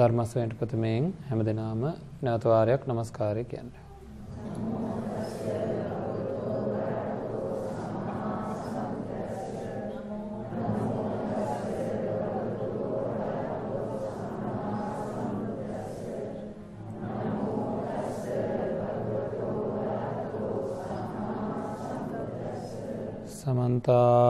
ධර්මස්වයට ප්‍රථමයෙන් හැම දෙනාම නැවත වාරයක් নমස්කාරය කියන්නේ. සමන්තා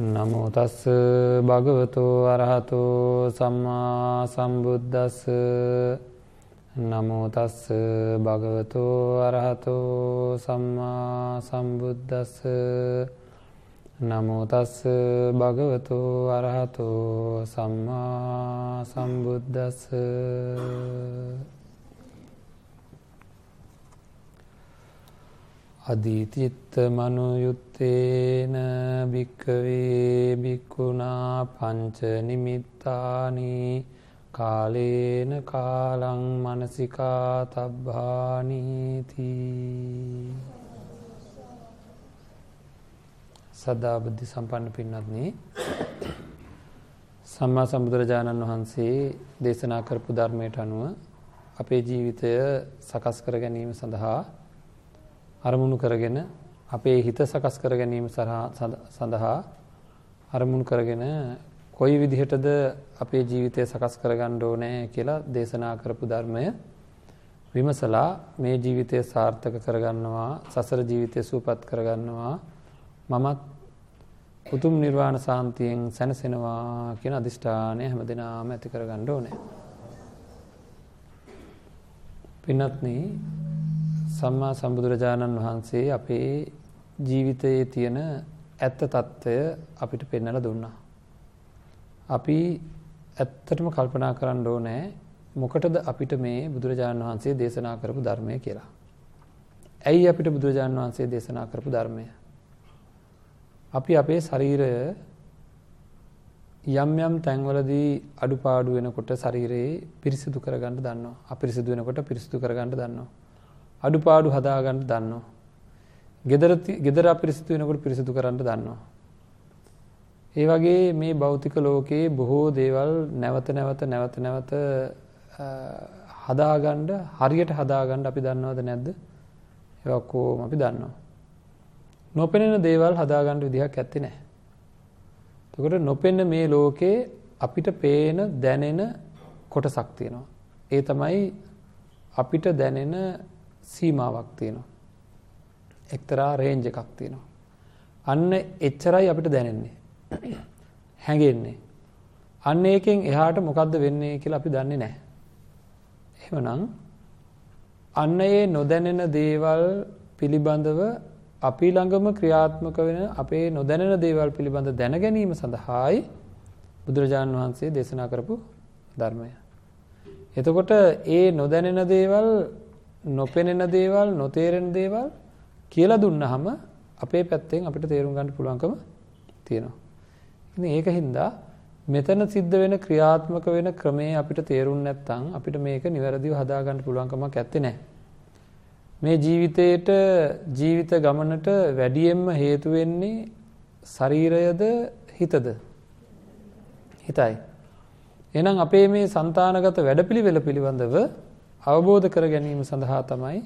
භදන්තා නමුතස්ස භගවතු අරහතු සම්මා සම්බුද්ධස්ස නමුතස්ස භගවතු අරහතු සම්මා සම්බුද්ධස්ස නමුතස්ස භගවතු අරහතු සම්මා සම්බුද්ධස්ස අධීතිත්ත මනුයුත්තේන භික්කවේ භික්කුණා පංච නිමිත්තානි කාලේන කාලං මනසිකා තබ්බානීති සද්ධාබුද්ධි සම්පන්න පින්නත්න සම්මා සම්බුදුරජාණන් වහන්සේ දේශනා කරපු ධර්මයට අනුව අපේ ජීවිතය සකස් කර ගැනීම සඳහා අරමුණු කරගෙන අපේ හිත සකස් කර ගැනීම සඳහා අරමුණු කරගෙන කොයි විදිහටද අපේ ජීවිතය සකස් කරගන්න ඕනෑ කියලා දේශනා කරපු ධර්මය විමසලා මේ ජීවිතය සාර්ථක කරගන්නවා සසර ජීවිතය සූපත් කරගන්නවා මමත් උතුම් නිර්වාණ සාන්තියෙන් සැනසෙනවා කියන අධිෂ්ඨානය හැම දෙනාම ඇති කරගන්න ඕනෑ. පින්නත්නී සම්මා සම්බුදුරජාණන් වහන්සේ අපේ ජීවිතයේ තියෙන ඇත්ත తত্ত্বය අපිට පෙන්වලා දුන්නා. අපි ඇත්තටම කල්පනා කරන්න ඕනේ මොකටද අපිට මේ බුදුරජාණන් වහන්සේ දේශනා කරපු ධර්මය කියලා. ඇයි අපිට බුදුරජාණන් වහන්සේ දේශනා කරපු ධර්මය? අපි අපේ ශරීරය යම් යම් තැන්වලදී අඩුපාඩු වෙනකොට ශරීරයේ පිරිසිදු කරගන්න දන්නවා. අපිරිසිදු වෙනකොට පිරිසිදු කරගන්න දන්නවා. අඩුපාඩු හදාගන්න දන්නවා. ගෙදර ගෙදර අපිරිසිදු වෙනකොට පිරිසිදු කරන්න දන්නවා. ඒ වගේ මේ භෞතික ලෝකයේ බොහෝ දේවල් නැවත නැවත නැවත නැවත හදාගන්න හරියට හදාගන්න අපි දන්නවද නැද්ද? ඒවා කොහොම අපි දන්නවා. නොපෙනෙන දේවල් හදාගන්න විදිහක් ඇත්තේ නැහැ. එතකොට නොපෙනෙන මේ ලෝකේ අපිට පේන දැනෙන කොටසක් තියෙනවා. ඒ තමයි අපිට දැනෙන සීමාවක් තියෙනවා. එක්තරා රේන්ජ එකක් තියෙනවා. අන්න එච්චරයි අපිට දැනෙන්නේ. හැඟෙන්නේ. අන්න ඒකෙන් එහාට මොකක්ද වෙන්නේ කියලා අපි දන්නේ නැහැ. එහෙමනම් අන්න ඒ නොදැනෙන දේවල් පිළිබඳව අපි ළඟම ක්‍රියාත්මක වෙන අපේ නොදැනෙන දේවල් පිළිබඳ දැන ගැනීම සඳහායි බුදුරජාණන් වහන්සේ දේශනා කරපු ධර්මය. එතකොට ඒ නොදැනෙන දේවල් නොපෙනෙන දේවල් නොතේරෙන දේවල් කියලා දුන්නහම අපේ පැත්තෙන් අපිට තේරුම් ගන්න පුළුවන්කම තියෙනවා. ඉතින් ඒක හින්දා මෙතන සිද්ධ වෙන ක්‍රියාත්මක වෙන ක්‍රමේ අපිට තේරුම් නැත්නම් අපිට මේක නිවැරදිව හදා ගන්න පුළුවන්කමක් ඇත්තේ නැහැ. මේ ජීවිතේට ජීවිත ගමනට වැඩියෙන්ම හේතු වෙන්නේ ශරීරයද හිතද හිතයි එහෙනම් අපේ මේ సంతానගත වැඩපිළිවෙල පිළිබඳව අවබෝධ කර ගැනීම සඳහා තමයි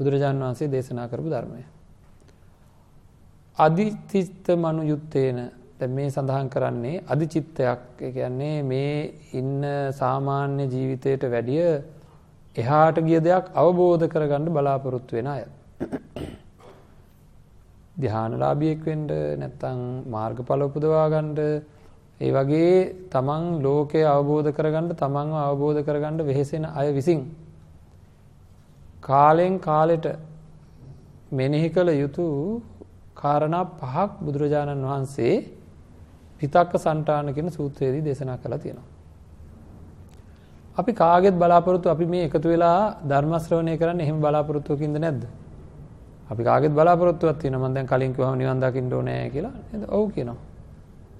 බුදුරජාන් වහන්සේ දේශනා කරපු ධර්මය. අධිතිත්ත මනු යුත්තේන මේ සඳහන් කරන්නේ අධිචිත්තයක් කියන්නේ මේ ඉන්න සාමාන්‍ය ජීවිතයට වැඩිය එහාට ගිය දෙයක් අවබෝධ කරගන්න බලාපොරොත්තු වෙන අය. ධ්‍යානලාභියෙක් වෙන්න නැත්තම් මාර්ගඵල උපදවා ගන්න ඒ වගේ තමන් ලෝකය අවබෝධ කරගන්න තමන්ව අවබෝධ කරගන්න වෙහෙසෙන අය විසින් කාලෙන් කාලෙට මෙනෙහි කළ යුතු කාරණා පහක් බුදුරජාණන් වහන්සේ පිතක්ක සන්ටාන කියන සූත්‍රයේදී දේශනා කළා තියෙනවා. අපි කාගෙත් බලාපොරොත්තු අපි මේ එකතු වෙලා ධර්ම ශ්‍රවණය කරන්න එහෙම බලාපොරොත්තුවකින්ද නැද්ද? අපි කාගෙත් බලාපොරොත්තුවක් තියෙනවා මම දැන් කලින් කිව්වම නිවන් දකින්න ඕනේ කියලා නේද? ඔව් කියනවා.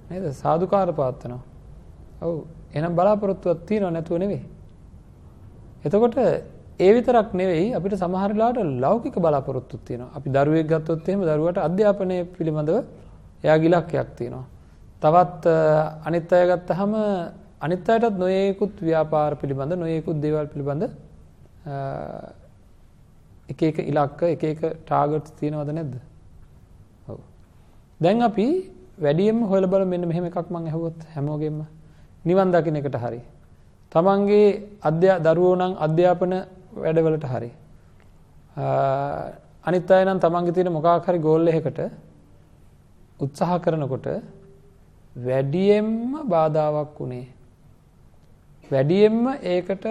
නේද? සාදුකාර පාත්නවා. ඔව්. එහෙනම් බලාපොරොත්තුවක් තියෙනව නැතුව නෙවෙයි. එතකොට ඒ විතරක් නෙවෙයි අපිට සමහර වෙලාවට ලෞකික බලාපොරොත්තුත් තියෙනවා. අපි දරුවෙක් ගත්තොත් එහෙම දරුවට අධ්‍යාපනය පිළිබඳව එයාගේ ඉලක්කයක් තියෙනවා. තවත් අනිත් අය ගත්තහම අනිත් අයටත් නොයෙකුත් ව්‍යාපාර පිළිබඳ නොයෙකුත් දේවල් පිළිබඳ එක එක ඉලක්ක එක එක ටාගට්ස් තියෙනවද නැද්ද? ඔව්. දැන් අපි වැඩියෙන්ම හොයලා බලමු මෙන්න මෙහෙම එකක් මම අහුවොත් හැමෝගෙම නිවන් දකින්න එකට හරි. තමන්ගේ අධ්‍යා දරුවෝ නම් අධ්‍යාපන වැඩවලට හරි. අනිත් අය නම් තමන්ගේ තියෙන මොකක් හරි ගෝල් එකකට උත්සාහ කරනකොට වැඩියෙන්ම බාධාවක් වුණේ වැඩියෙන්ම ඒකට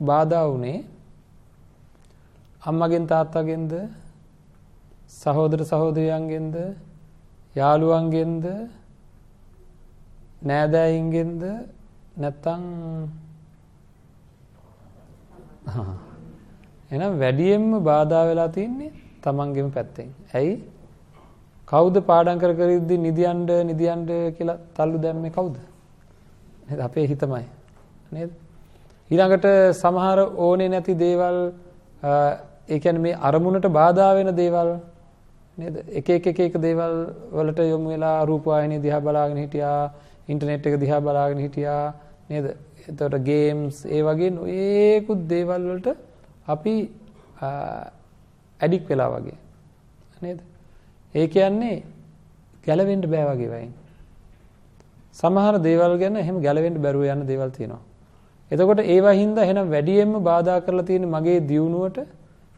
බාධා වුණේ අම්මගෙන් තාත්තගෙන්ද සහෝදර සහෝදරයන්ගෙන්ද යාළුවන්ගෙන්ද නෑදෑයින්ගෙන්ද නැත්තං එනම් වැඩියෙන්ම බාධා වෙලා තින්නේ තමන්ගෙම පැත්තෙන්. ඇයි කෞද පාඩන් කර කරිද්දි නිදියන්ඩ නිදියන්ඩ කියලා තල්ලු දැම්ම කවුද. අපේ හිතමයි. නේද? ඊළඟට සමහර ඕනේ නැති දේවල් ඒකැන මේ අරමුණට බාධා වෙන දේවල් නේද එක එක එක එක දේවල් වලට යොමු වෙලා රූපවාහිනිය දිහා බලාගෙන හිටියා ඉන්ටර්නෙට් එක දිහා බලාගෙන හිටියා නේද එතකොට ගේම්ස් ඒ වගේ නොයේකුත් දේවල් වලට අපි ඇඩික් වෙලා වගේ. නේද? ඒ කියන්නේ ගැලවෙන්න බෑ වගේ වයින්. සමහර දේවල් ගැන එහෙම ගැලවෙන්න බැරුව යන දේවල් තියෙනවා. එතකොට ඒවා හින්දා එහෙනම් වැඩියෙන්ම බාධා කරලා තියෙන මගේ දියුණුවට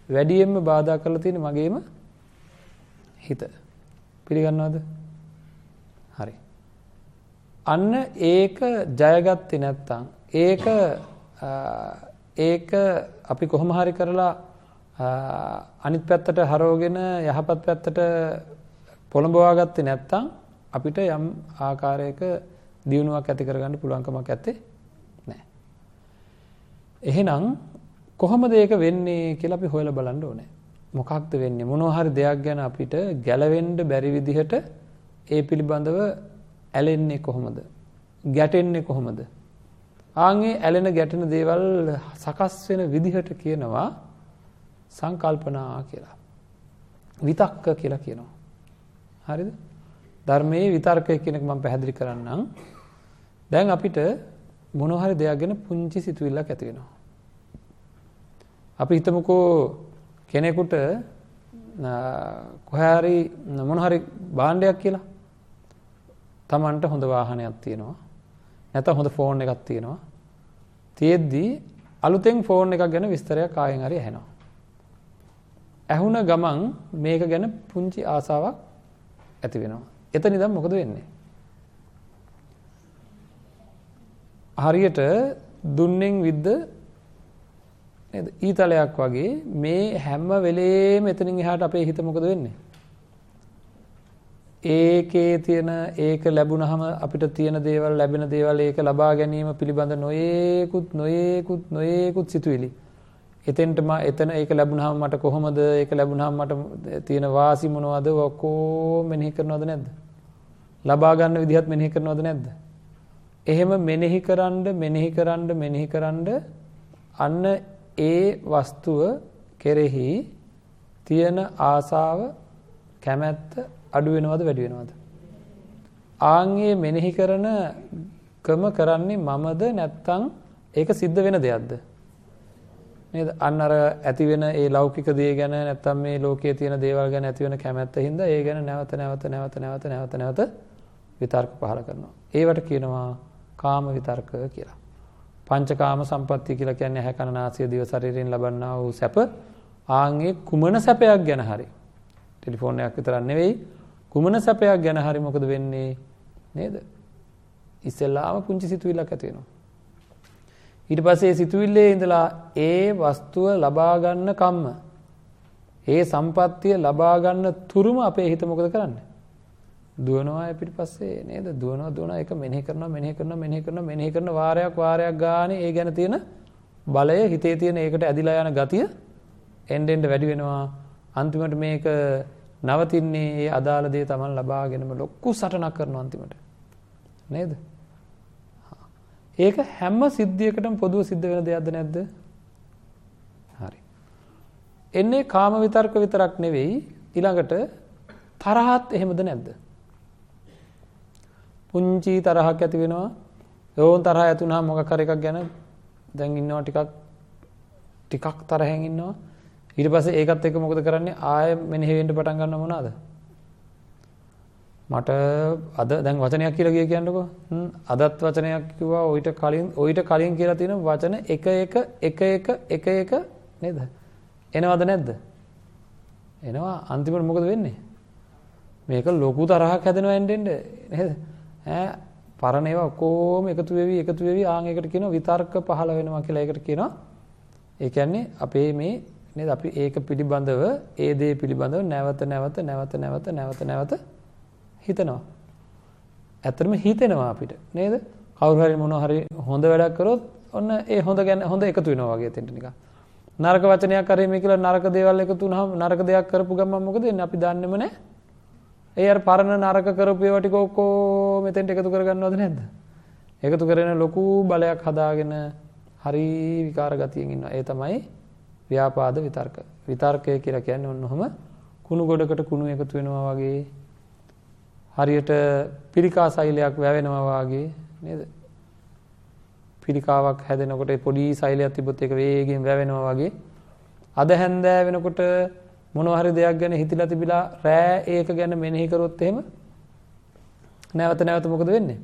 වැඩියෙන්ම බාධා කරලා තියෙන මගේම හිත. පිළිගන්නවද? හරි අන්න ඒක ජයගත්තේ නැත්තම් ඒක ඒක අපි කොහොම හරි කරලා අනිත් පැත්තට හරවගෙන යහපත් පැත්තට පොළඹවා ගත්තේ නැත්තම් අපිට යම් ආකාරයක දියුණුවක් ඇති කරගන්න පුළුවන්කමක් ඇත්තේ නැහැ. එහෙනම් කොහොමද ඒක වෙන්නේ කියලා අපි හොයලා බලන්න ඕනේ. මොකක්ද වෙන්නේ? මොනවා හරි දෙයක් ගැන අපිට ගැලවෙන්න බැරි විදිහට ඒ පිළිබඳව ඇලෙන්නේ කොහොමද? ගැටෙන්නේ කොහොමද? ආන්ගේ ඇලෙන ගැටෙන දේවල් සකස් වෙන විදිහට කියනවා සංකල්පනා කියලා. විතක්ක කියලා කියනවා. හරිද? ධර්මයේ විතර්කය කියන එක මම පැහැදිලි කරන්නම්. දැන් අපිට මොන හරි දෙයක් ගැන පුංචි සිතුවිල්ලක් ඇති වෙනවා. අපි හිතමුකෝ කෙනෙකුට කොහේ හරි මොන හරි භාණ්ඩයක් කියලා Tamanට හොඳ වාහනයක් තියෙනවා. නැත්නම් හොඳ ෆෝන් එකක් තියෙනවා. තියෙද්දි අලුතෙන් ෆෝන් එකක් ගැන විස්තරයක් කායෙන් හරි ඇහෙනවා. ඇහුණ ගමන් මේක ගැන පුංචි ආසාවක් ඇති වෙනවා. එතන ඉඳන් මොකද වෙන්නේ? හරියට දුන්නෙන් විද්ද නේද? ඊතලයක් වගේ මේ හැම වෙලේම එතනින් එහාට අපේ හිත මොකද වෙන්නේ? ඒකේ තියෙන ඒක ලැබුණහම අපිට තියෙන දේවල් ලැබෙන දේවල් ඒක ලබා ගැනීම පිළිබඳ නොයේකුත් නොයේකුත් නොයේකුත් සිතුවිලි. එතෙන්ට ම එතන ඒක ලැබුණහම මට කොහොමද ඒක ලැබුණහම මට තියෙන වාසි මොනවද ඔක්කොම මෙනෙහි කරනවද නැද්ද? ලබා ගන්න විදිහත් මෙනෙහි කරනවද නැද්ද? එහෙම මෙනෙහි කරන්ඩ මෙනෙහි කරන්ඩ මෙනෙහි කරන්ඩ අන්න ඒ වස්තුව කෙරෙහි තියෙන ආසාව කැමැත්ත අඩු වෙනවද වැඩි වෙනවද? ආන්ගේ මෙනෙහි කරන කම කරන්නේ මමද නැත්නම් ඒක සිද්ධ වෙන දෙයක්ද? නේද? අන්න අර ඇති වෙන ඒ ලෞකික දේ ගැන නැත්නම් මේ ලෝකයේ තියෙන දේවල් ගැන ඇති වෙන කැමැත්ත හින්දා ඒ ගැන නැවත නැවත නැවත නැවත නැවත නැවත විතර්ක පහල කරනවා. ඒවට කියනවා කාම විතර්ක කියලා. පංචකාම සම්පත්තිය කියලා කියන්නේ ඇහැ කන නාසය දිව ශරීරයෙන් ලබන්නා වූ සැප ආන්ගේ කුමන සැපයක් ගැන හරි ටෙලිෆෝන් එකක් විතරක් නෙවෙයි කුමන සැපයක් ගැන හරි මොකද වෙන්නේ නේද? ඉස්සෙල්ලාම පුංචි සිතුවිල්ලක් ඇති වෙනවා. ඊට පස්සේ සිතුවිල්ලේ ඉඳලා ඒ වස්තුව ලබා ගන්න කම්ම ඒ සම්පත්තිය ලබා ගන්න තුරුම අපේ හිත මොකද කරන්නේ? දුවනවා පිට පස්සේ නේද දුවනවා දුවනවා ඒක මෙනෙහි කරනවා මෙනෙහි කරනවා මෙනෙහි කරනවා මෙනෙහි කරන වාරයක් වාරයක් ගානේ ඒ ගැන තියෙන බලය හිතේ තියෙන ඒකට ඇදිලා යන ගතිය එන්න එන්න වැඩි වෙනවා අන්තිමට මේක නවතින්නේ ඒ අදාළ දේ Taman ලබාගෙනම ලොකු සටනක් කරනවා අන්තිමට. නේද? ඒක හැම සිද්ධියකටම පොදුව සිද්ධ වෙන දෙයක්ද නැද්ද? හරි. එන්නේ කාම විතර්ක විතරක් නෙවෙයි ඊළඟට තරහත් එහෙමද නැද්ද? පුංචි තරහක් ඇති වෙනවා. යෝන් තරහ ඇති වුණාම මොකක් හරි එකක් ගැන දැන් ඉන්නවා ටිකක් ටිකක් තරහෙන් ඉන්නවා. ඊට පස්සේ ඒකත් එක්ක මොකද කරන්නේ ආය මෙනෙහි වෙන්න පටන් ගන්න මොනවාද? මට අද දැන් වචනයක් කියලා කිය කියන්නකෝ. අදත් වචනයක් කිව්වා ඔయిత කලින් ඔయిత කලින් කියලා තියෙන වචන එක එක එක එක එක එක නේද? එනවද නැද්ද? එනවා අන්තිමට මොකද වෙන්නේ? මේක ලොකු තරහක් හැදෙනවා එන්න නේද? ඈ පරණ ඒවා ඔක්කොම එකතු වෙවි එකතු වෙවි ආන් එකට කියනවා විතර්ක පහළ වෙනවා කියලා ඒකට කියනවා. ඒ කියන්නේ අපේ මේ නේද අපි ඒක පිළිබඳව ඒ දේ පිළිබඳව නැවත නැවත නැවත නැවත නැවත නැවත හිතනවා. ඇත්තටම හිතෙනවා අපිට නේද? කවුරු හරි මොනවා හරි හොඳ වැඩක් කරොත් ඔන්න ඒ හොඳ ගැන හොඳ එකතු වෙනවා වගේ එතෙන්ට නිකන්. නරක වචනයක් කරේ මේ කියලා නරක දේවල් එකතු වුනහම නරක දෙයක් කරපු ගමන් මොකද වෙන්නේ? අපි දන්නේම නැහැ. ඒ අර පරණ නරක කරපු ඒවා ටික ඔක්කොම මෙතෙන්ට එකතු කරගන්නවද නැද්ද? එකතු කරගෙන ලොකු බලයක් හදාගෙන හරි විකාර ගතියෙන් ඉන්නවා. ඒ තමයි ව්‍යාපාද විතර්ක. විතර්කය කියලා කියන්නේ ඔන්න ඔහම කුණු ගොඩකට කුණු එකතු වෙනවා වගේ හරියට පිරිකා සෛලයක් වැවෙනවා වගේ නේද? පිරිකාවක් හැදෙනකොට පොඩි සෛලයක් තිබ්බොත් ඒක වේගෙන් වැවෙනවා වගේ අද හැන්දෑ වෙනකොට මොනවා හරි දෙයක් ගැන හිතලා තිබිලා රෑ ඒක ගැන මෙනෙහි කරොත් එහෙම නැවත නැවත මොකද වෙන්නේ?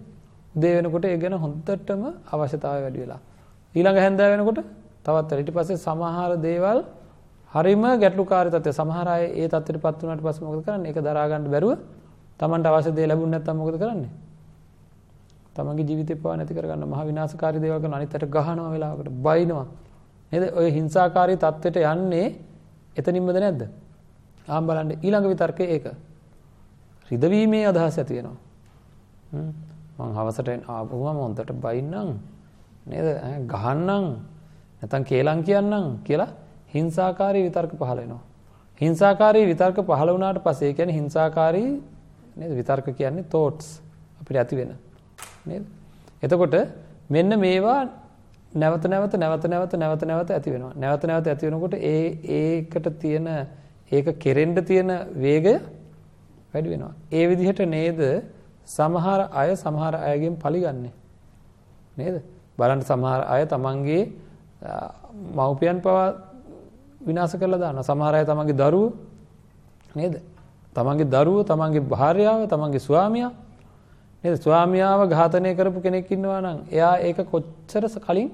උදේ වෙනකොට ඒ ගැන හොඳටම අවශ්‍යතාවය වැඩි වෙලා. ඊළඟ හැන්දෑ වෙනකොට තවත් ඊට පස්සේ සමහර දේවල් හරිම ගැටලුකාරී තත්ත්වය. සමහර අය ඒ තත්ත්වයටපත් වුණාට පස්සේ මොකද කරන්නේ? ඒක දරා ගන්න බැරුව Tamanට අවශ්‍ය දේ ලැබුණ නැත්නම් මොකද කරන්නේ? තමන්ගේ ජීවිතේ පවා නැති කරගන්න මහ විනාශකාරී දේවල් කරන අනිත් අයට ගහනවා වෙලාවකට බයිනවා. නේද? ඔය හිංසාකාරී තත්ත්වයට යන්නේ එතනින්මද නැද්ද? ආම් බලන්න ඊළඟ විතර්කය ඒක. රිදවීමේ අදහස ඇති වෙනවා. මං හවසට ආපුවම හොඳට බයින්නම් නේද? ගහන්නම් නැත්නම් කේලම් කියන්නම් කියලා හිංසාකාරී විතර්ක පහළ වෙනවා. හිංසාකාරී විතර්ක පහළ වුණාට පස්සේ ඒ කියන්නේ හිංසාකාරී නේද? විතර්ක කියන්නේ thoughts අපිට ඇති වෙන. නේද? එතකොට මෙන්න මේවා නැවත නැවත නැවත නැවත නැවත නැවත ඇති වෙනවා. නැවත නැවත ඇති වෙනකොට ඒ ඒකට තියෙන ඒක කෙරෙන්න තියෙන වේගය වැඩි වෙනවා. ඒ විදිහට නේද සමහර අය සමහර අයගෙන් පරිගන්නේ. නේද? බලන්න සමහර අය තමන්ගේ මව්පියන් පවා විනාශ කරලා දානවා. සමහර අය තමන්ගේ දරුවෝ නේද? තමන්ගේ දරුවෝ, තමන්ගේ භාර්යාව, තමන්ගේ ස්වාමියා නේද? ස්වාමියාව ඝාතනය කරපු කෙනෙක් ඉන්නවා නම් එයා ඒක කොච්චර කලින්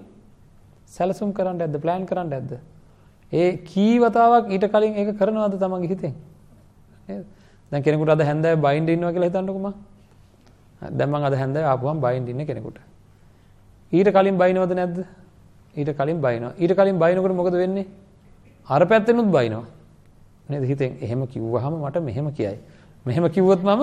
සැලසුම් කරන්න ඇද්ද, ප්ලෑන් කරන්න ඇද්ද? ඒ කී වතාවක් ඊට කලින් ඒක කරනවද තමන්ගේ හිතෙන්? නේද? දැන් කෙනෙකුට අද හැන්දෑවේ බයින්ඩ් ඉන්නවා කියලා හිතන්නකෝ මම. දැන් මම අද හැන්දෑවේ ආපුවම බයින්ඩ් ඉන්නේ කෙනෙකුට. ඊට කලින් බයිනවද නැද්ද? ඊට කලින් බයිනවා. ඊට කලින් බයිනකොට මොකද වෙන්නේ? අර පැත්තෙනුත් බයිනවා. නේද? හිතෙන් එහෙම කිව්වහම මට මෙහෙම කියයි. මෙහෙම කිව්වොත් මම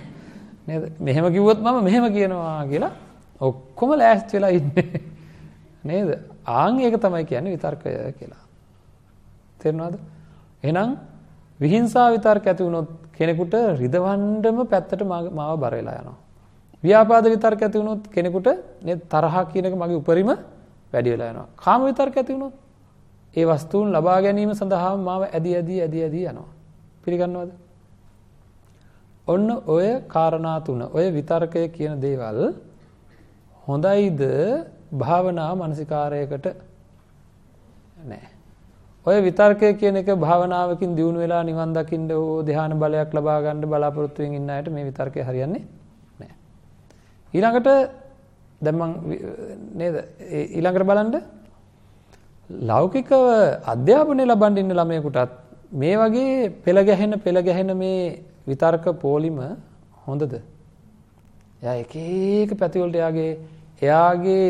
නේද? මෙහෙම කිව්වොත් මම මෙහෙම කියනවා කියලා ඔක්කොම ලෑස්ති වෙලා ඉන්නේ. නේද? ආන් ඒක තමයි කියන්නේ විතර්කය කියලා. තේරෙනවද? එහෙනම් විහිංසාව විතර්ක ඇති වුණොත් කෙනෙකුට රිදවන්නම පැත්තට මාව බර වෙලා යනවා. ව්‍යාපාද විතර්ක ඇති වුණොත් කෙනෙකුට නේද තරහ කියන එක මගේ උපරිම වැඩි වෙලා යනවා. කාම විතර්ක ඇති වුණොත් ඒ වස්තුන් ලබා ගැනීම සඳහා මාව ඇදි ඇදි ඇදි ඇදි යනවා. පිළිගන්නවද? ඔන්න ඔය කාරණා තුන ඔය විතර්කය කියන දේවල් හොඳයිද භාවනා මානසිකාරයකට නෑ. ඔය විතර්කය කියන එක භාවනාවකින් දියුණු වෙලා නිවන් දකින්න ඕ ධ්‍යාන බලයක් ලබා ගන්න බලාපොරොත්තු වෙමින් ඉන්න අයට මේ විතර්කය හරියන්නේ නෑ. ඊළඟට දැන් මං නේද ඊළඟට බලන්න ලෞකිකව අධ්‍යාපනය ලබන්න ඉන්න ළමයෙකුටත් මේ වගේ පෙළ ගැහෙන පෙළ ගැහෙන මේ විතර්ක පොලිම හොඳද? එයා එක එක පැතිවලට එයාගේ එයාගේ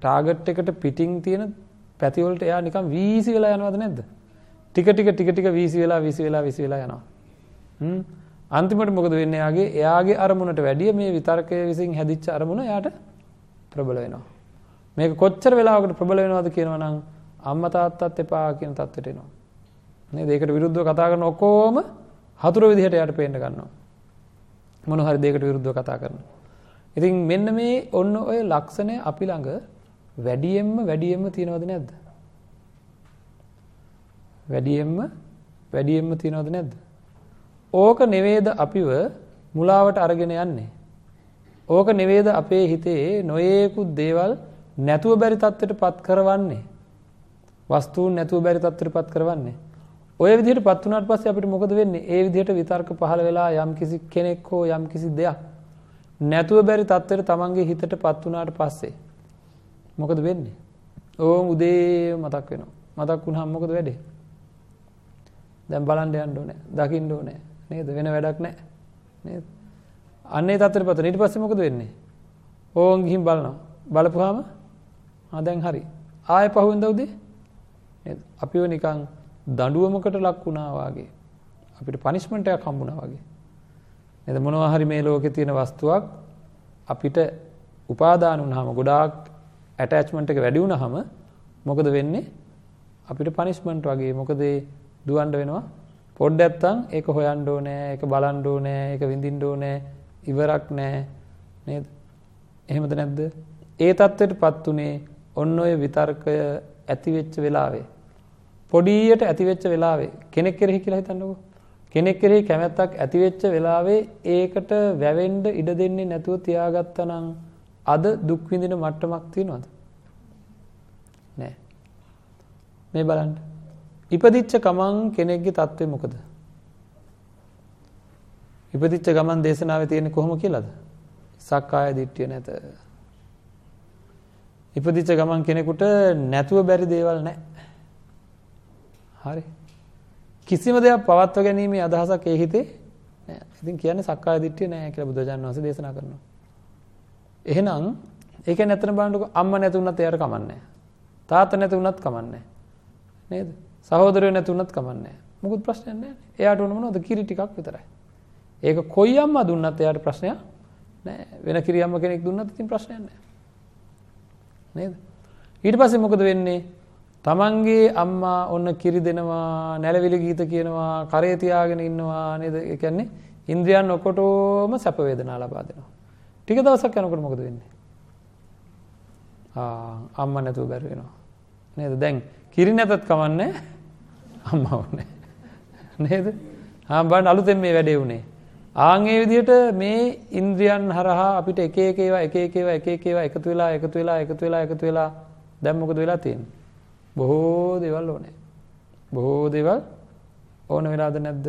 ටාගට් එකට පිටින් තියෙන පැතිවලට එයා නිකන් වීසි වෙලා යනවද නැද්ද? ටික ටික ටික ටික වීසි වෙලා වීසි වෙලා වීසි වෙලා යනවා. හ්ම් අන්තිමට මොකද වෙන්නේ යාගේ එයාගේ අරමුණට වැඩිය මේ විතර්කය විසින් හැදිච්ච අරමුණ එයාට ප්‍රබල වෙනවා. මේක කොච්චර වෙලාවකට ප්‍රබල වෙනවද කියනවා නම් අම්මා තාත්තත් එපා කියන තත්ත්වයට එනවා. නේද? ඒකට විරුද්ධව කතා කරන ඔක්කොම හතුරු විදිහට එයාට පේන්න ගන්නවා. මොන හරි දෙයකට විරුද්ධව කතා කරනවා. ඉතින් මෙන්න මේ ඔන්න ඔය ලක්ෂණය අපි ළඟ වැඩියෙන්ම වැඩියෙන්ම තියෙනවද නැද්ද? වැඩියෙන්ම වැඩියෙන්ම තියෙනවද නැද්ද? ඕක නෙවේද අපිව මුලාවට අරගෙන යන්නේ. ඕක නෙවේද අපේ හිතේ නොයේකුත් දේවල් නැතුව බැරි තත්ත්වයට පත් කරවන්නේ. වස්තුූන් නැතුව බැරි තත්ත්වයට පත් කරවන්නේ. ඔය විදිහට පත් වුණාට පස්සේ අපිට මොකද වෙන්නේ? ඒ විදිහට විතර්ක පහළ වෙලා යම් කිසි කෙනෙක් හෝ යම් කිසි දෙයක් නැතුව බැරි තත්ත්වයට තමන්ගේ හිතට පත් වුණාට පස්සේ මොකද වෙන්නේ? ඕම් උදේ මතක් වෙනවා. මතක් වුණාම මොකද වෙන්නේ? දැන් බලන්න යන්න ඕනේ. දකින්න ඕනේ. නේද? වෙන වැඩක් නැහැ. නේද? අන්නේ තත්ත්වෙට පත් ඊට පස්සේ මොකද වෙන්නේ? ඕම් ගිහින් බලනවා. බලපුවාම ආ දැන් හරි. ආයෙ පහුවෙන්ද උදේ? නේද? අපිව නිකන් දඬුවමකට ලක් වුණා වගේ. අපිට පනිෂ්මන්ට් එකක් හම්බුණා වගේ. නේද මොනවා හරි මේ ලෝකේ තියෙන වස්තුවක් අපිට උපාදාන වුණාම ගොඩාක් ඇටැච්මන්ට් එක වැඩි වුණාම මොකද වෙන්නේ අපිට පනිෂ්මන්ට් වගේ මොකද දුවන්න වෙනවා පොඩ්ඩක් නැත්තම් ඒක හොයන්න ඕනේ ඒක බලන්න ඕනේ ඒක විඳින්න ඕනේ ඉවරක් නැහැ නේද එහෙමද නැද්ද ඒ தත්ත්වයටපත් උනේ ඔන්න ඔය විතර්කය ඇති වෙච්ච වෙලාවේ පොඩියට ඇති වෙච්ච වෙලාවේ කෙනෙක් කෙරෙහි කියලා හිතන්නකෝ කෙනෙක් කෙරෙහි කැමැත්තක් ඇතිවෙච්ච වෙලාවේ ඒකට වැවෙන්න ඉඩ දෙන්නේ නැතුව තියාගත්තා නම් අද දුක් විඳින මට්ටමක් තියෙනවද? නෑ. මේ බලන්න. ඉපදිච්ච ගමන් කෙනෙක්ගේ තත්ත්වය මොකද? ඉපදිච්ච ගමන් දේශනාවේ තියෙන්නේ කොහොම කියලාද? සක්කාය දිට්ඨිය නැත. ඉපදිච්ච ගමන් කෙනෙකුට නැතුව බැරි දේවල් නැහැ. හරි. කිසිම දෙයක් පවත්ව ගැනීමේ අදහසක් ඒ හිතේ නෑ. ඉතින් කියන්නේ සක්කාය දිට්ඨිය නෑ කියලා බුදුරජාණන් වහන්සේ දේශනා කරනවා. එහෙනම් ඒක නැතන බලන්නකො අම්මා නැති වුණත් එයාට කමන්නේ තාත්තා නැති වුණත් කමන්නේ නේද? සහෝදරයෝ නැති වුණත් කමන්නේ මොකුත් ප්‍රශ්නයක් නෑ. එයාට උන මොනවද කිරි ටිකක් විතරයි. ඒක කොයි අම්මා දුන්නත් එයාට ප්‍රශ්නයක් නෑ. වෙන කිරි අම්මා කෙනෙක් දුන්නත් ඉතින් ප්‍රශ්නයක් නෑ. නේද? ඊට පස්සේ මොකද වෙන්නේ? තමන්ගේ අම්මා ඔන්න කිරි දෙනවා නැලවිලි ගීත කියනවා කරේ තියාගෙන ඉන්නවා නේද ඒ කියන්නේ ඉන්ද්‍රියන් ඔකොටම සැප වේදනා ලබා දෙනවා ටික දවසක් යනකොට මොකද වෙන්නේ ආ අම්මා නැතුව බැරි වෙනවා නේද දැන් කිරි නැතත් කමන්නේ අම්මා වුනේ නේද ආ බලන්න අලුතෙන් මේ වැඩේ උනේ ආන් ඒ විදිහට මේ ඉන්ද්‍රියන් හරහා අපිට එක එක ඒවා එක එක ඒවා එක එක ඒවා එකතු වෙලා එකතු වෙලා එකතු වෙලා එකතු වෙලා දැන් මොකද වෙලා තියෙන්නේ බොහෝ දේවල් ඕනේ. බොහෝ දේවල් ඕන වෙලාද නැද්ද?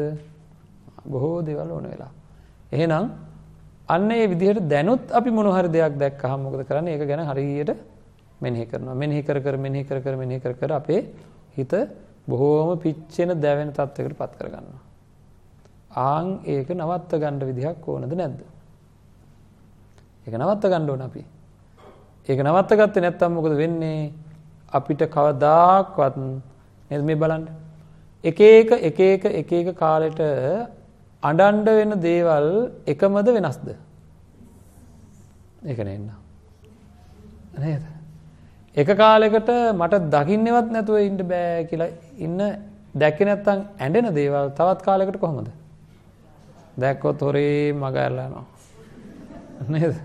බොහෝ දේවල් ඕන වෙලා. එහෙනම් අන්න ඒ විදිහට දැනුත් අපි මොන හරි දෙයක් දැක්කහම මොකද කරන්නේ? ඒක ගැන හරියට මෙනෙහි කරනවා. මෙනෙහි කර කර මෙනෙහි කර කර මෙනෙහි කර කර අපේ හිත බොහෝම පිච්චෙන දැවෙන තත්යකට පත් කරගන්නවා. ආන් ඒක නවත්ත ගන්න විදිහක් ඕනද නැද්ද? ඒක නවත්ත ගන්න ඕන අපි. ඒක නවත්ත ගත්තේ නැත්නම් මොකද වෙන්නේ? අපිට කවදාක්වත් නේද මේ බලන්න එක එක එක එක එක එක කාලෙට අඬන්න වෙන දේවල් එකමද වෙනස්ද ඒක නෙන්න නේද එක කාලෙකට මට දකින්නවත් නැතුව ඉන්න බෑ කියලා ඉන්න දැක්කේ නැත්තම් ඇඬෙන දේවල් තවත් කාලයකට කොහොමද දැක්කොත් හොරේ මග ඇරලා යනවා නේද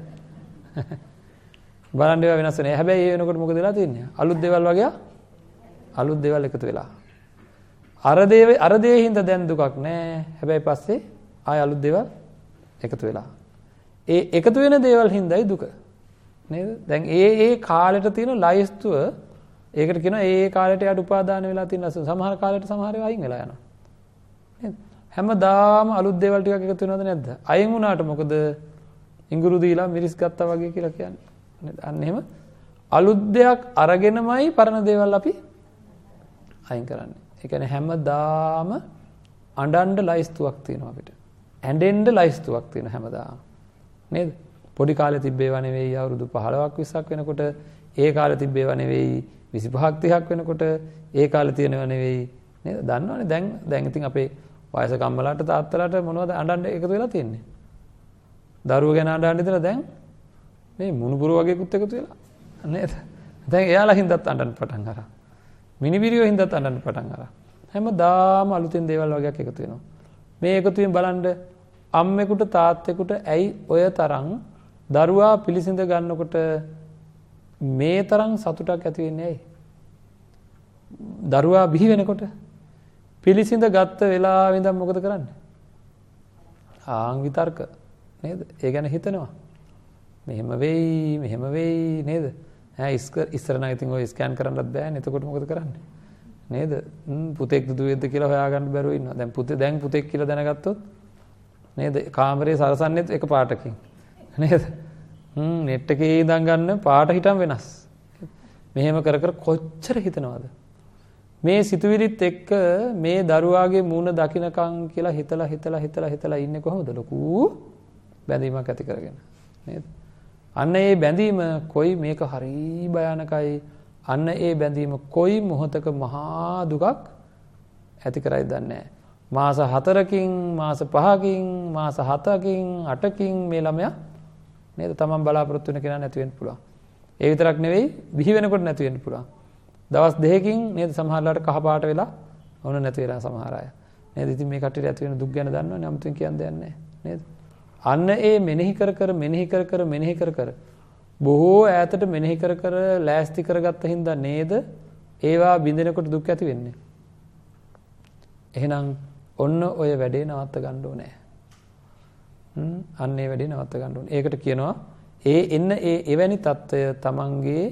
බලන්න ඒවා වෙනස් වෙනවා. හැබැයි ඒ වෙනකොට මොකද වෙලා තියෙන්නේ? අලුත් දේවල් වගේ අලුත් දේවල් එකතු වෙලා. අර දේ අර දේ හින්දා දැන් දුකක් නෑ. හැබැයි පස්සේ ආය අලුත් දේවල් එකතු වෙලා. ඒ එකතු වෙන දේවල් හින්දායි දුක. නේද? දැන් ඒ ඒ කාලෙට තියෙන ලයිස්තුව ඒකට කියනවා ඒ ඒ කාලෙට යට උපාදාන වෙලා තියෙන සමහර කාලෙට සමහර ඒවා අයින් වෙලා යනවා. නේද? හැමදාම අලුත් දේවල් ටිකක් එකතු වෙනවද නැද්ද? අයින් වුණාට මොකද? ඉඟුරු දීලා මිරිස් ගත්තා වගේ කියලා කියන්නේ. අන්න එහෙම අලුත් දෙයක් අරගෙනමයි පරණ දේවල් අපි අයින් කරන්නේ. ඒ කියන්නේ හැමදාම අඬන්න ලයිස්තුවක් තියෙනවා අපිට. ඇඬෙන්න ලයිස්තුවක් තියෙන හැමදාම. නේද? පොඩි කාලේ තිබ්බේවා නෙවෙයි අවුරුදු 15ක් 20ක් වෙනකොට ඒ කාලේ තිබ්බේවා නෙවෙයි 25ක් 30ක් වෙනකොට ඒ කාලේ තියෙනවා නෙවෙයි නේද? දන්නවනේ දැන් දැන් ඉතින් අපේ වයස කම්මලට තාත්තලට මොනවද අඬන්න එකතු වෙලා තියෙන්නේ. දරුව ගැන අඬන්න ඉතලා දැන් මේ මුණුපුරු වගේකුත් එකතු වෙලා නේද? දැන් එයාලා හින්දාත් අඬන්න පටන් අරන්. මිනිබිරියෝ හින්දාත් අඬන්න පටන් අරන්. හැමදාම අලුතෙන් දේවල් වගේක් එකතු වෙනවා. මේ එකතුවෙන් බලන්න අම්මෙකුට තාත්තෙකුට ඇයි ඔය තරම් දරුවා පිළිසිඳ ගන්නකොට මේ තරම් සතුටක් ඇති වෙන්නේ ඇයි? දරුවා බිහි වෙනකොට පිළිසිඳ ගත්ත වෙලාවෙ ඉඳන් මොකද කරන්නේ? ආන් විතර්ක නේද? ඒ ගැන හිතනවා. මෙහෙම වෙයි, මෙහෙම වෙයි නේද? ඈ ඉස්සර නම් ඉතින් ඔය ස්කෑන් කරන්නත් බෑනේ. එතකොට මොකද කරන්නේ? නේද? පුතෙක් දුවේද කියලා හොයාගන්න බැරුව ඉන්නවා. දැන් පුතේ දැන් පුතෙක් කියලා දැනගත්තොත් නේද? කාමරේ සරසන්නේත් එක පාටකින්. නේද? හ්ම් නෙට් එකේ ඉඳන් ගන්න පාට හිටම් වෙනස්. මෙහෙම කර කර කොච්චර හිතනවද? මේ සිතුවිලිත් එක්ක මේ දරුවාගේ මූණ දකින්නකම් කියලා හිතලා හිතලා හිතලා හිතලා ඉන්නේ කොහොමද? ලොකු බැඳීමක් ඇති කරගෙන. නේද? අන්න ඒ බැඳීම කොයි මේක හරි භයානකයි. අන්න ඒ බැඳීම කොයි මොහොතක මහා දුකක් ඇති කරයි දන්නේ මාස 4කින් මාස 5කින් මාස 7කින් 8කින් මේ ළමයා නේද? තමන් බලාපොරොත්තු වෙන කෙනා නැති වෙන්න පුළුවන්. ඒ විතරක් නෙවෙයි බිහි වෙනකොට නැති වෙන්න පුළුවන්. දවස් දෙකකින් නේද සමහරලාට කහ පාට වෙලා ඕන නැති වෙලා සමහර අය. නේද? ඉතින් මේ කට්ටියට ඇති වෙන දුක් ගැන දන්නවනේ 아무튼 කියන්න දෙයක් නැහැ. නේද? අන්න ඒ මෙනෙහි කර කර මෙනෙහි කර කර මෙනෙහි කර කර බොහෝ ඈතට මෙනෙහි කර කර ලෑස්ති කරගත්ත හින්දා නේද ඒවා බින්දෙනකොට දුක් ඇති වෙන්නේ. එහෙනම් ඔන්න ඔය වැඩේ නවත්ත ගන්න ඕනේ. හ්ම් අන්න ඒ වැඩේ නවත්ත ගන්න ඕනේ. ඒකට කියනවා ඒ එන්න ඒ එවැනි తত্ত্বය තමන්ගේ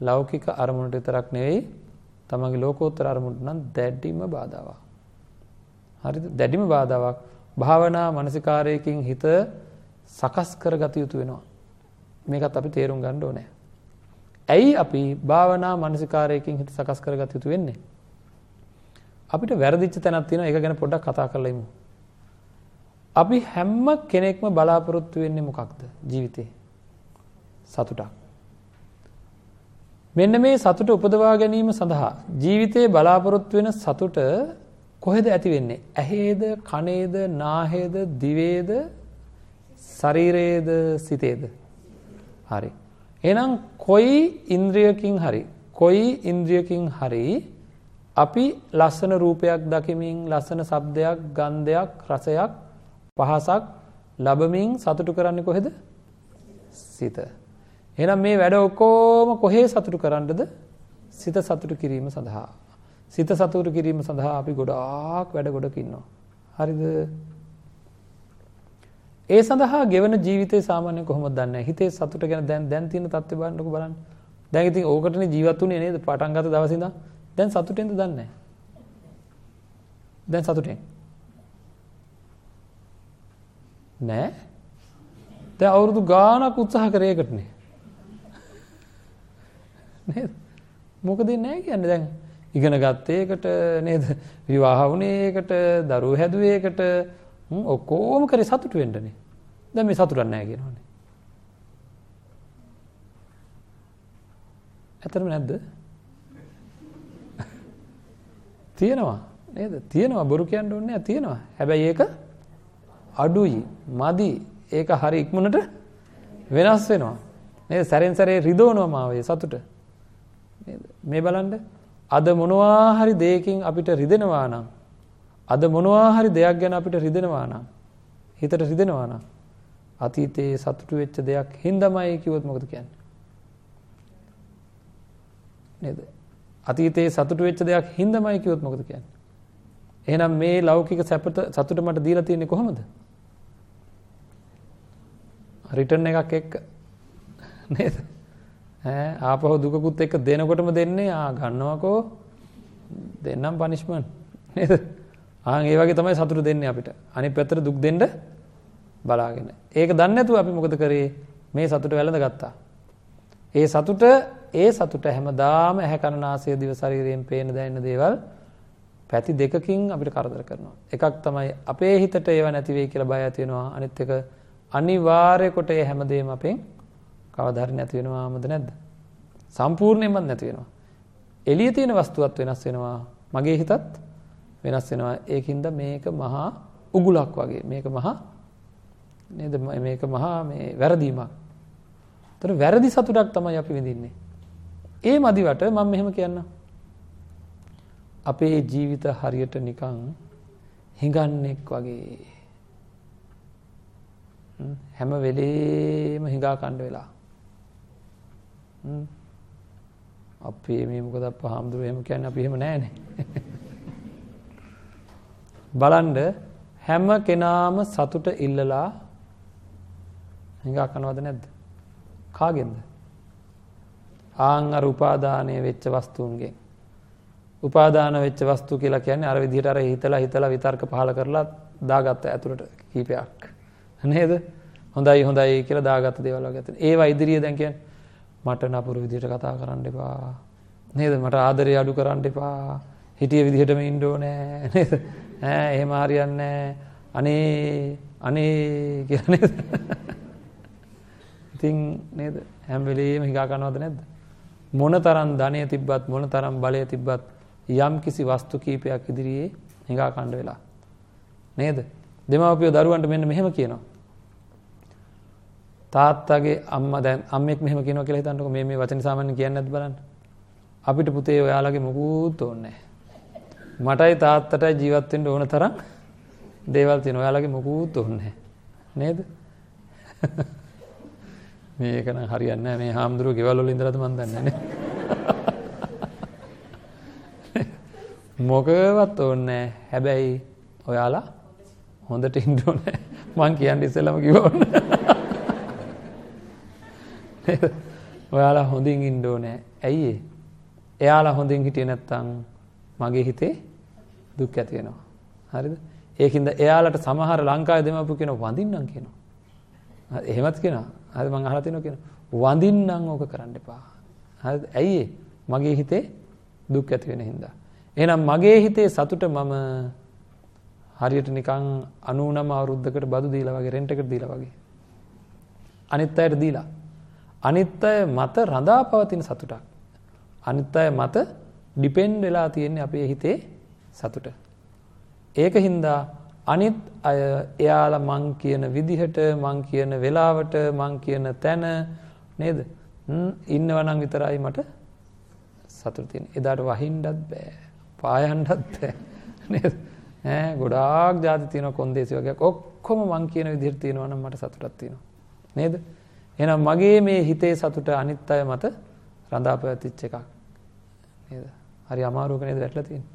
ලෞකික අරමුණට විතරක් නෙවෙයි තමන්ගේ ලෝකෝත්තර අරමුණට නම් දැඩිම බාධාවක්. හරිද? දැඩිම බාධාවක්. භාවනා මානසිකාරයකින් හිත සකස් කරගත යුතු වෙනවා. මේකත් අපි තේරුම් ගන්න ඕනේ. ඇයි අපි භාවනා මානසිකාරයකින් හිත සකස් කරගත යුතු වෙන්නේ? අපිට වැරදිච්ච තැනක් තියෙනවා ඒක ගැන පොඩ්ඩක් කතා කරලා ඉමු. අපි හැම කෙනෙක්ම බලාපොරොත්තු වෙන්නේ මොකක්ද ජීවිතේ? සතුටක්. මෙන්න මේ සතුට උපදවා ගැනීම සඳහා ජීවිතයේ බලාපොරොත්තු වෙන සතුට කොහෙද ඇති වෙන්නේ? ඇහේද, කනේද, නාහේද, දිවේද, ශරීරයේද, සිතේද? හරි. එහෙනම් කොයි ඉන්ද්‍රියකින් හරි, කොයි ඉන්ද්‍රියකින් හරි අපි ලස්සන රූපයක් දකිමින්, ලස්සන ශබ්දයක්, ගන්ධයක්, රසයක්, පහසක් ලැබමින් සතුටු කරන්නේ කොහෙද? සිත. එහෙනම් මේ වැඩ ඔක්කොම කොහේ සතුටු කරන්නද? සිත සතුටු කිරීම සඳහා. සිත සතුටු කිරීම සඳහා අපි ගොඩාක් වැඩ ගොඩක ඉන්නවා. හරිද? ඒ සඳහා ගෙවන ජීවිතේ සාමාන්‍යයෙන් කොහොමද දන්නේ? හිතේ සතුට ගැන දැන් දැන් තියෙන තත්ත්වය බලන්නකෝ බලන්න. දැන් ඉතින් ඕකටනේ ජීවත් වුනේ නේද? පටන් ගත්ත දවසේ ඉඳන්. දැන් සතුටෙන්ද දන්නේ දැන් සතුටෙන්. නෑ. දැන් අවුරුදු ගාණක් උත්සාහ කරේ ඒකටනේ. නේද? මොකද නැහැ කියන්නේ දැන් ඉගෙන ගත්තේ එකට නේද? විවාහ වුණේ එකට, දරුවෝ හැදුවේ එකට ඔක්කොම කරේ සතුටු වෙන්නනේ. දැන් මේ සතුටක් නැහැ කියනවනේ. ඇත්තටම නැද්ද? තියෙනවා නේද? තියෙනවා බොරු කියන්න ඕනේ නැහැ තියෙනවා. හැබැයි ඒක අඩුයි, මදි. ඒක හරි ඉක්මනට වෙනස් වෙනවා. නේද? සැරෙන් සැරේ රිදවනවා මාව ඒ සතුට. මේ බලන්න. අද මොනවා හරි දෙයකින් අපිට රිදෙනවා නම් අද මොනවා හරි දෙයක් ගැන අපිට රිදෙනවා නම් හිතට රිදෙනවා නම් අතීතයේ සතුටු වෙච්ච දෙයක් හින්දාමයි කිව්වොත් මොකද කියන්නේ? නේද? අතීතයේ සතුටු වෙච්ච දෙයක් හින්දාමයි කිව්වොත් මොකද කියන්නේ? එහෙනම් මේ ලෞකික සැපත සතුට මට දීලා තියෙන්නේ කොහොමද? රිටර්න් එකක් එක්ක. නේද? ඈ ආපහු දුකකුත් එක්ක දෙනකොටම දෙන්නේ ආ ගන්නවකෝ දෙන්නම් පනිෂ්මන්ට් නේද? ආන් ඒ වගේ තමයි සතුට දෙන්නේ අපිට. අනිත් පැත්තට දුක් දෙන්න බලාගෙන. ඒක දන්නේ නැතුව අපි මොකද කරේ? මේ සතුට වැළඳ ගත්තා. ඒ සතුට ඒ සතුට හැමදාම ඇහැ කන නාසය දිව ශරීරයෙන් පේන දැනෙන දේවල් පැති දෙකකින් අපිට කරදර කරනවා. එකක් තමයි අපේ හිතට ඒව නැති වෙයි කියලා බය ඇති වෙනවා. අනිත් එක අනිවාර්ය කොට ඒ හැමදේම අපෙන් කවදා හරි නැති වෙනවාමද නැද්ද? සම්පූර්ණයෙන්ම නැති වෙනවා. එළියේ තියෙන වස්තුවත් වෙනස් වෙනවා. මගේ හිතත් වෙනස් වෙනවා. ඒකින්ද මේක මහා උගුලක් වගේ. මේක මහා නේද? මේක මහා මේ වැරදීමක්. තොර වැරදි සතුටක් තමයි අපි විඳින්නේ. ඒ මදිවට මම මෙහෙම කියන්න අපේ ජීවිත හරියට නිකං හිඟන්නෙක් වගේ. හැම වෙලේම හිඟා කණ්ඩ වෙලා. අපේ මේ මොකද අප හාමුදුරුව එහෙම කියන්නේ? අපි එහෙම නෑනේ. බලන්ඩ හැම කෙනාම සතුට ඉල්ලලා හිඟා කනවද නැද්ද? කාගෙන්ද? ආං අර උපාදානය වෙච්ච වස්තුූන්ගේ උපාදාන වෙච්ච වස්තු කියලා කියන්නේ අර විදිහට අර හිතලා හිතලා විතර්ක පහල කරලා දාගත්ත ඇතුළට කීපයක්. නේද? හොඳයි හොඳයි කියලා දාගත්ත දේවල් වගේ ඇතුළේ ඒවා ඉදිරිය දැන් කියන්නේ මට නපුරු විදිහට කතා කරන්න එපා. නේද? මට ආදරය අඩු කරන්න එපා. හිටිය විදිහටම ඉන්න ඕනේ. නේද? ඈ එහෙම හරියන්නේ අනේ අනේ කියලා නේද? ඉතින් නේද? හැම වෙලෙම හිඟා කනවද නැද්ද? මොන තරම් ධනය තිබ්බත් මොන තරම් බලය තිබ්බත් යම් කිසි වස්තු කීපයක් ඉදිරියේ හිඟා කණ්ඩ වෙලා. නේද? දෙමවපියෝ දරුවන්ට මෙන්න මෙහෙම කියනවා. තාත්තගේ අම්ම දැන් අම්මෙක් මෙහෙම කියනවා කියලා හිතන්නකො. මේ මේ වචන සාමාන්‍ය කියන්නේ නැද්ද බලන්න. අපිට පුතේ ඔයාලගේ මොකුත් ඕනේ මටයි තාත්තටයි ජීවත් වෙන්න ඕන තරම් දේවල් තියෙනවා. ඔයාලගේ මොකුත් ඕනේ නේද? මේක නම් හරියන්නේ නැහැ. මේ හාමුදුරුවෝ ගෙවල් වල ඉඳලාද මන් දන්නේ නැහැ මොකවත් ඕනේ හැබැයි ඔයාලා හොඳට ඉන්න ඕනේ. මං කියන්නේ ඉස්සෙල්ලම කිව්වා ඔයාලා හොඳින් ඉන්න ඕනේ. ඇයි ඒ? එයාලා හොඳින් හිටියේ නැත්තම් මගේ හිතේ දුක් ඇති වෙනවා. හරිද? ඒකින්ද එයාලට සමහර ලංකාවේ දෙමව්පියෝ කියන වඳින්නම් කියනවා. එහෙමත් කියනවා. හරි මං අහලා තියෙනවා කියනවා. වඳින්නම් ඕක කරන්න එපා. හරිද? ඇයි මගේ හිතේ දුක් ඇති වෙන හින්දා. එහෙනම් මගේ හිතේ සතුට මම හරියට නිකන් 99 අවුරුද්දකට බදු දීලා වගේ රෙන්ට් එකට දීලා වගේ. අනිත් අයට දීලා. අනිත් අය මත රඳා පවතින සතුටක්. අනිත් අය මත ඩිපෙන්ඩ් වෙලා තියෙන්නේ අපේ හිතේ සතුට. ඒක හින්දා අනිත් අය එයාලා මං කියන විදිහට මං කියන වෙලාවට මං කියන තැන නේද? ඉන්නවනම් විතරයි මට සතුට තියෙන එදාට වහින්ඩත් බෑ පායන්ඩත් බෑ නේද? ඈ ගොඩාක් ජාති තියෙන කොන්දේසි වගේ ඔක්කොම මං කියන විදිහට තියෙනවා නම් මට සතුටක් තියෙනවා. නේද? එහෙනම් මගේ මේ හිතේ සතුට අනිත් අය මත රඳා පැවතිච්ච එකක්. නේද? හරි අමාරුවක නේද වැටලා තියෙන්නේ?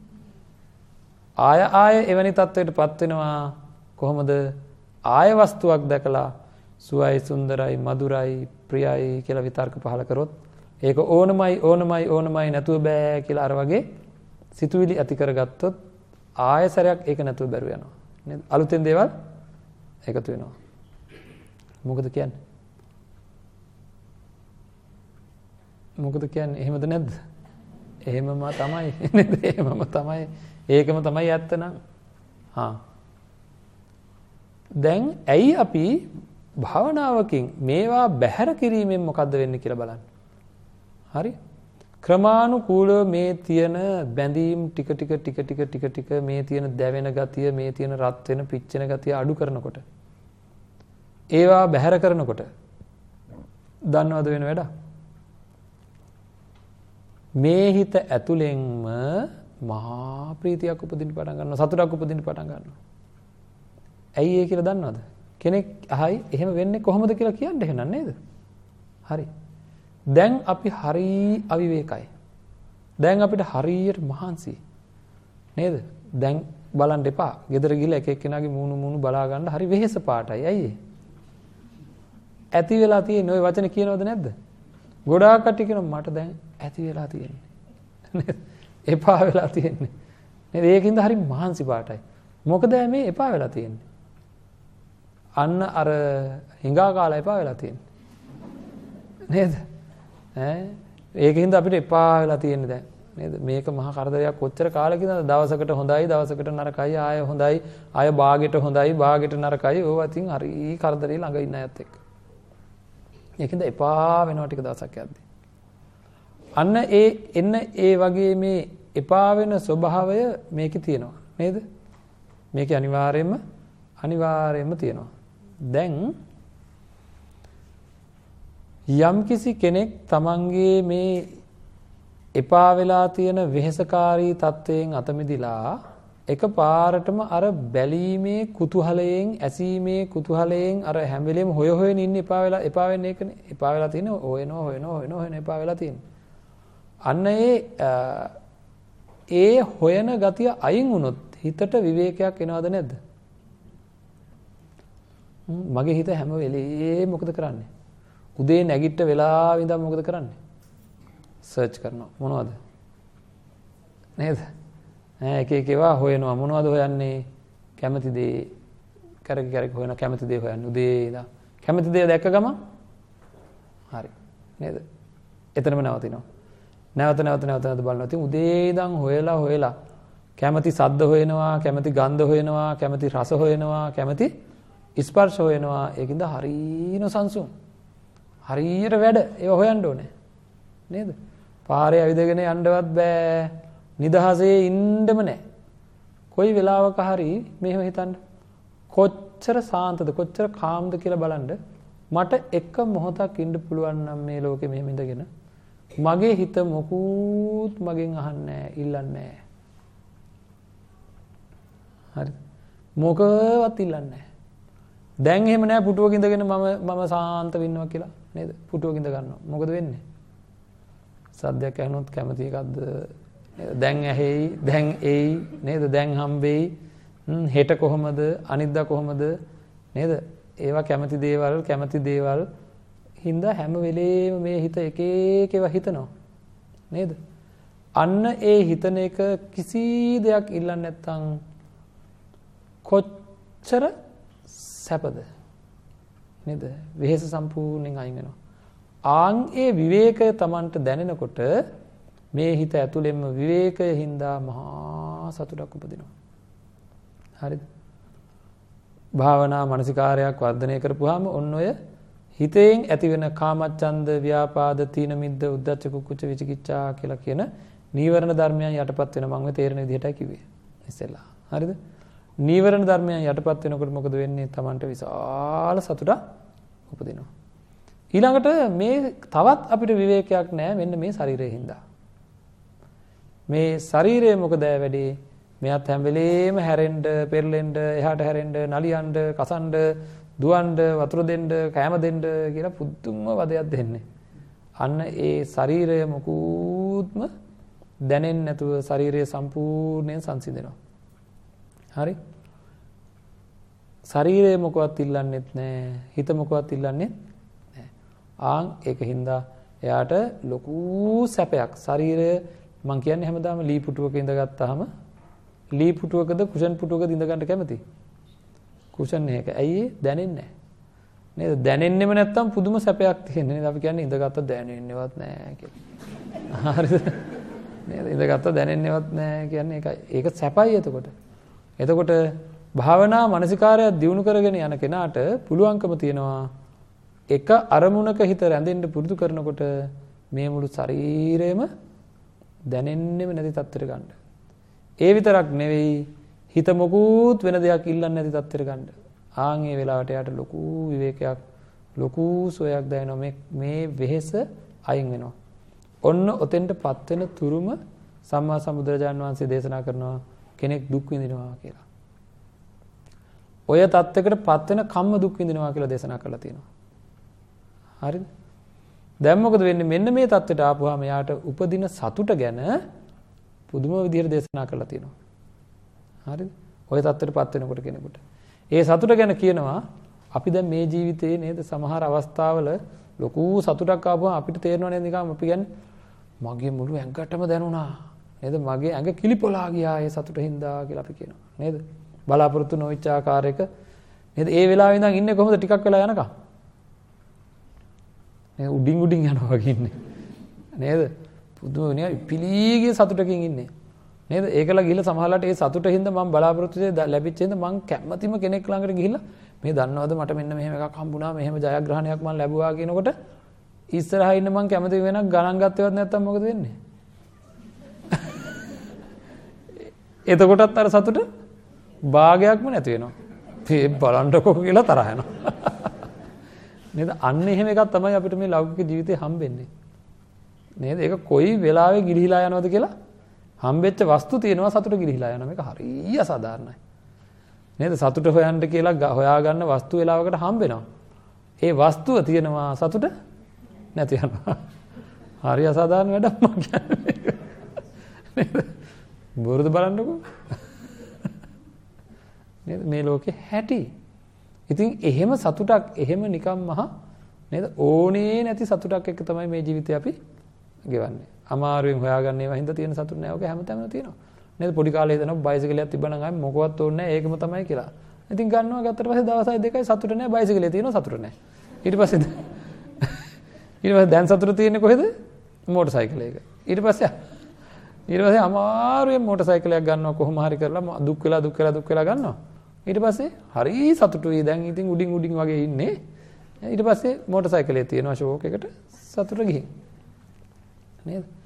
ආය ආය එවැනි තත්ත්වයට පත් වෙනවා. කොහොමද? ආය වස්තුවක් දැකලා සුවයි සුන්දරයි මధుරයි ප්‍රියයි කියලා විතර්ක පහල කරොත් ඒක ඕනමයි ඕනමයි ඕනමයි නැතුව බෑ කියලා අර වගේ සිතුවිලි ඇති කරගත්තොත් ආයසරයක් ඒක නැතුව බැරුව යනවා. නේද? අලුතෙන් දේවල් එකතු වෙනවා. මොකද කියන්නේ? මොකද කියන්නේ? එහෙමද නැද්ද? එහෙමම තමයි. නේද? එහෙමම තමයි. ඒකම තමයි ඇත්ත නම්. හා. දැන් ඇයි අපි භාවනාවකින් මේවා බැහැර කිරීමෙන් මොකද්ද වෙන්නේ කියලා බලන්න. හරි? ක්‍රමානුකූලව මේ තියෙන බැඳීම් ටික ටික ටික ටික ටික ටික මේ තියෙන දැවෙන ගතිය මේ තියෙන රත් වෙන පිච්චෙන ගතිය අඩු කරනකොට. ඒවා බැහැර කරනකොට දන්නවද වෙන වැඩ? මේ හිත ඇතුලෙන්ම මහා ප්‍රීතියක් උපදින්න පටන් ගන්නවා සතුටක් උපදින්න පටන් ගන්නවා. ඇයි ඒ කියලා දන්නවද? කෙනෙක් අහයි එහෙම වෙන්නේ කොහොමද කියලා කියන්න එහෙනම් නේද? හරි. දැන් අපි හරි අවිවේකයි. දැන් අපිට හරියට මහන්සි. නේද? දැන් බලන්න එපා. ගෙදර ගිහලා එක එක්කෙනාගේ මූණු මූණු බලා ගන්න හරි වෙහෙස පාටයි. ඇයි ඇති වෙලා තියෙන ওই වචන කියනවද නැද්ද? ගොඩාක් කට්ටිය කියනවා මට දැන් ඇති වෙලා තියෙන්නේ. එපා වෙලා තියෙන්නේ. නේද? ඒකින්ද හරි මහන්සි පාටයි. මොකද මේ එපා වෙලා තියෙන්නේ? අන්න අර හිඟා කාලා එපා වෙලා තියෙන්නේ. නේද? ඈ ඒකින්ද අපිට එපා වෙලා තියෙන්නේ දැන්. නේද? මේක මහා කරදරයක් කොච්චර කාලෙකින්ද දවසකට හොඳයි දවසකට නරකයි ආය හොඳයි ආය භාගෙට හොඳයි භාගෙට නරකයි ඕවා ඉතින් හරි කරදරේ ළඟ ඉන්න අයත් එක්ක. ඒකින්ද එපා වෙනවා ටික දවසක් යද්දී. අන්න ඒ එන්න ඒ වගේ මේ එපා වෙන ස්වභාවය මේකේ තියෙනවා නේද? මේක අනිවාර්යයෙන්ම අනිවාර්යයෙන්ම තියෙනවා. දැන් යම්කිසි කෙනෙක් තමන්ගේ මේ එපා වෙලා තියෙන වෙහෙසකාරී තත්ත්වයෙන් අත මිදිලා එක පාරටම අර බැලීමේ කුතුහලයෙන් ඇසීමේ කුතුහලයෙන් අර හැම වෙලෙම හොය හොයන ඉන්න එපා වෙලා එපා වෙන්නේ ඒකනේ එපා වෙලා තියෙන හොයනවා හොයනවා හොයනවා හොයන එපා වෙලා තියෙන අන්න ඒ ඒ හොයන ගතිය අයින් වුණොත් හිතට විවේකයක් එනවද නැද්ද? මගේ හිත හැම වෙලේ මොකද කරන්නේ? උදේ නැගිට්ට වෙලා ඉඳන් මොකද කරන්නේ? සර්ච් කරනවා. මොනවද? නේද? එක එක ඒවා හොයනවා. මොනවද හොයන්නේ? කැමති දේ කරක කරක හොයන කැමති දේ හොයන්න. උදේ ඉඳන් කැමති දේ දැක්ක ගමන් හරි. නේද? එතනම නවතිනවා. නැවත නැවත නැවත නැවත බලනවා. ඉතින් උදේ ඉඳන් හොයලා හොයලා කැමති සද්ද හොයනවා කැමති ගන්ධ හොයනවා කැමති රස හොයනවා කැමති ස්පර්ශ හොයනවා. ඒකින්ද හරින සංසුන්. හරියට වැඩ. ඒව හොයන්න ඕනේ. නේද? පාරේ ඇවිදගෙන යන්නවත් බෑ. නිදහසේ ඉන්නම නෑ. කොයි වෙලාවක හරි මෙහෙම හිතන්න. කොච්චර සාන්තද කොච්චර කාම්ද කියලා බලන්ඩ මට එක්ක මොහොතක් ඉන්ඩ පුළුවන්නම් මේ ලෝකෙ මෙහෙම ඉඳගෙන. මගේ හිත මොකූත් මගෙන් අහන්නෑ ඉල්ලන්නෑ. හරි. මොකවත් ඉල්ලන්නෑ. දැන් එහෙම නෑ පුටුවකින්දගෙන මම මම සාන්ත වෙන්නවා කියලා නේද? පුටුවකින්ද ගන්න මොකද වෙන්නේ. සද්‍යයක් ඇහනොත් කැමති එකක්ද? දැන් ඇහෙයි දැන් එයි නේද? දැන් හම්බෙයි. හෙට කොහොමද? අනිද්දා කොහොමද? නේද? ඒවා කැමති දේවල් කැමති දේවල් හින්දා හැම වෙලේම මේ හිත එක එක ඒවා හිතනවා. නේද? අන්න ඒ හිතන එක කිසි දෙයක් ඉල්ලන්නේ නැත්නම් කොච්චර සැපද? නේද? වෙහෙස සම්පූර්ණයෙන් අයින් වෙනවා. ආන් ඒ විවේකය Tamanට දැනෙනකොට මේ හිත ඇතුළෙන්ම විවේකය හින්දා මහා සතුටක් උපදිනවා. හරිද? භාවනා මානසිකාරයක් වර්ධනය කරපුවාම ඔන්න ඔය හිතෙන් ඇතිවෙන කාමච්ඡන්ද ව්‍යාපාද තීන මිද්ද උද්ධච්ච කුක්කුච්ච විචිකිච්ඡා කියලා කියන නීවරණ ධර්මයන් යටපත් වෙන මම තේරෙන විදිහටයි කිව්වේ ඉස්සෙල්ලා. හරිද? නීවරණ ධර්මයන් යටපත් වෙනකොට මොකද වෙන්නේ? Tamanට විශාල සතුටක් උපදිනවා. ඊළඟට මේ තවත් අපිට විවේකයක් නැහැ මෙන්න මේ ශරීරයෙන් හින්දා. මේ ශරීරය මොකද වැඩේ මෙයත් හැම වෙලේම හැරෙන්න පෙරලෙන්න එහාට හැරෙන්න නලියන්න කසන්න දුවන්න වතුර දෙන්න කෑම දෙන්න කියලා පුදුම වදයක් දෙන්නේ. අන්න ඒ ශරීරය මොකුත්ම දැනෙන්නේ නැතුව ශරීරය සම්පූර්ණයෙන් සංසිඳෙනවා. හරි? ශරීරය මොකවත් ඉල්ලන්නෙත් නැහැ. හිත මොකවත් ඉල්ලන්නේ නැහැ. ආන් ඒක හින්දා එයාට ලොකු සැපයක් ශරීරය මං කියන්නේ හැමදාම ලී පුටුවක ඉඳගත්තාම ලී පුටුවකද කුෂන් පුටුවකද ඉඳගන්න කැමති. කුෂන් එක. ඇයි දැනෙන්නේ නැහැ. නේද? දැනෙන්නෙම නැත්තම් පුදුම සැපයක් තියෙන්නේ. නේද? අපි කියන්නේ ඉඳගත්ත දැනෙන්නේවත් නැහැ කියලා. හරිද? නේද? ඉඳගත්ත දැනෙන්නේවත් නැහැ කියන්නේ ඒකයි. ඒක සැපයි එතකොට. එතකොට භාවනා මානසිකාරය දියුණු කරගෙන යන කෙනාට පුළුවන්කම තියෙනවා එක අරමුණක හිත රැඳෙන්න පුරුදු කරනකොට මේ මුළු ශරීරයම දැනෙන්නෙම නැති තත්ත්වයට ගන්න. ඒ විතරක් නෙවෙයි හිත මොකුත් වෙන දෙයක් ඉල්ලන්නේ නැති තත්ත්වයට ගන්න. ආන් ඒ වෙලාවට යාට ලොකු විවේකයක් ලොකු සෝයක් දැනෙනවා මේ මේ වෙහෙස අයින් වෙනවා. ඔන්න ඔතෙන්ටපත් වෙන තුරුම සම්මා සම්බුදුරජාන් වහන්සේ දේශනා කරනවා කෙනෙක් දුක් විඳිනවා කියලා. ඔය தත්වයකටපත් වෙන කම්ම දුක් විඳිනවා කියලා දේශනා කරලා තියෙනවා. හරිද? දැන් මොකද වෙන්නේ මෙන්න මේ தත්ත්වයට ආපුවාම යාට උපදින සතුට ගැන පුදුම විදිහට දේශනා කරලා තියෙනවා. හරිද? ওই தත්තරපත් වෙනකොට කෙනෙකුට. ඒ සතුට ගැන කියනවා අපි දැන් මේ ජීවිතේ නේද සමහර අවස්ථාවල ලොකු සතුටක් ආවම අපිට තේරෙනවා නේද? නිකම් අපි කියන්නේ මගේ මුළු ඇඟටම දැනුණා. නේද? මගේ ඇඟ කිලිපොලා ගියා ඒ සතුටින් හින්දා කියලා අපි කියනවා. නේද? බලාපොරොත්තු නොවිච්ච ආකාරයක. නේද? ඒ වෙලාවේ ඉඳන් ඉන්නේ කොහොමද? ටිකක් වෙලා යනකම්. නේද? උඩින් උඩින් යනවා වගේ ඉන්නේ. නේද? පුදුම වෙනවා. පිලීගේ සතුටකින් ඉන්නේ. නේද? ඒකලා ගිහිල්ලා සමහරලාට ඒ සතුට හින්දා මම බලාපොරොත්තු වෙ ලැබිච්ච හින්දා මම කැමැතිම කෙනෙක් ළඟට ගිහිල්ලා මේ දන්නවද මට මෙන්න මෙහෙම එකක් හම්බුණා මෙහෙම ජයග්‍රහණයක් මම ලැබුවා කියනකොට ඉස්සරහා ඉන්න මම කැමති වෙනක් ගණන් ගත්තේවත් නැත්තම් මොකද වෙන්නේ? එතකොටත් අර සතුට භාගයක්ම නැති වෙනවා. ඒ බලන්නකො කියලා තරහ යනවා. නේද? අන්න එහෙම එකක් තමයි අපිට මේ ලෞකික ජීවිතේ හම්බෙන්නේ. නේද? ඒක කොයි වෙලාවෙ ගිලිහිලා යනවද කියලා හම්බෙච්ච වස්තු තියෙනවා සතුට ගිලිහිලා යනවා. මේක හරිය අසාධාරණයි. නේද? සතුට හොයන්න කියලා හොයාගන්න වස්තු වෙලාවකට හම්බෙනවා. ඒ වස්තුව තියෙනවා සතුට නැති යනවා. හරි අසාධාරණ වැඩක් මම කියන්නේ. නේද? බොරුද බලන්නකෝ. නේද? මේ ලෝකේ හැටි. ඉතින් එහෙම සතුටක් එහෙම නිකම් මහ නේද? ඕනේ නැති සතුටක් එක්ක තමයි මේ ජීවිතේ අපි ගෙවන්නේ. අමාරුවෙන් හොයාගන්න ඒවා හින්දා තියෙන සතුට නෑ. ඔක හැමතැනම තියෙනවා. නේද? පොඩි කාලේ හිතනවා බයිසිකලයක් තිබ්බනම් ආයේ මොකවත් ඕනේ නෑ. ඒකම තමයි කියලා. ඉතින් ගන්නවා ගත්තට පස්සේ දවසයි දෙකයි සතුට නෑ. බයිසිකලේ තියෙනවා සතුට නෑ. ඊට පස්සේ ඊට පස්සේ දැන් සතුට තියෙන්නේ කොහෙද? මෝටර් සයිකලයක. ඊට පස්සේ ඊට පස්සේ අමාරුවෙන් මෝටර් සයිකලයක් ගන්නවා කොහොම හරි කරලා දුක් වෙලා දුක් වෙලා දුක් වෙලා ගන්නවා. ඊට පස්සේ හරි සතුටුයි දැන් ඉතින් උඩින් උඩින් වගේ ඉන්නේ. ඊට පස්සේ මෝටර් සයිකලයේ තියෙනවා ෂෝක් එකට සතුට ගිහින්. නේද?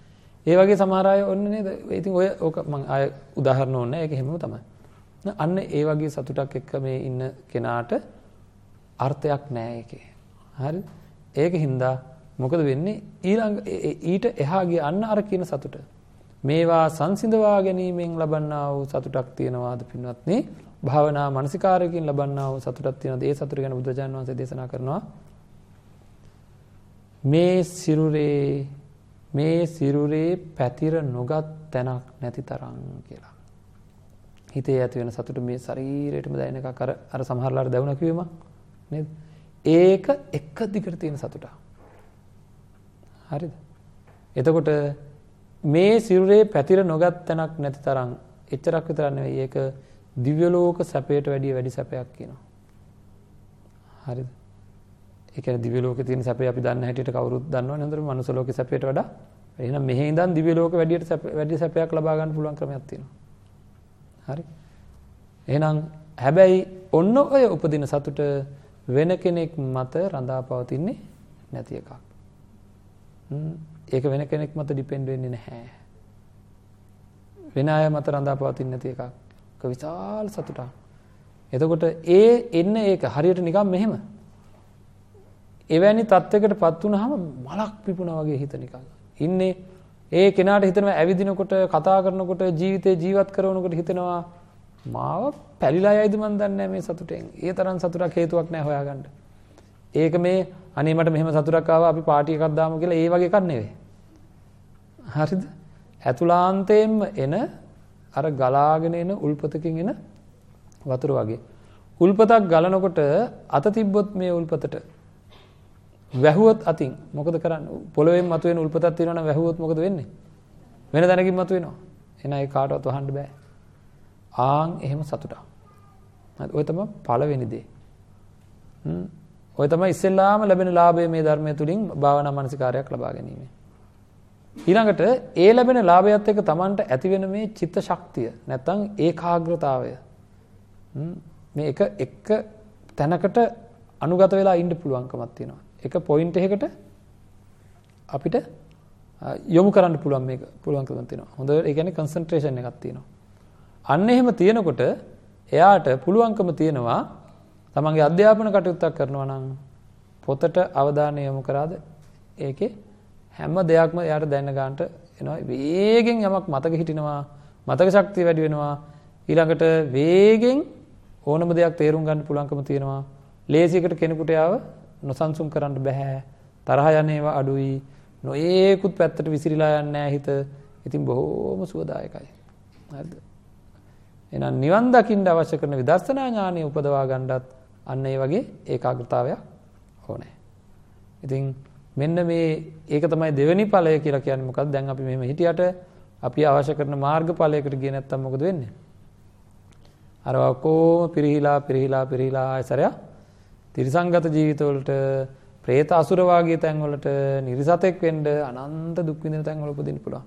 ඒ වගේ සමහර අය ඔන්න නේද? ඉතින් ඔය ඕක මම ආය උදාහරණ ඕනේ ඒක හැමෝම තමයි. අන්න ඒ වගේ සතුටක් එක්ක මේ ඉන්න කෙනාට අර්ථයක් නැහැ ඒකේ. හරි? ඒක හින්දා මොකද වෙන්නේ? ඊළඟ ඊට එහා ගිය අන්න අර කියන සතුට. මේවා සංසිඳවා ගැනීමෙන් ලබන්නා වූ සතුටක් තියෙනවාද පින්වත්නි? භාවනා මානසිකාරයකින් ලබන්නා වූ සතුටක් තියෙනවාද? ඒ සතුට ගැන බුදුරජාණන් වහන්සේ දේශනා කරනවා. මේ සිරුරේ මේ සිරුරේ පැතිර නොගත් තැනක් නැති තරම් කියලා. හිතේ ඇති වෙන සතුට මේ ශරීරයටම දැනෙන එකක් අර අර සමහරලාට දැවුණා කිව්වම නේද? ඒක එක දිගට තියෙන සතුටක්. හරිද? එතකොට මේ සිරුරේ පැතිර නොගත් තැනක් නැති තරම් එච්චරක් විතර නෙවෙයි ඒක දිව්‍ය ලෝක සැපයට වැඩිය වැඩි සැපයක් කියනවා. හරිද? ඒ කියන්නේ දිව්‍ය ලෝකේ තියෙන සැපේ අපි දන්න හැටියට කවුරුත් දන්නවනේ හොඳට මනුස්ස ලෝකේ සැපයට වඩා එහෙනම් මෙහි ඉඳන් දිව්‍ය ලෝක වැඩියට වැඩි සැපයක් ලබා ගන්න පුළුවන් ක්‍රමයක් තියෙනවා. හරි? එහෙනම් හැබැයි ඔන්න ඔය උපදින සතුට වෙන කෙනෙක් මත රඳා පවතින්නේ නැති එකක්. ඒක වෙන කෙනෙක් මත ඩිපෙන්ඩ් වෙන්නේ නැහැ. වෙන අය මත රඳා පවතින්නේ නැති එකක්. ඒක විශාල සතුටක්. එතකොට ඒ එන්න ඒක හරියට නිකන් මෙහෙම එවැනි තත්වයකට පත් වුණාම මලක් පිපුණා වගේ හිත නිකන්. ඉන්නේ ඒ කෙනාට හිතනවා ඇවිදිනකොට කතා කරනකොට ජීවිතේ ජීවත් කරනකොට හිතනවා මාව පැලිලා යයිද මන් දන්නේ නැහැ මේ සතුටෙන්. ඒ තරම් සතුටක් හේතුවක් නැහැ හොයාගන්න. ඒක මේ අනේ මට මෙහෙම සතුටක් ආවා අපි පාටි එකක් දාමු කියලා ඒ වගේ එකක් නෙවෙයි. හරිද? ඇතුලාන්තයෙන්ම එන අර ගලාගෙන එන උල්පතකින් එන වතුර වගේ. උල්පතක් ගලනකොට අත තිබ්බොත් මේ උල්පතට වැහුවොත් අතින්. මොකද කරන්න? පොළොවෙන් මතුවෙන උල්පතක් තියෙනවා නම් වැහුවොත් මොකද වෙන්නේ? වෙන තැනකින් මතුවෙනවා. එහෙනම් ඒ කාටවත් වහන්න බෑ. ආන් එහෙම සතුටක්. හරි ඔය තමයි පළවෙනි දේ. හ්ම්. ඔය තමයි ඉස්සෙල්ලාම ලැබෙන ලාභය මේ ධර්මය තුලින් භාවනා මානසිකාරයක් ලබා ගැනීම. ඊළඟට ඒ ලැබෙන ලාභයත් එක්ක Tamanට ඇති වෙන මේ චිත්ත ශක්තිය නැත්තම් ඒකාග්‍රතාවය. මේ එක එක තැනකට අනුගත වෙලා ඉන්න පුළුවන්කමක් තියෙනවා. එක පොයින්ට් එකකට අපිට යොමු කරන්න පුළුවන් මේක පුළුවන්කම තියෙනවා. හොඳට ඒ කියන්නේ කන්සන්ට්‍රේෂන් එකක් තියෙනවා. අන්න එහෙම තියෙනකොට එයාට පුළුවන්කම තියෙනවා තමන්ගේ අධ්‍යාපන කටයුත්තක් කරනවා නම් පොතට අවධානය යොමු කරාද ඒකේ හැම දෙයක්ම එයාට දැනන ගන්නට එනවා. වේගෙන් යමක් මතක හිටිනවා. මතක ශක්තිය වැඩි වෙනවා. ඊළඟට වේගෙන් ඕනම දෙයක් තේරුම් ගන්න පුළුවන්කම තියෙනවා. ලේසියකට කෙනෙකුට යාව නොසන්සුන් කරන්න බැහැ. තරහ යන ඒවා අඩුයි. නොඒකුත් පැත්තට විසිරිලා යන්නේ හිත. ඉතින් බොහෝම සුවදායකයි. හරිද? එහෙනම් නිවන් දකින්න අවශ්‍ය කරන විදර්ශනා ඥානය උපදවා ගන්නත් අන්න ඒ වගේ ඒකාග්‍රතාවයක් ඕනේ. ඉතින් මෙන්න මේ ඒක තමයි දෙවෙනි ඵලය කියලා කියන්නේ. මොකක්ද දැන් අපි මෙහෙම හිටියට අපි අවශ්‍ය කරන මාර්ගඵලයකට ගියේ නැත්තම් මොකද වෙන්නේ? අර ඔක්කොම පිරිහිලා පිරිහිලා පිරිහිලා ආයසරයක් තිරිසංගත ජීවිතවලට പ്രേත අසුර වාගේ තැන්වලට නිර්සතෙක් වෙන්න අනන්ත දුක් විඳින තැන්වල උපදින්න පුළුවන්.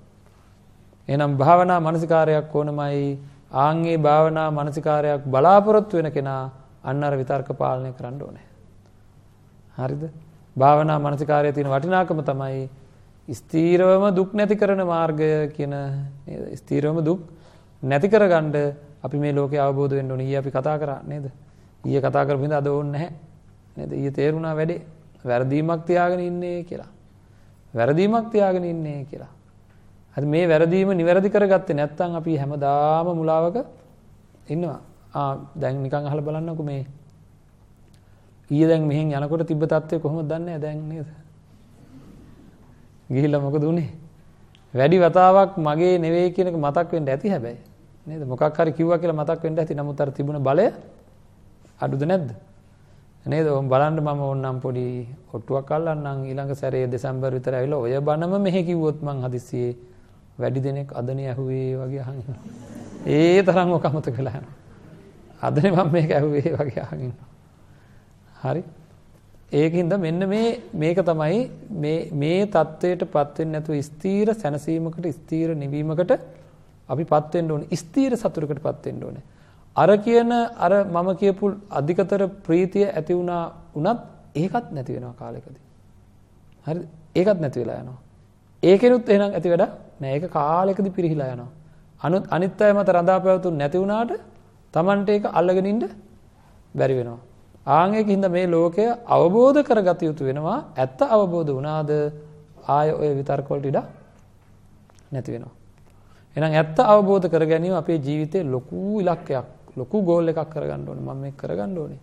එහෙනම් භාවනා මානසිකාරයක් ඕනමයි ආන්ගේ භාවනා මානසිකාරයක් බලාපොරොත්තු වෙන කෙනා අන්න අර විතර්ක පාලනය කරන්න ඕනේ. හරිද? භාවනා මානසිකාරයේ තියෙන වටිනාකම තමයි ස්ථීරවම දුක් නැති කරන මාර්ගය කියන නේද? ස්ථීරවම දුක් නැති කරගන්න අපි මේ ලෝකේ අවබෝධ වෙන්න ඕනේ. ඊයේ අපි කතා කරා නේද? ඊයේ කතා කරපු හින්දා අද ඕනේ නැහැ. නේද? ඊයේ තේරුණා වැඩේ. වැරදීමක් තියාගෙන ඉන්නේ කියලා. වැරදීමක් තියාගෙන ඉන්නේ කියලා. හරි මේ වැරදීම නිවැරදි කරගත්තේ නැත්නම් අපි හැමදාම මුලාවක ඉන්නවා. ආ දැන් නිකන් අහලා බලන්නකෝ මේ ඊයේ දැන් මෙහෙන් යනකොට තිබ්බ තත්ත්වය කොහොමද දන්නේ දැන් නේද? ගිහිල්ලා මොකද උනේ? වැඩි වතාවක් මගේ නෙවෙයි කියන එක මතක් වෙන්න ඇති හැබැයි. නේද? මොකක් හරි කිව්වා කියලා මතක් වෙන්න ඇති. නමුත් අර තිබුණ බලය අඩුද නැද්ද? නේද ඔම් බලන්න මම ඕන්නම් පොඩි ඔට්ටුවක් අල්ලන්නම් ඊළඟ සැරේ දෙසැම්බර් විතර ඇවිල්ලා ඔය බණම මෙහෙ කිව්වොත් මං හදිස්සියේ වැඩි දෙනෙක් අදනේ ඇහුවේ වගේ අහන් ඒ තරම් ඔක අමතක වෙලා යනවා. අදනේ මම මේක ඇහුවේ වගේ අහන් හරි. ඒකින්ද මෙන්න මේ මේක තමයි මේ මේ தത്വයටපත් වෙන්නේ නැතුව ස්ථීර සැනසීමකට ස්ථීර නිවීමකට අපිපත් වෙන්න ඕනේ. ස්ථීර සතුටකටපත් වෙන්න ඕනේ. අර කියන අර මම කියපු අධිකතර ප්‍රීතිය ඇති වුණා වුණත් ඒකත් නැති වෙනවා කාලෙකදී. හරිද? ඒකත් නැති වෙලා යනවා. ඒකෙනුත් එහෙනම් ඇති වැඩ නෑ. ඒක කාලෙකදී පිරිහිලා යනවා. අනුත් අනිත් අය මත රඳා පැවතුම් නැති වුණාට Tamante ඒක අල්ලගෙන ඉන්න බැරි වෙනවා. ආන් ඒකින්ද මේ ලෝකය අවබෝධ කරගත යුතු වෙනවා. ඇත්ත අවබෝධ වුණාද ආය ඔය විතර්ක වලට ඉඩ නැති වෙනවා. එහෙනම් ඇත්ත අවබෝධ කර ගැනීම අපේ ජීවිතේ ලොකු ඉලක්කයක්. ලොකු ගෝල් එකක් කරගන්න ඕනේ. මම මේක කරගන්න ඕනේ.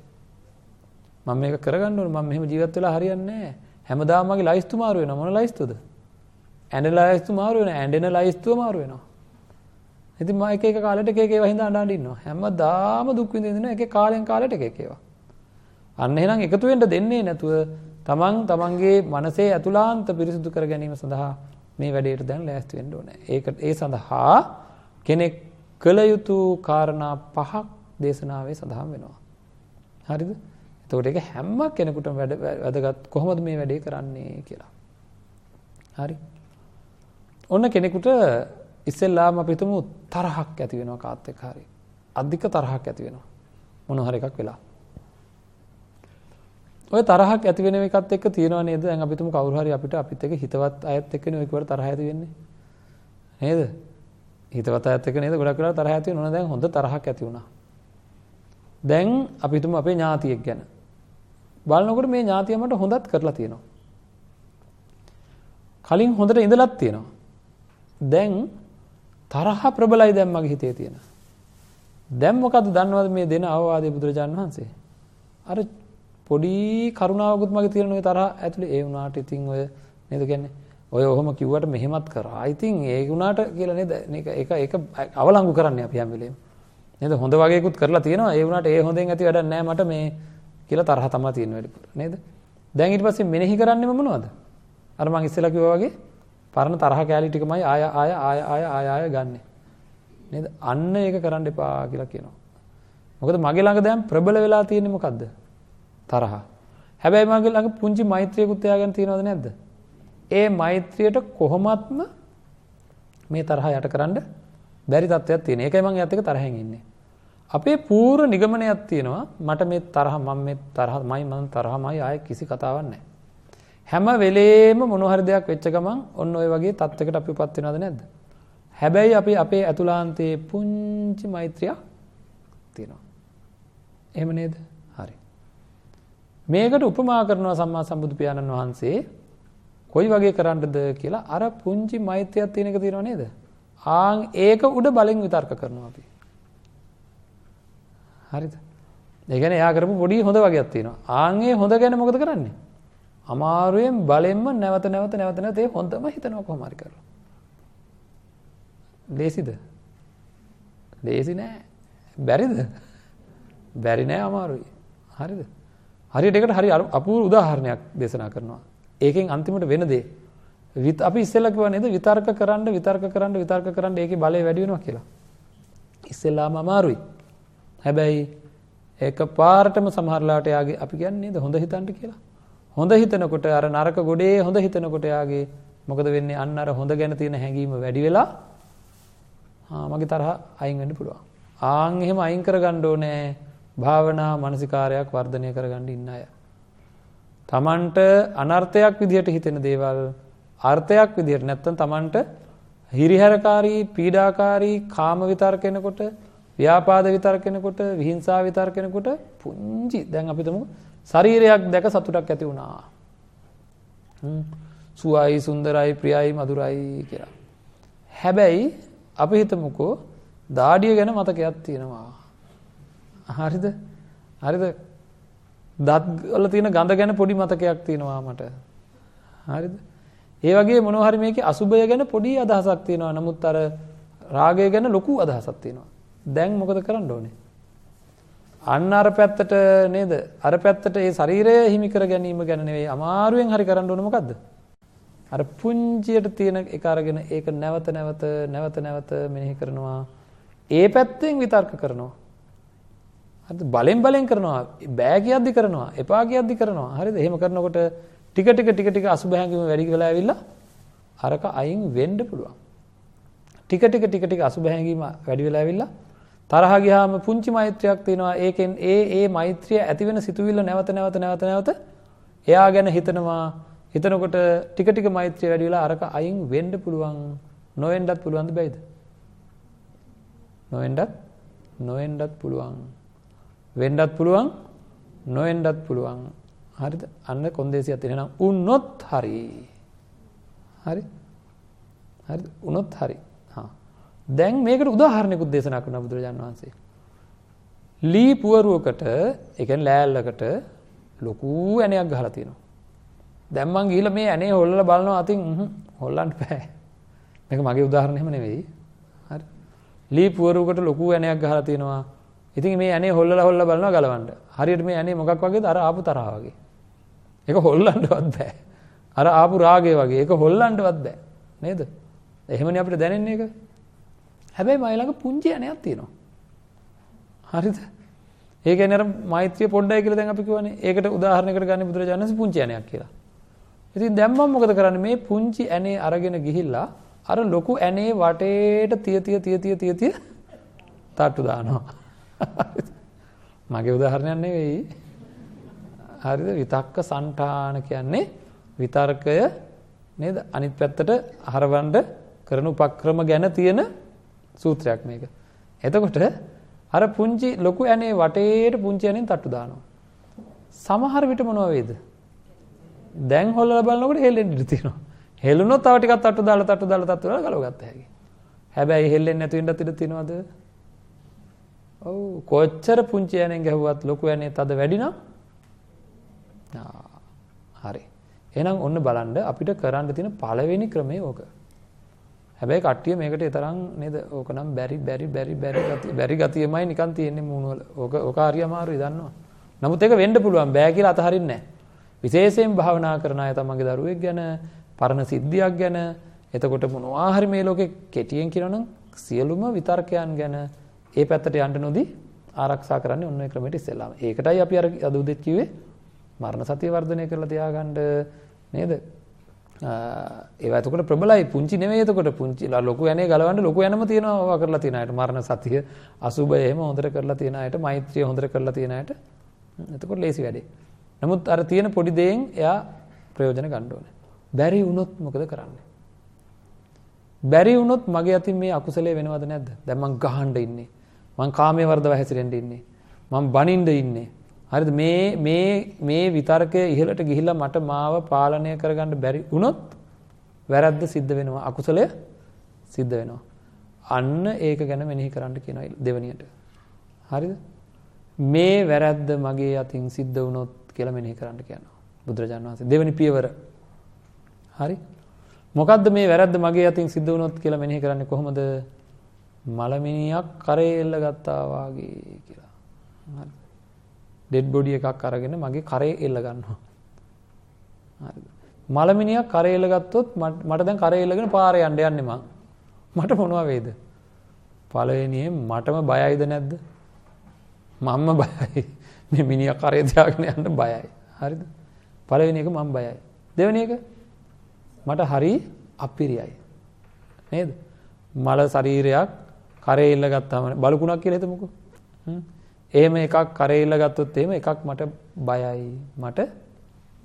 මම මේක කරගන්න ඕනේ. මම මෙහෙම ජීවත් වෙලා හරියන්නේ නැහැ. හැමදාම මගේ ලයිස්තු මාරු වෙනවා. මොන ලයිස්තුද? ඇඬන ලයිස්තු මාරු වෙනවා. ඇඬෙන ලයිස්තුව මාරු වෙනවා. ඉතින් මම එක එක කාලෙට එක එක ඒවා හින්දා අඬ අඬ ඉන්නවා. හැමදාම දුක් විඳින්න එක එක කාලෙන් කාලෙට එක එක ඒවා. අන්න එහෙනම් එකතු වෙන්න දෙන්නේ නැතුව තමන් තමන්ගේ මනසේ ඇතුළාන්ත පිරිසිදු කර ගැනීම සඳහා මේ වැඩේට දැන් ලෑස්ති වෙන්න ඕනේ. ඒක ඒ සඳහා කෙනෙක් කළ යුතු කාරණා පහක් දේශනාවේ සඳහන් වෙනවා. හරිද? එතකොට ඒක හැම කෙනෙකුටම වැදගත් කොහොමද මේ වැඩේ කරන්නේ කියලා. හරි. ඔන්න කෙනෙකුට ඉස්සෙල්ලාම අපි හිතමු තරහක් ඇති වෙනවා කාත් එක්ක හරි. අධික තරහක් ඇති වෙනවා. මොන හරි එකක් වෙලා. ඔය තරහක් ඇති වෙන එකත් එක්ක තියෙනවා නේද? දැන් අපි හිතමු කවුරු හරි අපිට අපිත් එක්ක හිතවත් අයත් එක්කනේ ඔය කවර තරහ ඇති වෙන්නේ. නේද? හිතවත් අයත් එක්ක නේද ගොඩක් වෙලා තරහ ඇති වෙනවා. දැන් හොඳ තරහක් ඇති වුණා. දැන් අපි හිතමු අපේ ඥාතියෙක් ගැන. බලනකොට මේ ඥාතිය මට හොඳත් කරලා තියෙනවා. කලින් හොඳට ඉඳලත් තියෙනවා. දැන් තරහ ප්‍රබලයි දැන් මගේ හිතේ තියෙන. දැන් මොකද්ද දන්නවද මේ දෙන අවවාදයේ බුදුරජාන් වහන්සේ? අර පොඩි කරුණාවකුත් මගේ තියෙන ඔය තරහ ඇතුලේ ඒ වුණාට ඉතින් ඔය නේද කියන්නේ ඔය ඔහොම කිව්වට මෙහෙමත් කරා. ඉතින් ඒ වුණාට කියලා නේද මේක ඒක ඒක අවලංගු කරන්නේ අපි හැම වෙලේම. නේද හොඳ වගේකුත් කරලා තියෙනවා. ඒ වුණාට ඒ හොඳෙන් ඇති වැඩක් නැහැ මට මේ කියලා තරහ තමයි තියෙන වැඩිපුර. නේද? දැන් ඊට පස්සේ මෙනෙහි කරන්නේම මොනවද? අර මං ඉස්සෙල්ලා කිව්වා වගේ පරණ තරහ කෑලි ටිකමයි ආය ආය ආය ආය ආය ආය ගන්නෙ. නේද? අන්න ඒක කරන්න එපා කියලා කියනවා. මොකද මගේ ළඟ දැන් ප්‍රබල වෙලා තියෙන්නේ මොකද්ද? තරහ. හැබැයි මගේ ළඟ පුංචි මෛත්‍රියකුත් එයාගෙන තියෙනවද නැද්ද? ඒ මෛත්‍රියට කොහොමත්ම මේ තරහ යට කරන්න බැරි තත්ත්වයක් තියෙන. ඒකයි මම එයත් එක්ක තරහෙන් ඉන්නේ. අපේ පූර්ව නිගමනයක් තියෙනවා මට මේ තරහ මම මේ තරහමයි මම තරහමයි ආයේ කිසි කතාවක් නැහැ. හැම වෙලේම මොන හරි දෙයක් වෙච්ච ගමන් ඔන්න ඔය වගේ තත්යකට අපි උපත් වෙනවද නැද්ද? හැබැයි අපි අපේ ඇතුළාන්තයේ පුංචි මෛත්‍රියක් තියෙනවා. එහෙම නේද? මේකට උපමා කරනවා සම්මා සම්බුදු පියාණන් වහන්සේ කොයි වගේ කරන්නද කියලා අර පුංචි මෛත්‍රියක් තියෙන එක තියෙනව නේද? ආන් ඒක උඩ බලෙන් විතර්ක කරනවා අපි. හරිද? ඒ කියන්නේ එයා කරපු පොඩි හොඳ වගේක් තියෙනවා. ආන් ඒ හොඳ ගැන මොකද කරන්නේ? අමාරුවෙන් බලෙන්ම නැවත නැවත නැවත නැවත ඒ හොඳම හිතනවා කොහොම හරි කරලා. ලේසිද? ලේසි නෑ. බැරිද? බැරි නෑ අමාරුයි. හරිද? හරියට ඒකට හරි අපූර්ව උදාහරණයක් දේශනා කරනවා. ඒකෙන් අන්තිමට වෙන දේ විත් අපි ඉස්සෙල්ලා කිව්වා නේද විතර්ක කරන්න විතර්ක කරන්න විතර්ක කරන්න ඒකේ බලය වැඩි වෙනවා කියලා. ඉස්සෙල්ලාම අමාරුයි. හැබැයි ඒක පාරටම සමහරලාට යාගේ අපි කියන්නේ නේද හොඳ හිතන්න කියලා. හොඳ හිතනකොට අර නරක ගොඩේ හොඳ හිතනකොට යාගේ මොකද වෙන්නේ අන්න අර හොඳ ගැන තියෙන හැඟීම වැඩි වෙලා ආ මගේ තරහ අයින් වෙන්න පුළුවන්. ආන් එහෙම අයින් කරගන්න ඕනේ. භාවනා මනසිකාරයක් වර්ධනය කරගන්න ඉන්න අය. තමන්ට අනර්ථයක් විදිහට හිතෙන දේවල් අර්ථයක් විදිහට නැත්තම් තමන්ට හිරිහැරකාරී පීඩාකාරී කාම විතර්කනකොට ව්‍යාපාද විතර්කනකොට විහිංසා විතර්කනකොට පුංචි දැන් අපිතම ශරීරයක් දැක සතුටක් ඇති වුණා. සුවයි සුන්දරයි ප්‍රියයි මදුරයි කියලා. හැබැයි අපි හිතමුකෝ දාඩිය ගැන මතකයක් තියෙනවා. හරිද හරිද දත්ගල තියෙන ගඳ ගැන පොඩි මතකයක් තියෙනවා මට. හරිද ඒ වගේ මොනවහරි මේක අසුභය ගැන පොඩි අදහසක් තියෙනවා නමුත් අර රාගය ගැන ලොකු අදහසක් තියෙනවා. දැන් මොකද කරන්න ඕනේ. අන්න අර පැත්තට නේද අර පැත්තට ඒ ශරීරය හිමි කර ගැනීම ගැන නෙවෙයි අමාරුවෙන් හරි කරන්න ඕන මොකද්ද? අර පුංචියට තියෙන එක අරගෙන ඒක නැවත නැවත නැවත නැවත මෙනෙහි කරනවා. ඒ පැත්තෙන් විතර්ක කරනවා. හරිද? බලෙන් බලෙන් කරනවා. බෑ කියද්දි කරනවා. එපා කියද්දි කරනවා. හරිද? එහෙම කරනකොට ටික ටික ටික ටික අසුබ හැඟීම වැඩි වෙලා ඇවිල්ලා අරක අයින් වෙන්න පුළුවන්. ටික ටික ටික ටික අසුබ හැඟීම වැඩි වෙලා ඇවිල්ලා තරහ ගියාම පුංචි මෛත්‍රියක් තියෙනවා. ඒකෙන් ඒ ඒ මෛත්‍රිය ඇති වෙන සිතුවිල්ල නැවත නැවත නැවත නැවත එයා ගැන හිතනවා. හිතනකොට ටික ටික මෛත්‍රිය වැඩි වෙලා අරක අයින් වෙන්න පුළුවන්. නොවෙන්නත් පුළුවන්ද බැයිද? නොවෙන්නත් නොවෙන්නත් පුළුවන්. වෙන්නත් පුළුවන් නොවෙන්නත් පුළුවන්. හරිද? අන්න කොන්දේසියක් තියෙනවා. උන්නොත් හරි. හරි? හරිද? උනොත් හරි. හා. දැන් මේකට උදාහරණයකුත් දේශනා කරනවා බුදුරජාණන් වහන්සේ. ලී පුවරුවකට, ඒ කියන්නේ ලෑල්ලකට ලොකු ඇණයක් ගහලා තියෙනවා. දැන් මං ගිහිල්ලා මේ ඇණේ හොල්ලලා බලනවා අතින් හොල්ලන්න බෑ. මේක මගේ උදාහරණ එහෙම නෙවෙයි. හරි. ලී පුවරුවකට ලොකු ඇණයක් ගහලා තියෙනවා. ඉතින් මේ ඇණේ හොල්ලලා හොල්ලලා බලනවා ගලවන්න. හරියට මේ ඇණේ මොකක් වගේද? අර ආපු තරහ වගේ. ඒක හොල්ලන්නවත් බෑ. අර ආපු රාගය වගේ. ඒක හොල්ලන්නවත් බෑ. නේද? එහෙමනේ අපිට දැනෙන්නේ ඒක. හැබැයි මයි ළඟ පුංචි ඇණයක් තියෙනවා. හරිද? ඒ කියන්නේ අර මෛත්‍රිය පොඩ්ඩයි කියලා දැන් අපි කියවනේ. ඒකට උදාහරණයකට ගන්න බුදුරජාණන් වහන්සේ පුංචි ඇණයක් කියලා. ඉතින් දැන් මම මොකද කරන්නේ? මේ පුංචි ඇණේ අරගෙන ගිහිල්ලා අර ලොකු ඇණේ වටේට තිය තිය තිය තිය තිය තිය තට්ටු දානවා. මගේ උදාහරණයක් නෙවෙයි. හරිද? විතක්ක సంతාන කියන්නේ විතර්කය නේද? අනිත් පැත්තට හරවන්න කරන උපක්‍රම ගැන තියෙන සූත්‍රයක් මේක. එතකොට අර පුංචි ලොකු ඇනේ වටේට පුංචි ඇනෙන් තට්ටු දානවා. සමහර විට මොනව වේද? දැන් හොල්ලලා බලනකොට හෙල්ලෙන්න ඉඩ තියෙනවා. හෙල්ලුනොත් තව ටිකක් තට්ටු දාලා තට්ටු දාලා තට්ටු දාලා ගලව ගත්ත හැකි. හැබැයි හෙල්ලෙන්නේ නැතු වෙන්නත් ඉඩ තියෙනවද? ඔව් කොච්චර පුංචි ඇනෙන් ගැහුවත් ලොකු ඇනේ තද වැඩි නම් හරි. එහෙනම් ඔන්න බලන්න අපිට කරන්න තියෙන පළවෙනි ක්‍රමය ඕක. හැබැයි කට්ටිය මේකට තරම් නේද ඕක නම් බැරි බැරි බැරි බැරි ගතිය බැරි ගතියමයි නිකන් තියෙන්නේ මූණ වල. ඕක ඕක හරි අමාරුයි දන්නවා. නමුත් ඒක වෙන්න පුළුවන් බෑ කියලා අතහරින්නේ නැහැ. විශේෂයෙන් භාවනා කරන අය තමන්ගේ දරුවෙක් ගැන පරණ සිද්ධියක් ගැන එතකොට මොනවා හරි මේ ලෝකේ කෙටියෙන් කියනවනම් සියලුම විතර්කයන් ගැන ඒ පැත්තට යන්න නොදී ආරක්ෂා කරන්නේ ඔන්න ඔය ක්‍රමයට ඉස්සෙල්ලාම. ඒකටයි අපි අර අද උදෙත් කිව්වේ මරණ සතිය වර්ධනය කරලා තියාගන්න නේද? ඒවා එතකොට ප්‍රබලයි පුංචි නෙවෙයි එතකොට පුංචි ලොකු යන්නේ ගලවන්න ලොකු යනම තියෙනවා ඔවා කරලා තියෙන අයට මරණ සතිය අසුබය එහෙම හොඳට කරලා තියෙන අයට මෛත්‍රිය හොඳට කරලා තියෙන අයට එතකොට ලේසි වැඩේ. නමුත් අර තියෙන පොඩි දෙයෙන් එයා ප්‍රයෝජන ගන්න ඕනේ. බැරි වුණොත් මොකද කරන්නේ? බැරි වුණොත් මගේ අතින් මේ අකුසලයේ වෙනවද නැද්ද? දැන් මං ගහන්න ඉන්නේ. මං කාමයේ වර්ධව හැසිරෙන්න ඉන්නේ. මං බනින්න ඉන්නේ. හරිද? මේ මේ මේ විතර්කය ඉහළට ගිහිල්ලා මට මාව පාලනය කරගන්න බැරි වුණොත් වැරද්ද සිද්ධ වෙනවා. අකුසලය සිද්ධ වෙනවා. අන්න ඒක ගැන මෙනෙහි කරන්න කියනවා දෙවනියට. හරිද? මේ වැරද්ද මගේ අතින් සිද්ධ වුණොත් කියලා මෙනෙහි කරන්න කියනවා බුදුරජාණන් වහන්සේ. දෙවනි පියවර. හරි? මොකද්ද මේ වැරද්ද මගේ අතින් සිද්ධ වුණොත් කියලා මෙනෙහි කරන්නේ කොහොමද? මලමිනියක් කරේ එල්ල ගත්තා වාගේ කියලා හරි ඩෙඩ් බොඩි එකක් අරගෙන මගේ කරේ එල්ල ගන්නවා. හරිද? මලමිනියක් කරේ එල්ල ගත්තොත් මට දැන් කරේ එල්ලගෙන පාරේ යන්න යන්නේ මං. මට මොනවා වේද? පළවෙනියෙන් මටම බයයිද නැද්ද? මම්ම බයයි. මේ මිනිහා කරේ තියාගෙන යන්න බයයි. හරිද? පළවෙනි එක මම බයයි. දෙවෙනි එක මට හරි අපිරියයි. නේද? මල ශරීරයක් කරේ එල්ල ගත්තාම බලුකුණක් කියලා හිතමුකෝ. එහෙම එකක් කරේල්ල ගත්තොත් එහෙම එකක් මට බයයි මට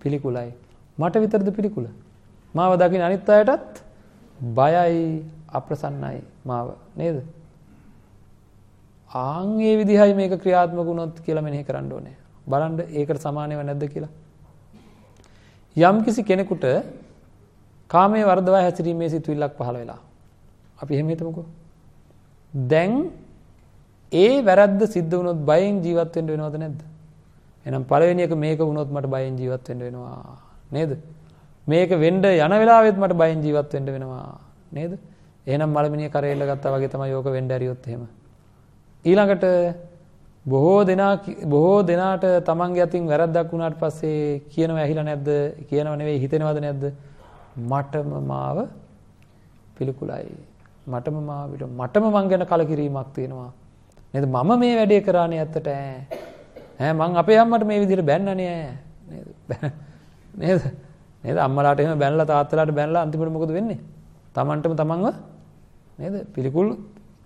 පිළිකුලයි. මට විතරද පිළිකුල. මාව දකින අනිත් අයටත් බයයි අප්‍රසන්නයි මාව නේද. ආන්ගේ විදිහයි මේක ක්‍රියාත්මක වුණොත් කියලා මෙනෙහි කරන්න ඕනේ. බලන්න ඒකට සමානව නැද්ද කියලා. යම් කිසි කෙනෙකුට කාමයේ වර්ධවා හැසිරීමේ සිතුවිල්ලක් පහළ වෙලා. අපි එහෙම හිතමුකෝ. දැන් ඒ වැරද්ද සිද්ධ වුණොත් බයෙන් ජීවත් වෙන්න වෙනවද නැද්ද? එහෙනම් පළවෙනි එක මේක වුණොත් මට බයෙන් ජීවත් වෙන්න වෙනවා. නේද? මේක වෙන්න යන වෙලාවෙත් මට බයෙන් ජීවත් වෙන්න වෙනවා. නේද? එහෙනම් මලමිනිය කරේල්ල ගත්තා වගේ තමයි යෝක වෙන්න ඇරියොත් එහෙම. ඊළඟට බොහෝ දෙනා බොහෝ දෙනාට තමන්ගේ අතින් වැරද්දක් වුණාට පස්සේ කියනව ඇහිලා නැද්ද? කියනව නෙවෙයි හිතෙනවද නැද්ද? මටම මාව පිළිකුලයි. මටම මාවිට මටම මං ගැන කලකිරීමක් තියෙනවා. නේද? මම මේ වැඩේ කරානේ ඇත්තට ඈ. මං අපේ අම්මට මේ විදිහට බැන්නනේ නේද? නේද? නේද? අම්මලාට එහෙම බැනලා තාත්තලාට බැනලා අන්තිමට මොකද වෙන්නේ? Tamanටම තමන්ව නේද? පිළිකුල්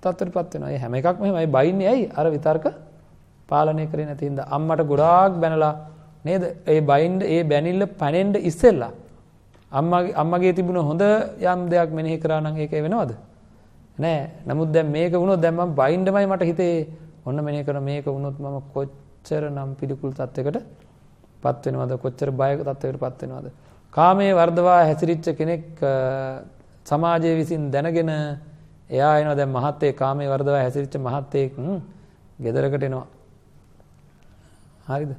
තත්ත්වයටපත් වෙනවා. ඒ හැම එකක්ම එහෙමයි බයින්නේ ඇයි? අර විතර්ක පාලනය කරේ නැති හින්දා අම්මට ගොඩාක් බැනලා නේද? ඒ බයින්ද ඒ බැනිල්ල පැනෙන්න ඉස්සෙල්ලා අම්මගේ අම්මගේ තිබුණ හොඳ යම් දෙයක් මෙනෙහි කරා නම් ඒක වෙනවද? නෑ. නමුත් දැන් මේක වුණොත් දැන් මම බයින්ඩමයි මට හිතේ ඔන්න මෙනෙහි කරන මේක වුණොත් මම කොච්චර නම් පිළිකුල් තත්යකට පත් වෙනවද? කොච්චර බය තත්යකට පත් වෙනවද? කාමයේ වර්ධවා හැසිරිච්ච කෙනෙක් සමාජයේ විසින් දැනගෙන එයා එනවා දැන් මහත්තයෙක් කාමයේ වර්ධවා හැසිරිච්ච මහත්තයෙක් ගෙදරකට එනවා. හරිද?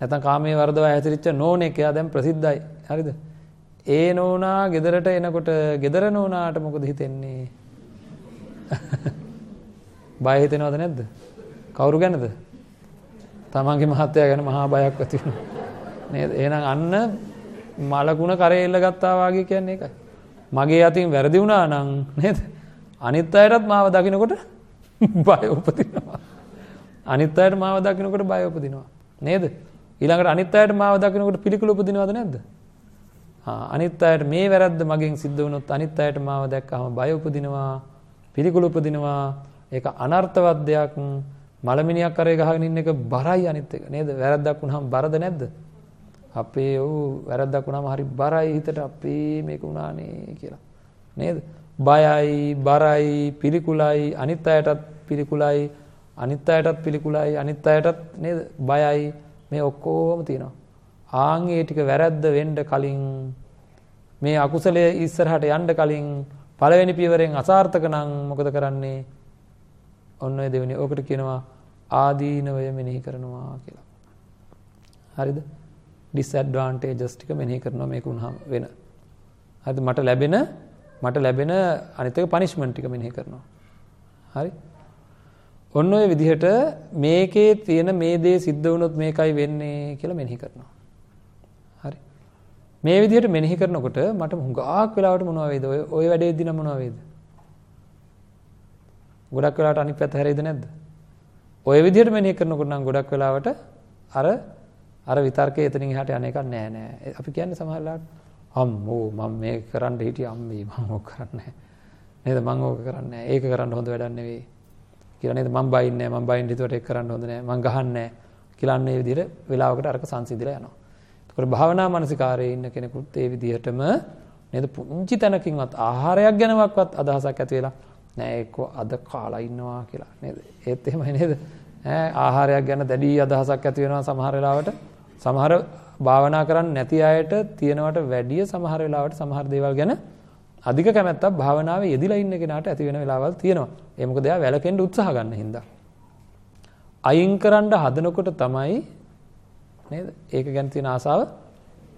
නැත්නම් කාමයේ වර්ධවා හැසිරිච්ච නෝනෙක් එයා දැන් ප්‍රසිද්ධයි. හරිද? ඒ නෝනා ගෙදරට එනකොට ගෙදර නෝනාට මොකද හිතෙන්නේ? බය හිතෙනවද නැද්ද? කවුරු ගැනද? තමන්ගේ මහත්තයා ගැන මහා බයක් ඇති වෙනවා. නේද? එහෙනම් අන්න මලකුණ කරේ එල්ල ගත්තා වාගේ කියන්නේ ඒකයි. මගේ අතින් වැරදි වුණා නම් නේද? අනිත් අයටත් මාව දකින්නකොට බය උපදිනවා. අනිත් අයට මාව දකින්නකොට බය උපදිනවා. නේද? ඊළඟට අනිත් අයට මාව දකින්නකොට පිළිකුල උපදිනවද නැද්ද? අනිත් අයට මේ වැරද්ද මගෙන් සිද්ධ වුණොත් අනිත් අයට මාව දැක්කහම බය උපදිනවා, පිළිකුල උපදිනවා. ඒක අනර්ථවත් දෙයක්. මලමිනියක් කරේ ගහගෙන ඉන්න එක බරයි අනිත් එක. නේද? වැරද්දක් වුණාම බරද නැද්ද? අපේ ඔව් වැරද්දක් වුණාම හරි බරයි හිතට අපේ මේක වුණානේ කියලා. නේද? බයයි, බරයි, පිළිකුලයි, අනිත් අයටත් පිළිකුලයි, අනිත් අයටත් පිළිකුලයි, අනිත් අයටත් නේද? බයයි. මේ ඔක්කොම තියෙනවා. ආන් ඒ ටික වැරද්ද වෙන්න කලින් මේ අකුසලයේ ඉස්සරහට යන්න කලින් පළවෙනි පියවරෙන් අසාර්ථක නම් මොකද කරන්නේ? ඔන්න ඔය දෙවෙනි. ඕකට කියනවා ආදීනවය මෙනෙහි කරනවා කියලා. හරිද? ඩිස්ඇඩ්වාන්ටේජස් ටික මෙනෙහි කරනවා මේක වුණාම වෙන. හරිද? මට ලැබෙන මට ලැබෙන අනිත් එක පනිෂ්මන්ට් ටික මෙනෙහි කරනවා. හරි? ඔන්න ඔය විදිහට මේකේ තියෙන මේ දේ සිද්ධ වුණොත් මේකයි වෙන්නේ කියලා මෙනෙහි කරනවා. හරි. මේ විදිහට මෙනෙහි කරනකොට මට හුඟක් වෙලාවට මොනවා වේද? ඔය ඔය වැඩේදී නම් මොනවා වේද? ගොඩක් වෙලාවට අනිත් පැත්ත හැරෙයිද නැද්ද? ඔය විදිහට මෙනෙහි කරනකොට නම් ගොඩක් වෙලාවට අර අර විතර්කයේ එතනින් එහාට යන එකක් නෑ නෑ. අපි කියන්නේ සමහර වෙලාවට අම්මෝ මම මේක කරන්න හිටියේ අම්මේ මම ඕක කරන්නේ නේද මම ඕක කරන්නේ ඒක කරන්න හොඳ වැඩක් නෙවෙයි කියලා නේද මම බයින්නේ මම බයින් හිතුවට ඒක කරන්න හොඳ නෑ මම ගහන්නේ කියලා අන්න ඒ විදිහට වෙලාවකට අරක සංසිඳිලා යනවා. ඒකට භාවනා මානසිකාරයේ ඉන්න කෙනෙකුත් ඒ විදිහටම නේද පුංචි තැනකින්වත් ආහාරයක් ගැනවත් අදහසක් ඇති වෙලා නෑ ඒක අද කාලා ඉන්නවා කියලා නේද? ඒත් එහෙමයි නේද? ඈ ආහාරයක් ගැන දැඩි අදහසක් ඇති වෙනවා සමහර වෙලාවට. සමහර භාවනා කරන්නේ නැති අයට තියෙනවට වැඩිය සමහර වෙලාවට සමහර දේවල් ගැන අධික කැමැත්තක් භාවනාවේ යෙදිලා ඉන්න කෙනාට ඇති වෙන වෙලාවල් තියෙනවා. ඒ මොකද එයා වැළකෙන්න උත්සාහ ගන්න හින්දා. අයින් කරන්න හදනකොට තමයි නේද? ඒක ගැන තියෙන ආසාව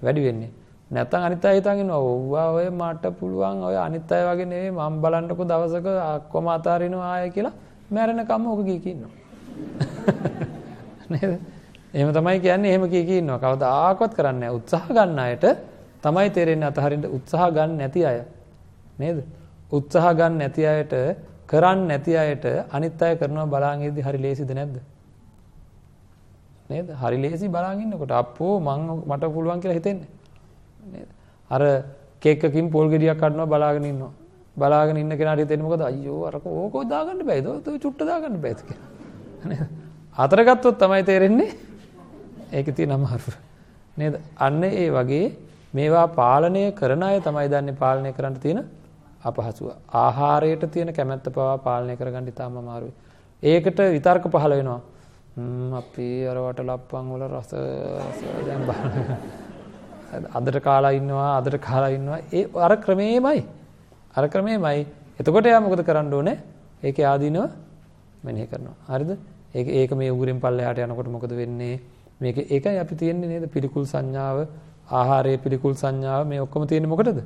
වැඩි වෙන්නේ. නැත්තම් අනිත් අය හිතන් ඉන්නවා ඔව්වා ඔය මට පුළුවන් ඔය අනිත් අය වගේ නෙවෙයි මම බලන්නකො දවසක අක්කොම අතාරිනවා ආය කියලා මැරෙනකම් ඕක කී කියනවා. නේද? එහෙම තමයි කියන්නේ එහෙම කී කී ඉන්නවා. කවදාකවත් කරන්නේ නැහැ. උත්සාහ ගන්න අයට තමයි තේරෙන්නේ අතහරින්න උත්සාහ ගන්න නැති අය. නේද? උත්සාහ ගන්න නැති අයට කරන්නේ නැති අයට අනිත් අය කරනවා බලාගෙන ඉද්දි හරි ලේසිද නැද්ද? නේද? හරි ලේසි බලාගෙන ඉන්නකොට අප්පෝ මං මට පුළුවන් කියලා හිතෙන්නේ. නේද? අර කේක් එකකින් පොල් ගෙඩියක් කඩනවා බලාගෙන ඉන්නවා. බලාගෙන ඉන්න කෙනාට හිතෙන්නේ මොකද? අයියෝ අරක ඕකෝ දාගන්න බෑද? ඔය චුට්ට දාගන්න බෑද කියලා. නේද? අතර ගත්තොත් තමයි තේරෙන්නේ ඒක තියෙන අමාරුව. නේද? අන්න ඒ වගේ මේවා පාලනය කරන අය තමයි දන්නේ පාලනය කරන්න තියෙන අපහසුව. ආහාරයට තියෙන කැමැත්ත පවා පාලනය කරගන්න ඉතාම අමාරුයි. ඒකට විතර්ක පහළ වෙනවා. අපි අරවට ලප්පන් වල රස දැන් අදට කාලා ඉන්නවා අදට කාලා ඉන්නවා ඒ අර ක්‍රමේමයි. අර ක්‍රමේමයි. එතකොට එයා මොකද කරන්න ඕනේ? ඒකේ ආදීනව මෙනෙහි කරනවා. හරිද? ඒක ඒක මේ උගුරෙන් පල්ලෙහාට යනකොට මොකද වෙන්නේ? මේක ඒකයි අපි තියෙන්නේ නේද? පිළිකුල් සංඥාව, ආහාරයේ පිළිකුල් සංඥාව මේ ඔක්කොම තියෙන්නේ මොකටද?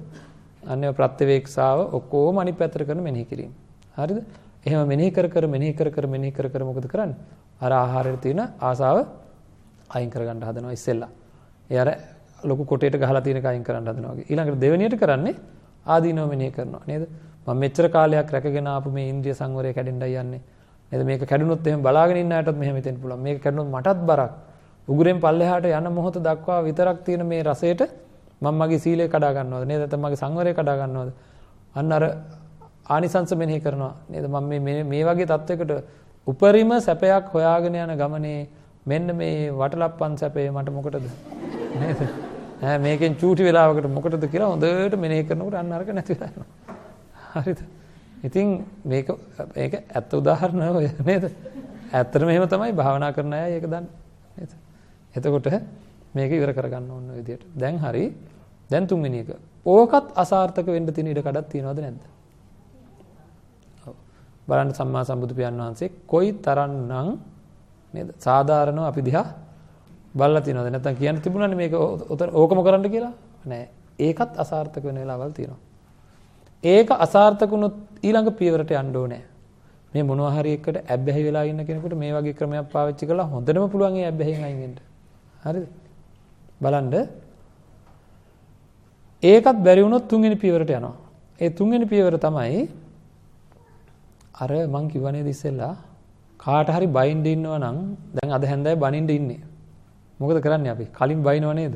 අන්නේ ප්‍රත්‍යවේක්ෂාව ඔක්කොම අනිත් පැත්තට කරන මෙනෙහි කිරීම. හරිද? එහෙම මෙනෙහි කර කර මෙනෙහි කර කර මෙනෙහි කර කර මොකද කරන්නේ? අර ආහාරයට තියෙන ආසාව අයින් කරගන්න හදනවා ඉස්සෙල්ලා. ඒ අර ලොකු කොටේට ගහලා තියෙන කයින් කරන්න හදනවා වගේ. ඊළඟට දෙවෙනියට කරන්නේ ආදීනව මෙනෙහි කරනවා නේද? මම මෙච්චර කාලයක් රැකගෙන ආපු මේ ඉන්ද්‍රිය සංවරය කැඩෙන්නයි යන්නේ. නේද? මේක කැඩුනොත් එහෙම බලාගෙන ඉන්න අයටත් මෙහෙම හිතෙන්න පුළුවන්. මේක කැඩුනොත් මටත් බරක්. උගුරෙන් පල්ලෙහාට යන මොහොත දක්වා විතරක් තියෙන මේ රසයට මම මගේ සීලය කඩා ගන්නවද? නේද? නැත්නම් මගේ සංවරය කඩා ගන්නවද? අන්න අර ආනිසංස මෙනෙහි කරනවා. නේද? මම මේ මේ වගේ තත්වයකට උපරිම සැපයක් හොයාගෙන යන ගමනේ මෙන්න මේ වටලප්පන් සැපේ මට මොකටද? නේද? ඈ මේකෙන් චූටි වෙලාවකට මොකටද කියලා හොඳට මෙනෙහි කරනකොට අන්න අරක නැති වෙලා යනවා. හරිද? ඉතින් මේක මේක ඇත්ත උදාහරණ ඔය නේද? ඇත්තටම එහෙම තමයි භාවනා කරන අය ඒක දන්නේ නේද? එතකොට මේක ඉවර කරගන්න ඕන විදියට දැන් හරි. දැන් තුන්වෙනි එක. ඕකත් අසාර්ථක වෙන්න තියෙන ඉඩ කඩක් තියනවද නැද්ද? බලන්න සම්මා සම්බුදු පියාණන් වහන්සේ කොයි තරම්නම් නේද? සාධාරණව අපි දිහා බලලා තියෙනවද? නැත්නම් කියන්න තිබුණානේ මේක ඕකම කරන්න කියලා? නෑ. ඒකත් අසාර්ථක වෙන වෙලාවල් තියෙනවා. ඒක අසාර්ථක වුණොත් ඊළඟ පියවරට යන්න ඕනේ. මේ මොනවා හරි එකට ඇබ්බැහි වෙලා ඉන්න කෙනෙකුට මේ වගේ ක්‍රමයක් පාවිච්චි කළා හොඳටම පුළුවන් ඒ ඇබ්බැහියෙන් අයින් වෙන්න. හරිද? බලන්න. ඒකත් බැරි වුණොත් තුන්වෙනි පියවරට යනවා. ඒ තුන්වෙනි පියවර තමයි අර මං කිව්ව නේද ඉස්සෙල්ලා කාට හරි බයින්ඩ ඉන්නවා නම් දැන් අද හැන්දෑව බනින්න ඉන්නේ. මොකද කරන්නේ අපි? කලින් බයිනව නේද?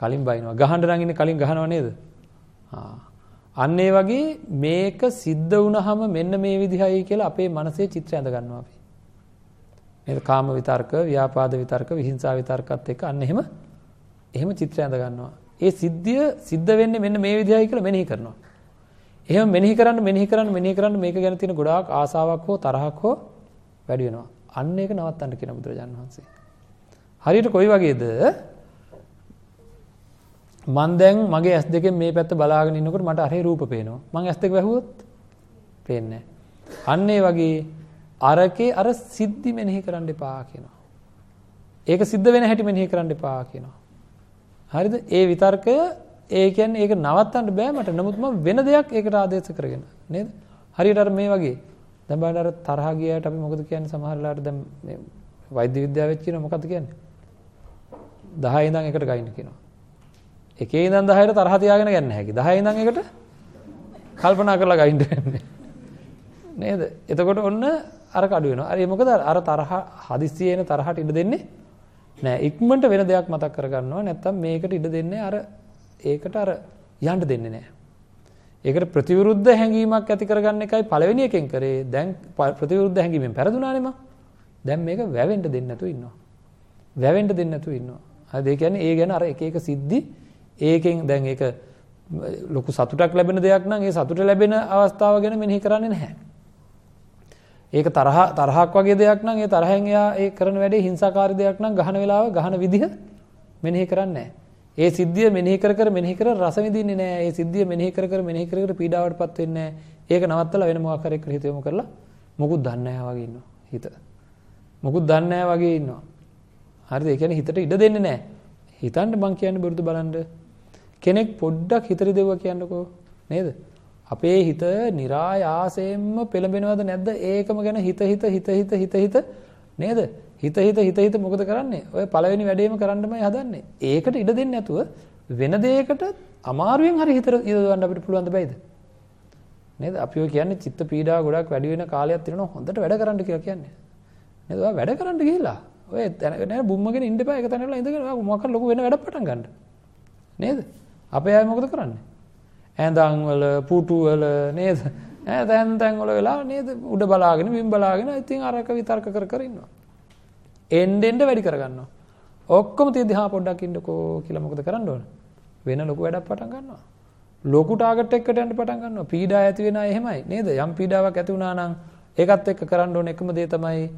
කලින් බයිනවා. ගහන්න නම් ඉන්නේ කලින් ගහනව නේද? අන්න ඒ වගේ මේක සිද්ධ වුණාම මෙන්න මේ විදිහයි කියලා අපේ මනසේ චිත්‍රය ඇඳ ගන්නවා අපි. නේද? කාම විතර්ක, ව්‍යාපාද විතර්ක, විහිංසා විතර්කත් එක්ක අන්න එහෙම එහෙම චිත්‍රය ඇඳ ගන්නවා. ඒ සිද්ධිය සිද්ධ වෙන්නේ මෙන්න මේ විදිහයි කියලා මෙනෙහි කරනවා. එහෙම මෙනෙහි කරන්න මෙනෙහි කරන්න මෙනෙහි කරන්න මේක ගැන තියෙන ගොඩාක් ආසාවක් හෝ තරහක් හෝ වැඩි වෙනවා. අන්න ඒක නවත්තන්න කියන බුදුරජාණන් වහන්සේ. හරියට කොයි වගේද? මං දැන් මගේ ඇස් දෙකෙන් මේ පැත්ත බලාගෙන ඉන්නකොට මට අරේ රූප පේනවා. මං ඇස් දෙක වැහුවොත් පේන්නේ අන්න ඒ වගේ අරකේ අර සිද්ධි මෙනෙහි කරන්න එපා කියනවා. ඒක සිද්ධ වෙන හැටි මෙනෙහි කරන්න එපා කියනවා. හරිද? ඒ විතර්කය ඒ කියන්නේ ඒක නවත්තන්න බෑ මට. නමුත් මම වෙන දෙයක් ඒකට ආදේශ කරගෙන නේද? හරියට අර මේ වගේ. දැන් බලන්න අර තරහ ගියාට අපි මොකද කියන්නේ සමහර වෙලාවට දැන් මේ වෛද්‍ය විද්‍යාවෙත් කියන මොකද්ද කියන්නේ? 10 ඉඳන් එකට ගයින්න කියනවා. එකේ ඉඳන් 10ට තරහ තියාගෙන ගන්න හැකි. 10 ඉඳන් එකට කල්පනා කරලා ගයින්න වෙන්නේ. නේද? එතකොට ඔන්න අර කඩු වෙනවා. අර මොකද අර තරහ හදිස්සියේ එන තරහට ඉඩ දෙන්නේ නෑ. ඉක්මනට වෙන දෙයක් මතක් කරගන්නවා. නැත්තම් මේකට ඉඩ දෙන්නේ අර ඒකට අර යන්න දෙන්නේ නැහැ. ඒකට ප්‍රතිවිරුද්ධ හැඟීමක් ඇති කරගන්න එකයි පළවෙනි එකෙන් කරේ. දැන් ප්‍රතිවිරුද්ධ හැඟීමෙන් පෙරදුනානේ මම. දැන් මේක වැවෙන්න දෙන්නේ නැතුව ඉන්නවා. වැවෙන්න දෙන්නේ නැතුව ඉන්නවා. හරිද? ඒ කියන්නේ ඒ ගැන අර එක එක සිද්ධි ඒකෙන් දැන් ඒක ලොකු සතුටක් ලැබෙන දෙයක් නම් ඒ සතුට ලැබෙන අවස්ථාව ගැන මෙනෙහි කරන්නේ නැහැ. ඒක තරහ තරහක් වගේ දෙයක් නම් ඒ තරහෙන් එයා ඒ කරන වැඩේ හිංසාකාරී දෙයක් නම් ගහන වෙලාව ගහන විදිහ මෙනෙහි කරන්නේ නැහැ. ඒ සිද්ධිය මෙනෙහි කර කර මෙනෙහි කර රස විඳින්නේ නැහැ. ඒ සිද්ධිය මෙනෙහි කර කර මෙනෙහි කර කර පීඩාවටපත් වෙන්නේ නැහැ. ඒක නවත්තලා වෙන මොකක් හරි එකට හිත යොමු කරලා මොකුත් දන්නේ නැහැ වගේ ඉන්නවා හිත. මොකුත් දන්නේ නැහැ වගේ ඉන්නවා. හරිද? ඒ කියන්නේ හිතට ඉඩ දෙන්නේ නැහැ. හිතන්න මං කියන්නේ බරුදු බලන්න. කෙනෙක් පොඩ්ඩක් හිතට දෙවුවා කියන්නකෝ. නේද? අපේ හිත નિરાයාසයෙන්ම පෙළඹෙනවද නැද්ද? ඒකම ගැන හිත හිත හිත හිත හිත හිත නේද? හිත හිත හිත හිත මොකද කරන්නේ? ඔය පළවෙනි වැඩේම කරන්නමයි හදන්නේ. ඒකට ඉඩ දෙන්නේ නැතුව වෙන දෙයකට අමාරුවෙන් හරි හිත යොදවන්න අපිට පුළුවන් ද බැයිද? නේද? අපි ඔය කියන්නේ චිත්ත පීඩාව ගොඩක් වැඩි වෙන කාලයක් තියෙනවා හොඳට වැඩ කරන්න කියලා කියන්නේ. නේද? ඔයා වැඩ කරන්න ගිහිල්ලා ඔය නෑ බුම්මගෙන ඉන්න එපා එක තැනලා ඉඳගෙන ඔයා මොකක් ලොකු වෙන වැඩක් පටන් ගන්න. නේද? අපේ අය මොකද කරන්නේ? ඇඳන් වල පුටු වල නේද? ඈ දැන් දැන් වල වෙලා නේද උඩ බලාගෙන බිම් බලාගෙන ඉතින් අරක විතර්ක කර කර ඉන්නවා. එන්න එන්න වැඩි කරගන්නවා. ඔක්කොම තියදී හා පොඩ්ඩක් ඉන්නකෝ කියලා මොකද කරන්න ඕන? වෙන ලොකු වැඩක් පටන් ගන්නවා. ලොකු ටාගට් එකකට යන්න පටන් ගන්නවා. පීඩා ඇති වෙන අය එහෙමයි නේද? යම් පීඩාවක් ඇති වුණා නම් ඒකත් එක්ක කරන්න ඕන එකම දේ තමයි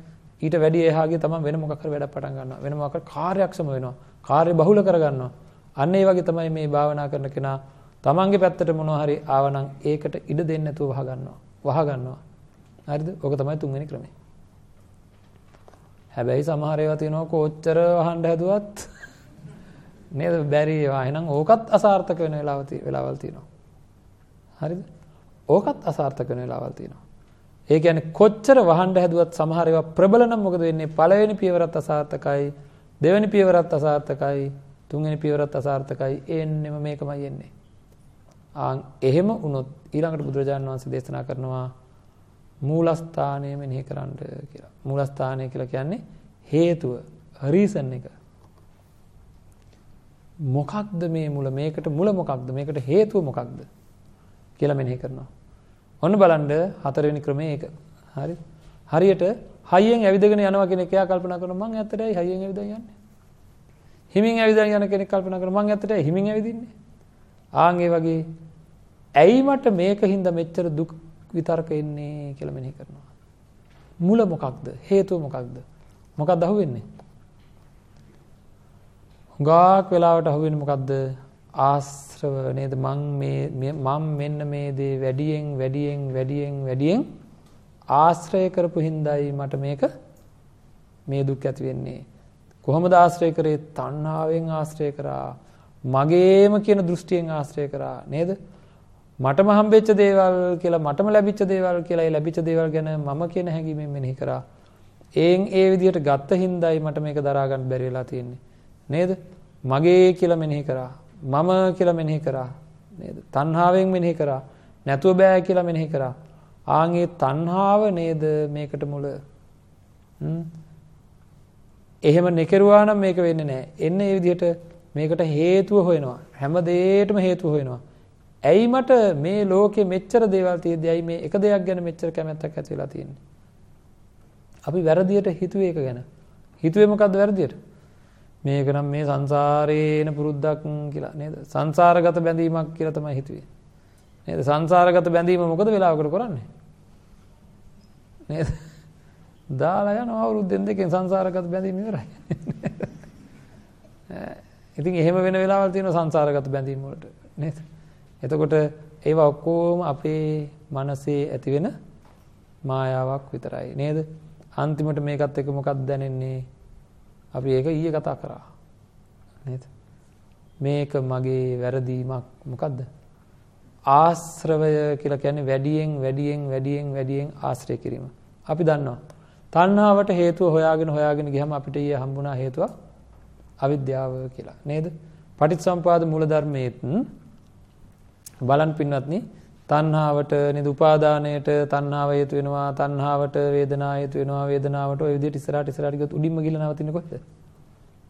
ඊට වැඩි එහාගේ තමයි වෙන මොකක් හරි වැඩක් පටන් ගන්නවා. වෙන මොකක් හරි කාර්යක්ෂම වෙනවා. කාර්ය බහුල කරගන්නවා. අන්න ඒ වගේ තමයි මේ භාවනා කරන කෙනා තමන්ගේ පැත්තට මොනවා හරි ආවනම් ඒකට ඉඩ දෙන්නේ නැතුව වහ ගන්නවා. වහ ගන්නවා. හරිද? ඕක තමයි තුන්වෙනි ක්‍රමය. හැබැයි සමහර ඒවා තියෙනවා කොච්චර වහන්න හැදුවත් නේද බැරි ඒවා. එහෙනම් ඕකත් අසාර්ථක වෙන වෙලාවල් තියෙනවා. හරිද? ඕකත් අසාර්ථක වෙන වෙලාවල් තියෙනවා. ඒ කියන්නේ කොච්චර වහන්න හැදුවත් සමහර ඒවා ප්‍රබල නම් මොකද වෙන්නේ? පළවෙනි පියවරත් අසාර්ථකයි, දෙවෙනි පියවරත් අසාර්ථකයි, තුන්වෙනි පියවරත් අසාර්ථකයි. එන්නෙම මේකමයි එන්නේ. ආන් එහෙම වුණොත් ඊළඟට බුදුරජාණන් වහන්සේ දේශනා කරනවා මූලස්ථානය මෙනෙහි කරන්න කියලා. මූලස්ථානය කියලා කියන්නේ හේතුව, රීසන් එක. මොකක්ද මේ මුල මේකට මුල මොකක්ද මේකට හේතුව මොකක්ද කියලා මෙනෙහි කරනවා. ඔන්න බලන්න හතරවෙනි ක්‍රමය ඒක. හරි. හරියට හයියෙන් ඇවිදගෙන යනවා කෙනෙක් එයා කල්පනා කරනවා මං ඇත්තටයි හයියෙන් ඇවිදන් යන්නේ. හිමින් ඇවිදන් යන කෙනෙක් කල්පනා කරනවා මං ඇත්තටයි හිමින් ඇවිදින්නේ. ආන් ඒ වගේ ඇයි මට මේක හින්දා මෙච්චර දුක් විතර්ක එන්නේ කියලා මෙනෙහි කරනවා. මුල මොකක්ද? හේතුව මොකක්ද? මොකක්ද අහුවෙන්නේ? හුඟක් වෙලාවට අහුවෙන්නේ මොකක්ද? ආශ්‍රව නේද මං මේ මම මෙන්න මේ දේ වැඩියෙන් වැඩියෙන් වැඩියෙන් වැඩියෙන් ආශ්‍රය කරපු හින්දායි මට මේක මේ දුක් ඇති වෙන්නේ. කොහොමද ආශ්‍රය කරේ? තණ්හාවෙන් ආශ්‍රය කරා. මගේම කියන දෘෂ්ටියෙන් ආශ්‍රය කරා නේද? මටම හම්බෙච්ච දේවල් කියලා මටම ලැබිච්ච දේවල් කියලා ඒ ලැබිච්ච දේවල් ගැන මම කියන හැඟීමෙන් මෙනෙහි කරා. ඒන් ඒ විදිහට ගත්ත හින්දායි මට මේක දරා ගන්න බැරි වෙලා තියෙන්නේ. නේද? මගේ කියලා මෙනෙහි කරා. මම කියලා මෙනෙහි කරා. නේද? තණ්හාවෙන් මෙනෙහි කරා. නැතුව බෑ කියලා මෙනෙහි කරා. ආන් ඒ තණ්හාව නේද මේකට මුල. එහෙම නෙකරුවා නම් මේක වෙන්නේ නැහැ. එන්නේ මේ විදිහට මේකට හේතුව හොයනවා. හැම දෙයකටම හේතුව හොයනවා. ඇයි මට මේ ලෝකෙ මෙච්චර දේවල් තියෙද්දි ඇයි මේ එක දෙයක් ගැන මෙච්චර කැමැත්තක් ඇති වෙලා තියෙන්නේ? අපි වැරදියට හිතුවේ ඒක ගැන. හිතුවේ මොකද්ද වැරදියට? මේක නම් මේ සංසාරේන පුරුද්දක් කියලා නේද? සංසාරගත බැඳීමක් කියලා තමයි හිතුවේ. නේද? සංසාරගත බැඳීම මොකද වෙලාවකට කරන්නේ? නේද? දාලා යනවා අවුරුද්දෙන් දෙකෙන් සංසාරගත බැඳීම ඉවරයි. ඉතින් එහෙම වෙන වෙලාවල් තියෙනවා සංසාරගත බැඳීම් වලට නේද? එතකොට ඒවා ඔක්කොම අපේ මනසේ ඇතිවෙන මායාවක් විතරයි නේද? අන්තිමට මේකත් එක්ක මොකක්ද දැනෙන්නේ? අපි ඒක ඊයේ කතා කරා. නේද? මේක මගේ වැරදීමක් මොකද්ද? ආශ්‍රවය කියලා කියන්නේ වැඩියෙන් වැඩියෙන් වැඩියෙන් වැඩියෙන් ආශ්‍රය කිරීම. අපි දන්නවා. තණ්හාවට හේතුව හොයාගෙන හොයාගෙන ගියම අපිට ඊයේ හම්බුණා හේතුව අවිද්‍යාව කියලා. නේද? පටිච්චසම්පාද මූලධර්මයේත් බලන් පින්වත්නි තණ්හාවට නේද උපාදානයට තණ්හාව හේතු වෙනවා තණ්හාවට වේදනා හේතු වෙනවා වේදනාවට ඔය විදිහට ඉස්සරහට ඉස්සරහට ගියොත් උඩින්ම ගිහලා නවතින්නේ කොහෙද?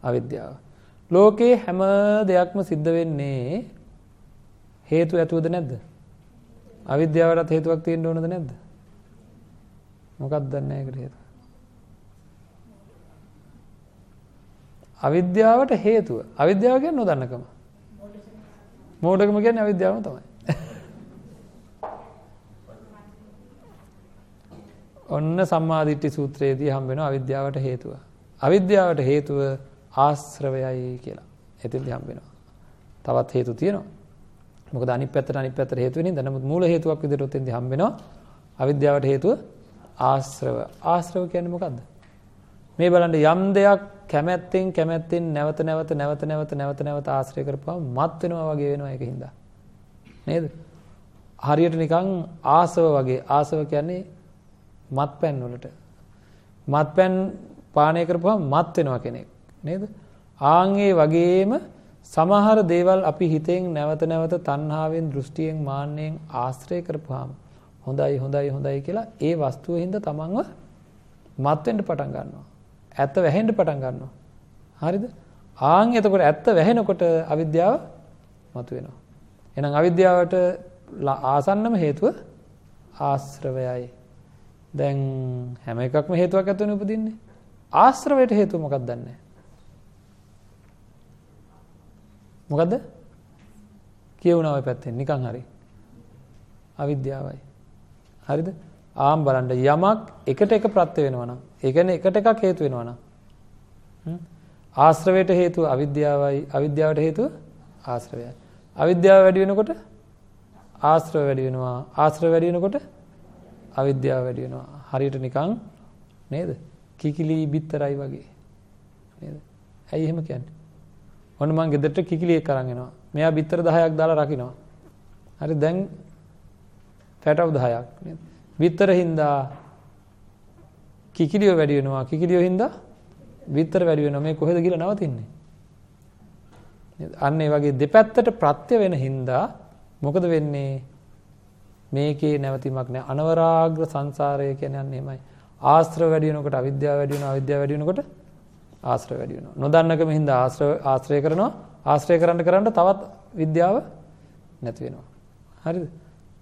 අවිද්‍යාව. ලෝකේ හැම දෙයක්ම සිද්ධ වෙන්නේ හේතු ඇතුවද නැද්ද? අවිද්‍යාවටත් හේතුවක් තියෙන්න ඕනද නැද්ද? මොකක්ද දන්නේ ඒකට හේතුව? අවිද්‍යාවට හේතුව. අවිද්‍යාව කියන්නේ නොදන්නකම. මෝඩකම කියන්නේ අවිද්‍යාවම තමයි. ඔන්න සම්මාදිට්ඨි සූත්‍රයේදී හම්බ වෙනවා අවිද්‍යාවට හේතුව. අවිද්‍යාවට හේතුව ආශ්‍රවයයි කියලා. එතෙන්දී හම්බ වෙනවා. තවත් හේතු තියෙනවා. මොකද අනිත් පැත්තට අනිත් පැත්තට හේතු වෙනින්ද නමුත් මූල හේතුවක් විදිහට ඔතෙන්දී හම්බ වෙනවා. අවිද්‍යාවට හේතුව ආශ්‍රව. ආශ්‍රව කියන්නේ මොකද්ද? මේ බලන්න යම් දෙයක් කැමැත්තෙන් කැමැත්තෙන් නැවත නැවත නැවත නැවත නැවත නැවත ආශ්‍රය කරපුවම මත් වෙනවා වගේ වෙනවා ඒකින්ද. නේද? හරියට නිකන් ආසව වගේ ආසව කියන්නේ මත්පැන් වලට. මත්පැන් පානය කරපුවම මත් වෙනවා කෙනෙක්. නේද? ආන් ඒ වගේම සමහර දේවල් අපි හිතෙන් නැවත නැවත තණ්හාවෙන් දෘෂ්ටියෙන් මාන්නයෙන් ආශ්‍රය කරපුවාම හොඳයි හොඳයි හොඳයි කියලා ඒ වස්තුව හින්දා තමන්ව මත් වෙන්න පටන් ගන්නවා. ඇත්ත වැහෙන්න පටන් ගන්නවා. හරිද? ආන් එතකොට ඇත්ත වැහෙනකොට අවිද්‍යාව මතුවෙනවා. එහෙනම් අවිද්‍යාවට ආසන්නම හේතුව ආශ්‍රවයයි. දැන් හැම එකක්ම හේතුවක් ඇතුළේ උපදින්නේ. ආශ්‍රවයට හේතුව මොකක්ද දන්නේ මොකද්ද? කියවුණා ඔය පැත්තෙන් නිකන් හරි. අවිද්‍යාවයි. හරිද? ආම් බලන්න යමක් එකට එක ප්‍රත්‍ය වෙනවා නම් ඒ කියන්නේ එකට එකක් හේතු වෙනවා නම් ආශ්‍රවයට හේතුව අවිද්‍යාවයි අවිද්‍යාවට හේතුව ආශ්‍රවයයි. අවිද්‍යාව වැඩි වෙනකොට ආශ්‍රව වැඩි වෙනවා. ආශ්‍රව වැඩි වෙනකොට අවිද්‍යාව වැඩි වෙනවා. හරියට නිකන් නේද? කිකිලි බිත්තරයි වගේ. නේද? ඇයි එහෙම කියන්නේ? ඔන්න මං ගෙදරට කිකිලි එක්ක අරන් එනවා. මෙයා බිත්තර 10ක් දාලා රකින්නවා. හරි දැන් පැටව් 10ක් නේද? බිත්තර හින්දා කිකිලියෝ වැඩි වෙනවා. කිකිලියෝ හින්දා බිත්තර වැඩි වෙනවා. මේ කොහෙද ගිහලා නවතින්නේ? අන්න ඒ වගේ දෙපැත්තට ප්‍රත්‍ය වෙන හින්දා මොකද වෙන්නේ? මේකේ නැවතීමක් නැහැ. අනවරාග්‍ර සංසාරය කියන්නේ අන්න එහෙමයි. ආශ්‍රව වැඩි වෙනකොට අවිද්‍යාව වැඩි වෙනවා. අවිද්‍යාව වැඩි වෙනකොට ආශ්‍රව වැඩි වෙනවා. නොදන්නකම හින්දා ආශ්‍රව ආශ්‍රය කරනවා. ආශ්‍රය කරන්න කරන්න තවත් විද්‍යාව නැති වෙනවා. හරිද?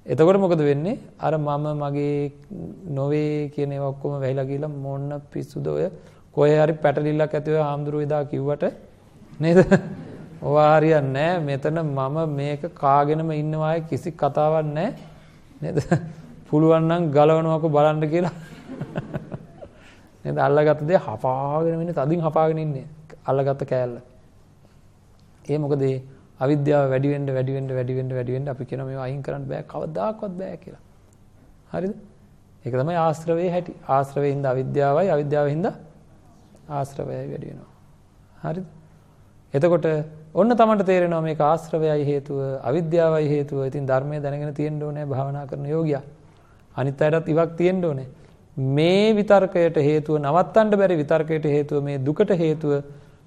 එතකොට මොකද වෙන්නේ? අර මම මගේ නොවේ කියන ඒවා ඔක්කොම වැහිලා ගිහලා මොන්න පිස්සුද ඔය කොහේ හරි පැටලිල්ලක් ඇති ඔය හාමුදුරුවෝ එදා කිව්වට නේද? ඔවා හරියන්නේ නැහැ. මෙතන මම මේක කාගෙනම ඉන්නවායි කිසි කතාවක් නැහැ. නේද? පුළුවන් නම් ගලවනවකෝ බලන්න කියලා. නේද? අල්ලගත්ත දේ හපාගෙන ඉන්නේ තදින් හපාගෙන ඉන්නේ. අල්ලගත්ත කෑල්ල. ඒ මොකද අවිද්‍යාව වැඩි වෙන්න වැඩි වෙන්න වැඩි වෙන්න වැඩි වෙන්න අපි කියනවා මේවා අයින් කරන්න බෑ කවදාකවත් බෑ කියලා. හරිද? ඒක තමයි ආශ්‍රවයේ හැටි. ආශ්‍රවයේ හින්දා අවිද්‍යාවයි අවිද්‍යාවෙන් හින්දා ආශ්‍රවයයි වැඩි වෙනවා. හරිද? එතකොට ඔන්න තමන්ට තේරෙනවා මේක ආශ්‍රවයයි හේතුව අවිද්‍යාවයි හේතුව. ඉතින් ධර්මය දැනගෙන තියෙන්න ඕනේ භාවනා කරන යෝගියා. අනිත් අයටත් ඉවක් තියෙන්න ඕනේ. මේ විතර්කයට හේතුව නවත්තන්න බැරි විතර්කයට හේතුව මේ දුකට හේතුව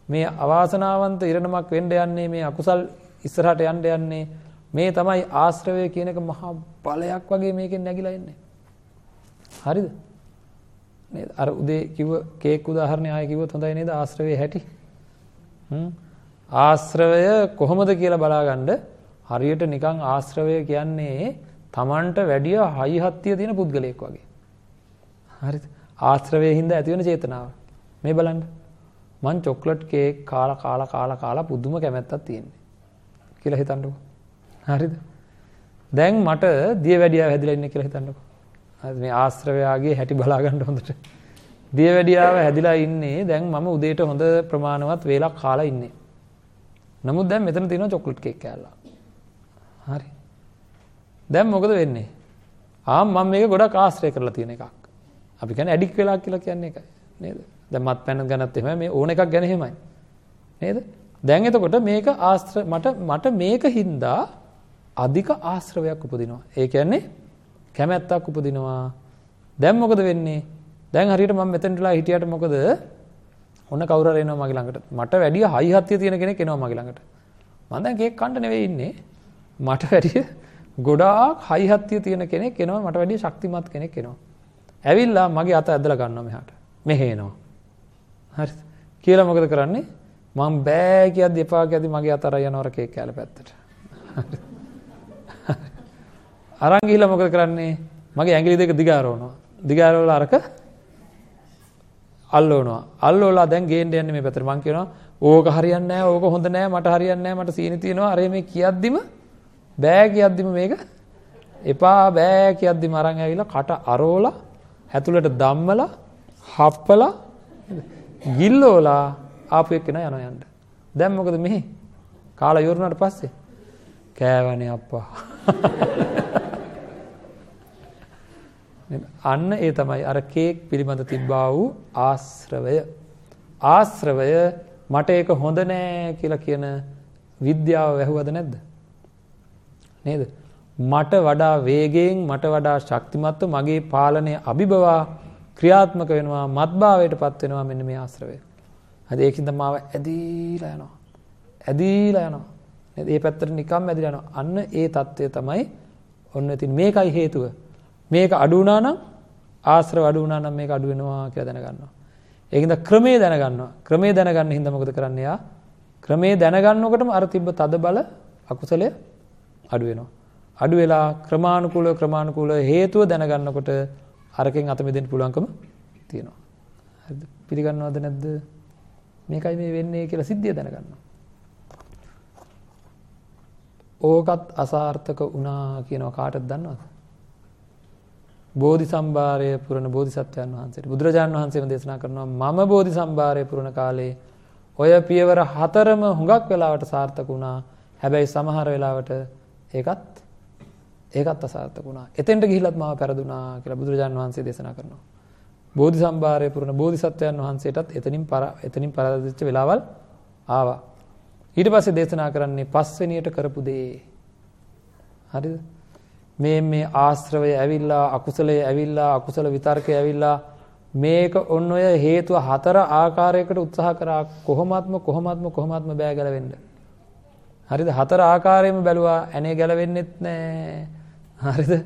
මේ අවාසනාවන්ත ඉරණමක් වෙන්න යන්නේ මේ අකුසල් ඉස්සරහට යන්න යන්නේ මේ තමයි ආශ්‍රවය කියන එක මහා බලයක් වගේ මේකෙන් නැగిලා එන්නේ. හරිද? නේද? අර උදේ කිව්ව කේක් උදාහරණය ආයෙ කිව්වොත් හොඳයි නේද? ආශ්‍රවයේ හැටි. හ්ම් ආශ්‍රවය කොහොමද කියලා බලාගන්න හරියට නිකන් ආශ්‍රවය කියන්නේ Tamanට වැඩිය හයි හත්තිය තියෙන පුද්ගලයෙක් වගේ. හරිද? ආශ්‍රවයේ හින්දා ඇතිවෙන චේතනාව. මේ බලන්න. මං චොක්ලට් කේක් කාලා කාලා කාලා කාලා පුදුම කැමැත්තක් තියෙන්නේ. කියලා හිතන්නකෝ. හරිද? දැන් මට දියවැඩියාව හැදිලා ඉන්නේ කියලා හිතන්නකෝ. හරිද? මේ ආශ්‍රවයාගේ හැටි බලා ගන්න හොඳට. දියවැඩියාව හැදිලා ඉන්නේ දැන් මම උදේට හොඳ ප්‍රමාණවත් වේලක් කාලා ඉන්නේ. නමුත් දැන් මෙතන තියෙනවා චොක්ලට් කේක් කෑල්ලක්. හරි. දැන් මොකද වෙන්නේ? ආම් මම මේක ගොඩක් ආශ්‍රය කරලා තියෙන එකක්. අපි කියන්නේ ඇඩික් වෙලා කියලා කියන්නේ ඒකයි. නේද? දැන් මත්පැන් ගැනත් එහෙමයි මේ ඕන එකක් ගැන එහෙමයි. නේද? දැන් එතකොට මේක ආශ්‍ර මට මට මේක හින්දා අධික ආශ්‍රවයක් උපදිනවා. ඒ කියන්නේ කැමැත්තක් උපදිනවා. දැන් මොකද වෙන්නේ? දැන් හරියට මම මෙතනටලා හිටියට මොකද ඔන්න කවුරු හරි එනවා මගේ ළඟට. මට වැඩිය හයි හත්තිය තියෙන කෙනෙක් එනවා මගේ ළඟට. මම දැන් කේක් කන්න නෙවෙයි ඉන්නේ. මට වැඩිය ගොඩාක් හයි හත්තිය තියෙන කෙනෙක් එනවා මට වැඩිය ශක්තිමත් කෙනෙක් එනවා. ඇවිල්ලා මගේ අත ඇදලා ගන්නවා මෙහාට. මෙහෙ එනවා. හරිද? කියලා මොකද කරන්නේ? මම බෑ කියද්දි එපා කියද්දි මගේ අත අරන් යනවා කේක් කෑල්ල පැත්තට. අරන් ගිහිල්ලා මොකද කරන්නේ? මගේ ඇඟිලි දෙක දිගාරවනවා. දිගාරවලා අරක අල්ලවනවා. අල්ලවලා දැන් ගේන්න යන්නේ මේ පැත්තට. මං කියනවා ඕක හරියන්නේ නැහැ, ඕක හොඳ නැහැ, මට හරියන්නේ නැහැ, මට සීනි තියෙනවා. අර මේ කියද්දිම බෑ කියද්දිම මේක එපා බෑ කියද්දිම අරන් ඇවිල්ලා කට අරෝලා ඇතුළට දම්මලා හප්පලා ගිල්ලෝලා ආපු එක්කෙනා යනවා යන්න. දැන් මොකද මෙහි? කාලා ඉවරනාට පස්සේ කෑවනේ අප්පා. අන්න ඒ තමයි අර කේක් පිළිබඳ තිබ්බා වූ ආශ්‍රවය. ආශ්‍රවය මට ඒක හොඳ නෑ කියලා කියන විද්‍යාව වැහුවද නැද්ද? නේද? මට වඩා වේගයෙන් මට වඩා ශක්තිමත්ව මගේ පාලනය අභිබවා ක්‍රියාත්මක වෙනවා මත්භාවයට පත් වෙනවා මෙන්න මේ ආශ්‍රවය. හරි ඒකින්ද මාව ඇදීලා යනවා. ඇදීලා යනවා. නේද? මේ පැත්තට නිකම් ඇදලා යනවා. අන්න ඒ தත්ත්වය තමයි ඔන්න ඉතින් මේකයි හේතුව. මේක අඩු වුණා නම් ආශ්‍රව අඩු වුණා නම් මේක අඩු වෙනවා කියලා දැනගන්නවා. ඒකින්ද ක්‍රමේ දැනගන්නවා. ක්‍රමේ දැනගන්න හින්දා මොකද කරන්නේ යා? ක්‍රමේ දැනගන්නකොටම අර තිබ්බ තද බල අකුසලය අඩු වෙනවා. අඩු වෙලා ක්‍රමානුකූලව ක්‍රමානුකූලව හේතුව දැනගන්නකොට අරකින් අත මෙදෙන්න පුළුවන්කම තියෙනවා. හරිද? පිළිගන්නවද නැද්ද? මේකයි මේ වෙන්නේ කියලා සිද්ධිය දැනගන්නවා. ඕකත් අසාර්ථක වුණා කියනවා කාටද දන්නවද? බෝධි සම්භාරය පුරණ බෝධිසත්වයන් වහන්සේට බුදුරජාණන් වහන්සේම දේශනා කරනවා මම බෝධි සම්භාරය පුරණ කාලේ ඔය පියවර හතරම හුඟක් වෙලාවට සාර්ථක වුණා. හැබැයි සමහර වෙලාවට ඒකත් ඒකත් අසාර්ථක වුණා. එතෙන්ට ගිහිල්ලත් මාව පෙරදුනා කියලා බුදුරජාණන් වහන්සේ දේශනා කරනවා. බෝධි සම්භාරය පුරණ බෝධිසත්වයන් වහන්සේටත් එතනින් පර එතනින් පරදිච්ච වෙලාවල් ආවා. ඊට පස්සේ දේශනා කරන්නේ පස්වෙනියට කරපු දේ. හරිද? මේ මේ ආශ්‍රවය ඇවිල්ලා අකුසලයේ ඇවිල්ලා අකුසල විතර්කය ඇවිල්ලා මේක ඔන්න ඔය හේතුව හතර ආකාරයකට උත්සාහ කරා කොහොමත්ම කොහොමත්ම කොහොමත්ම බෑ ගැලවෙන්න. හරිද? හතර ආකාරයෙන්ම බැලුවා ඇනේ ගැලවෙන්නෙත් නෑ. හරිද?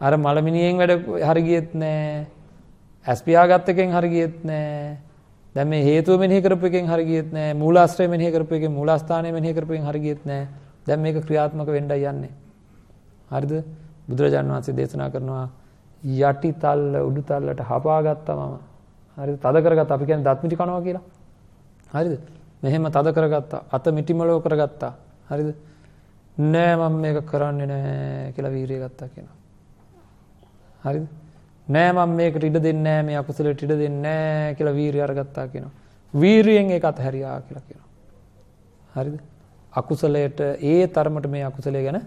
අර මලමිනියෙන් වැඩ හරි ගියෙත් නෑ. ඇස් පියාගත් එකෙන් හරි ගියෙත් නෑ. දැන් මේ හේතුව මෙනෙහි කරපු එකෙන් හරි ගියෙත් නෑ. මූලාශ්‍රය මෙනෙහි කරපු එකෙන් මූලස්ථානය මෙනෙහි කරපු එකෙන් හරි ගියෙත් නෑ. දැන් මේක ක්‍රියාත්මක වෙන්නයි යන්නේ. හරිද? බුදුරජාණන් වහන්සේ දේශනා කරනවා යටි තල්ල උඩු තල්ලට හපාගත්තා මම. හරිද? තද කරගත්තා. අපි කියන්නේ දත් මිටි කනවා කියලා. හරිද? මෙහෙම තද කරගත්තා. අත මිටිමලෝ කරගත්තා. හරිද? නෑ මම මේක කරන්නේ නෑ කියලා වීරිය ගත්තා කියනවා. හරිද? නෑ මම මේකට ඉඩ දෙන්නේ නෑ මේ අකුසලයට ඉඩ දෙන්නේ නෑ කියලා වීරිය අරගත්තා කියනවා. වීරියෙන් ඒක අතහැරියා කියලා කියනවා. හරිද? අකුසලයට ඒ තරමට මේ අකුසලය ගැන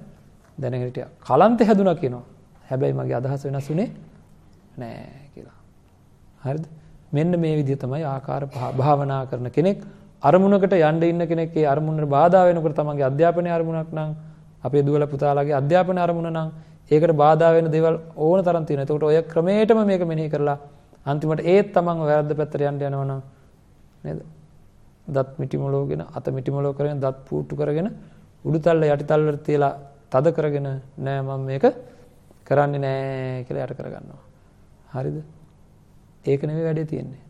දැනගෙන හිටියා. කලන්ත හැදුනා කියනවා. හැබැයි මගේ අදහස වෙනස් වුණේ නෑ කියලා. හරිද? මෙන්න මේ විදිහ තමයි ආකාර භාවනා කරන කෙනෙක් අරමුණකට යන්න ඉන්න කෙනෙක් ඒ අරමුණට බාධා වෙනකොට තමන්ගේ අධ්‍යාපනයේ අරමුණක් නම් අපේ දුවල පුතාලාගේ අධ්‍යාපන අරමුණ නම් ඒකට බාධා වෙන දේවල් ඕන තරම් තියෙනවා. එතකොට ඔය ක්‍රමයටම මේක මෙනෙහි කරලා අන්තිමට ඒත් තමන්ව වැරද්ද පැත්තට යන්න යනවා නම් නේද? දත් මිටිමලෝගෙන අත මිටිමලෝ කරගෙන දත් පූට්ටු කරගෙන උඩුතල්ල යටිතල්ලට තියලා තද කරගෙන නෑ මම මේක කරන්නේ නෑ කියලා යට කරගන්නවා. හරිද? ඒක නෙමෙයි වැඩේ තියෙන්නේ.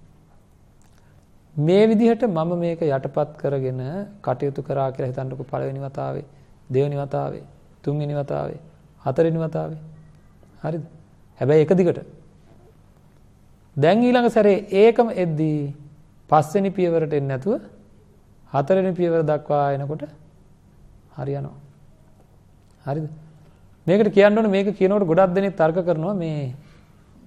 මේ විදිහට මම මේක යටපත් කරගෙන කටයුතු කරා කියලා හිතන්නකො පළවෙනි වතාවේ, දෙවෙනි වතාවේ, තුන්වෙනි වතාවේ, හතරවෙනි වතාවේ. හරිද? හැබැයි එක දිගට. දැන් ඊළඟ සැරේ ඒකම එද්දී පස්වෙනි පියවරට එන්නේ නැතුව හතරවෙනි පියවර දක්වා එනකොට හරියනවා. හරිද? මේකට කියන්න ඕනේ මේක කියනකොට ගොඩක් දෙනෙක් තර්ක කරනවා මේ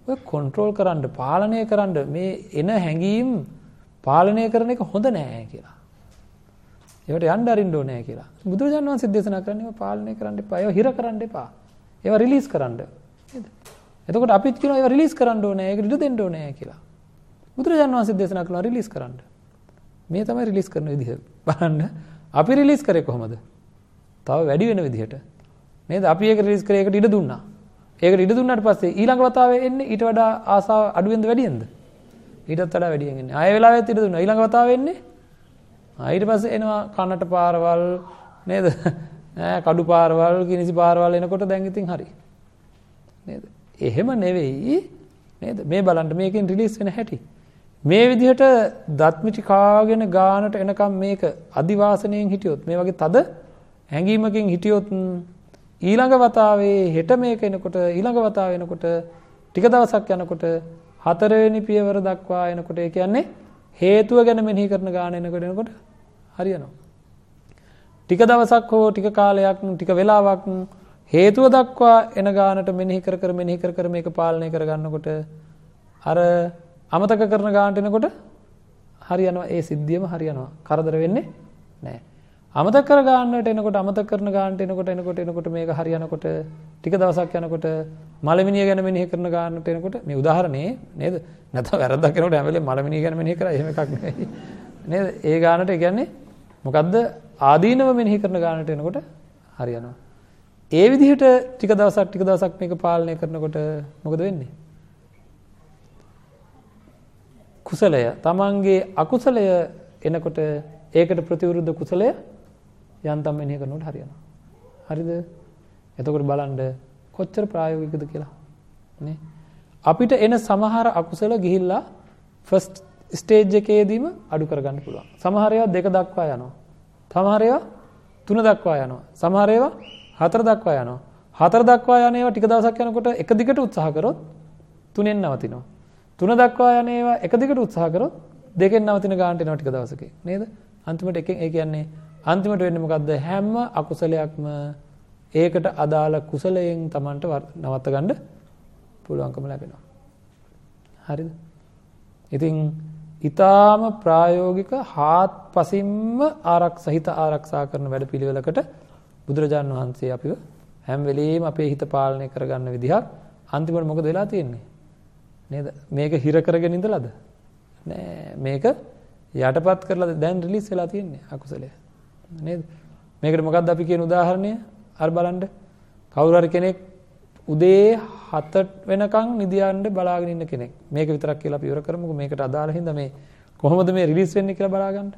ඔය කන්ට්‍රෝල් කරන්න පාලනය කරන්න මේ එන හැඟීම් පාලනය කරන එක හොඳ නෑ කියලා. ඒවට යන්න අරින්න ඕනේ කියලා. බුදුරජාණන් වහන්සේ දේශනා කරන්නේ ඒවා පාලනය කරන්න එපා. ඒවා හිර කරන්න එපා. ඒවා රිලීස් කරන්න. නේද? එතකොට අපිත් කියනවා ඒවා රිලීස් කරන්න ඕනේ. ඒකට ඉඩ දෙන්න ඕනේ කියලා. බුදුරජාණන් වහන්සේ දේශනා කළා රිලීස් කරන්න. මේ තමයි රිලීස් කරන විදිහ. බලන්න අපි රිලීස් කරේ කොහොමද? තව වැඩි වෙන විදිහට. නේද? අපි ඒක රිලීස් කරේ ඒකට ඉඩ දුන්නා. ඒකට ඉඩ දුන්නාට පස්සේ ඊළඟ වතාවේ එන්නේ ඊට වඩා ආසාව අඩුවෙන්ද වැඩියෙන්ද? ඊටත් වඩා වැඩියෙන් එන්නේ. ආයෙ වෙලාවෙත් ඉඩ දුන්නා. ඊළඟ වතාවේ එන්නේ ඊට පස්සේ එනවා කනට පාරවල් නේද? ඈ කඩු පාරවල්, කිනිසි පාරවල් එනකොට දැන් ඉතින් හරි. නේද? එහෙම නෙවෙයි නේද? මේ බලන්න මේකෙන් රිලීස් වෙන හැටි. මේ විදිහට දත්මිටි කාගෙන ගානට එනකම් මේක අදිවාසනයෙන් හිටියොත් මේ වගේ තද හැඟීමකින් හිටියොත් ඊළඟ වතාවේ හෙට මේක එනකොට ඊළඟ වතාව එනකොට ටික දවසක් යනකොට හතරවෙනි පියවර දක්වා එනකොට ඒ කියන්නේ හේතුව ගැන මෙනෙහි කරන ගාන එනකොට එනකොට හරියනවා. ටික දවසක් හෝ ටික කාලයක් ටික වෙලාවක් හේතුව දක්වා එන ගානට මෙනෙහි කර කර මෙනෙහි කර කර මේක පාලනය කරගන්නකොට අර අමතක කරන ගානට එනකොට හරියනවා ඒ සිද්ධියම හරියනවා. කරදර වෙන්නේ නැහැ. අමතක කර ගන්නට එනකොට අමතක කරන ගන්නට එනකොට එනකොට එනකොට මේක හරියනකොට ටික දවසක් යනකොට මලමිනිය ගැන මෙනෙහි කරන ගන්නට එනකොට මේ උදාහරණේ නේද? නැත්නම් වැරද්දක් කරනකොට හැම වෙලේම මලමිනිය ගැන මෙනෙහි කරා එහෙම එකක් නෙවෙයි. නේද? ඒ ගන්නට ඒ කියන්නේ මොකද්ද? ආදීනව මෙනෙහි කරන ගන්නට එනකොට හරියනවා. ඒ විදිහට ටික දවසක් ටික දවසක් මේක පාලනය කරනකොට මොකද වෙන්නේ? කුසලය තමන්ගේ අකුසලය එනකොට ඒකට ප්‍රතිවිරුද්ධ කුසලය යන්තම් මෙනෙහි කරනකොට හරියනවා. හරිද? එතකොට බලන්න කොච්චර ප්‍රායෝගිකද කියලා. නේ? අපිට එන සමහර අකුසල ගිහිල්ලා ෆස්ට් ස්ටේජ් එකේදීම අඩු කරගන්න පුළුවන්. සමහර ඒවා දෙක දක්වා යනවා. සමහර ඒවා තුන දක්වා යනවා. සමහර ඒවා හතර දක්වා යනවා. හතර දක්වා යන ඒවා ටික දවසක් යනකොට එක දිගට උත්සාහ කරොත් තුනෙන් නවතිනවා. තුන දක්වා යන ඒවා එක දිගට උත්සාහ කරොත් දෙකෙන් නවතින ගානට එනවා ටික දවසකින්. නේද? අන්තිමට එකෙන් ඒ කියන්නේ අන්තිමට වෙන්නේ මොකද්ද හැම අකුසලයක්ම ඒකට අදාළ කුසලයෙන් Tamanට නවත්ත ගන්න පුළුවන්කම ලැබෙනවා. හරිද? ඉතින් ඊටාම ප්‍රායෝගික හාත් පසින්ම ආරක් සහිත ආරක්ෂා කරන වැඩ පිළිවෙලකට බුදුරජාණන් වහන්සේ අපිව හැම වෙලේම අපේ හිත පාලනය කරගන්න විදිහක් අන්තිමට මොකද වෙලා තියෙන්නේ? නේද? මේක හිර කරගෙන ඉඳලාද? නෑ මේක යටපත් කරලා දැන් රිලීස් වෙලා තියෙන්නේ අකුසලය. නේද? මේකට මොකක්ද අපි කියන උදාහරණය? අර බලන්න. කවුරු හරි කෙනෙක් උදේ 7 වෙනකන් නිදියන්න බලාගෙන ඉන්න කෙනෙක්. මේක විතරක් කියලා අපි ඉවර කරමුකෝ. මේකට අදාළ හින්දා මේ කොහොමද මේ රිලීස් වෙන්නේ කියලා බලාගන්න.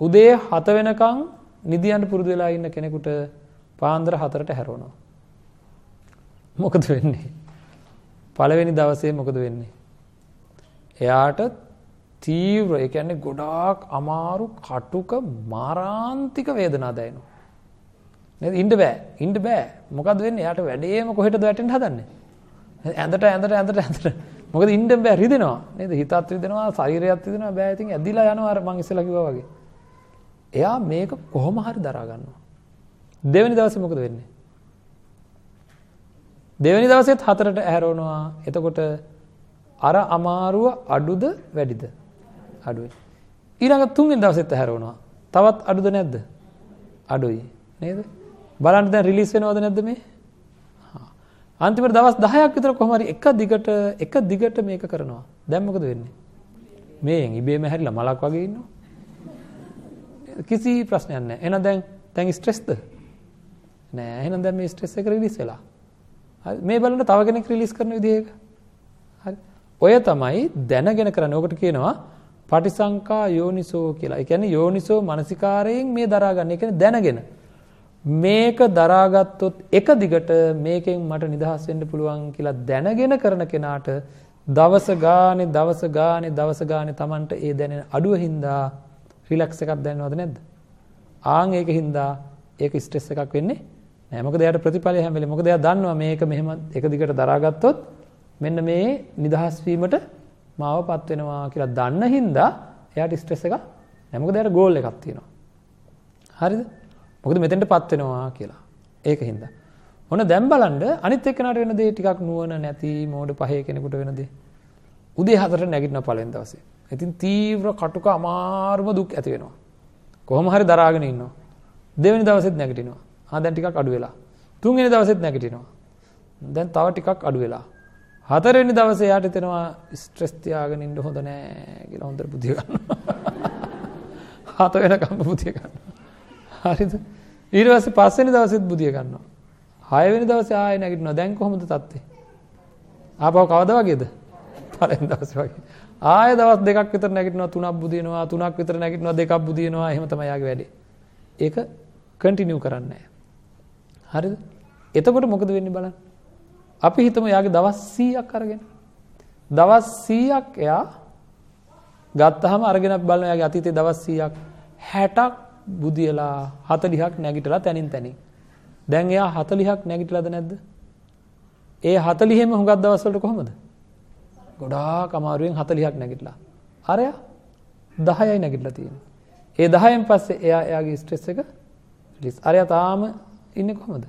උදේ 7 වෙනකන් නිදියන්න පුරුදු වෙලා ඉන්න කෙනෙකුට පාන්දර 4ට හැරෙනවා. මොකද වෙන්නේ? පළවෙනි දවසේ මොකද වෙන්නේ? එයාට තීව්‍ර ඒ කියන්නේ ගොඩාක් අමාරු කටුක මාරාන්තික වේදනා දැනෙනවා. නේද? ඉන්න බෑ. ඉන්න බෑ. මොකද වෙන්නේ? එයාට වැඩේම කොහෙටද වැටෙන්න හදන්නේ? ඇඳට ඇඳට ඇඳට ඇඳට. මොකද ඉන්න බෑ රිදෙනවා. නේද? හිතත් රිදෙනවා, ශරීරයත් රිදෙනවා. බෑ ඉතින් ඇදිලා යනවා අර මං ඉස්සෙල්ලා කිව්වා වගේ. එයා මේක කොහොම හරි දරා ගන්නවා. දෙවෙනි දවසේ මොකද වෙන්නේ? දෙවෙනි දවසෙත් හතරට ඇහැරවනවා. එතකොට අර අමාරුව අඩුද වැඩිද? අඩුයි. ඊළඟ තුන්වෙනි දවසෙත් ඇහැරවනවා. තවත් අඩුද නැද්ද? අඩුයි. නේද? බලන්න දැන් රිලීස් වෙනවද නැද්ද මේ? අන්තිමට දවස් 10ක් විතර කොහොම හරි එක දිගට එක දිගට මේක කරනවා. දැන් මොකද වෙන්නේ? මේෙන් ඉබේම හැරිලා මලක් වගේ ඉන්නවා. කිසි ප්‍රශ්නයක් නැහැ. එහෙනම් දැන් දැන් ස්ට්‍රෙස්ද? නෑ. එහෙනම් දැන් මේ ස්ට්‍රෙස් එක රිලීස් වෙලා. හරි. මේ බලන්න තව කෙනෙක් රිලීස් කරන විදිහ එක. හරි. ඔය තමයි දැනගෙන කරන්නේ. ඔකට කියනවා පටිසංකා යෝනිසෝ කියලා. ඒ කියන්නේ යෝනිසෝ මානසිකාරයෙන් මේ දරාගන්න. ඒ කියන්නේ දැනගෙන. මේක දරාගත්තොත් එක දිගට මේකෙන් මට නිදහස් වෙන්න පුළුවන් කියලා දැනගෙන කරන කෙනාට දවස ගානේ දවස ගානේ දවස ගානේ Tamanට ඒ දැනෙන අඩුව හින්දා රිලැක්ස් එකක් දැනෙනවද නැද්ද? ආන් ඒක හින්දා ඒක ස්ට්‍රෙස් එකක් වෙන්නේ නෑ. මොකද එයාට ප්‍රතිඵලය හැම වෙලේම මොකද එයා දන්නවා මේක මෙහෙම එක දිගට දරාගත්තොත් මෙන්න මේ නිදහස් වීමට මාවපත් වෙනවා කියලා දන්න හින්දා එයාට ස්ට්‍රෙස් එකක් නෑ. මොකද එයාට ගෝල් එකක් තියෙනවා. හරිද? මොකද මෙතෙන්ට පත් වෙනවා කියලා. ඒක හින්දා. ඔන්න දැන් බලන්න අනිත් එක්කනට වෙන දේ ටිකක් නුවණ නැති මෝඩ පහේ කෙනෙකුට වෙන දේ. උදේ 4ට නැගිටින පළවෙනි දවසේ. ඉතින් තීව්‍ර කටුක අමාරුම දුක් ඇති වෙනවා. කොහොම හරි දරාගෙන ඉන්නවා. දෙවෙනි දවසෙත් නැගිටිනවා. ආ දැන් ටිකක් අඩු වෙලා. තුන්වෙනි දවසෙත් නැගිටිනවා. දැන් තව ටිකක් අඩු වෙලා. හතරවෙනි දවසේ යාට හිතෙනවා ස්ට්‍රෙස් තියාගෙන ඉන්න හොඳ නෑ කියලා හොඳට බුදිය ගන්නවා. හත වෙනකම් බුදිය ගන්නවා. හරිද? ඊට පස්සේ පස්වෙනි දවසෙත් බුදිය ගන්නවා. හයවෙනි දවසේ ආයෙ නැගිටිනවා. දැන් කොහොමද තත්ත්වය? ආපහු කවද වගේද? පළවෙනි දවසේ වගේ. ආයෙ දවස් දෙකක් විතර නැගිටිනවා තුනක් බුදිනවා තුනක් විතර නැගිටිනවා දෙකක් බුදිනවා එහෙම තමයි යාගේ වැඩේ. ඒක කන්ටිනියු කරන්නේ හරිද? එතකොට මොකද වෙන්නේ බලන්න. අපි හිතමු යාගේ දවස් 100ක් අරගෙන. දවස් 100ක් එයා ගත්තාම අරගෙන අපි බලනවා යාගේ අතීතයේ දවස් 100ක් 60ක් බුදියලා 40ක් නැගිටලා තැනින් තැනින්. දැන් එයා 40ක් නැගිටලාද නැද්ද? ඒ 40ෙම හුඟක් දවස්වලට කොහමද? ගොඩාක් අමාරුවෙන් 40ක් නැගිටලා. අරයා 10යි නැගිටලා තියෙන්නේ. ඒ 10න් පස්සේ එයා එයාගේ ස්ට්‍රෙස් එක රිලීස්. අරයා තාම ඉන්නේ කොහමද?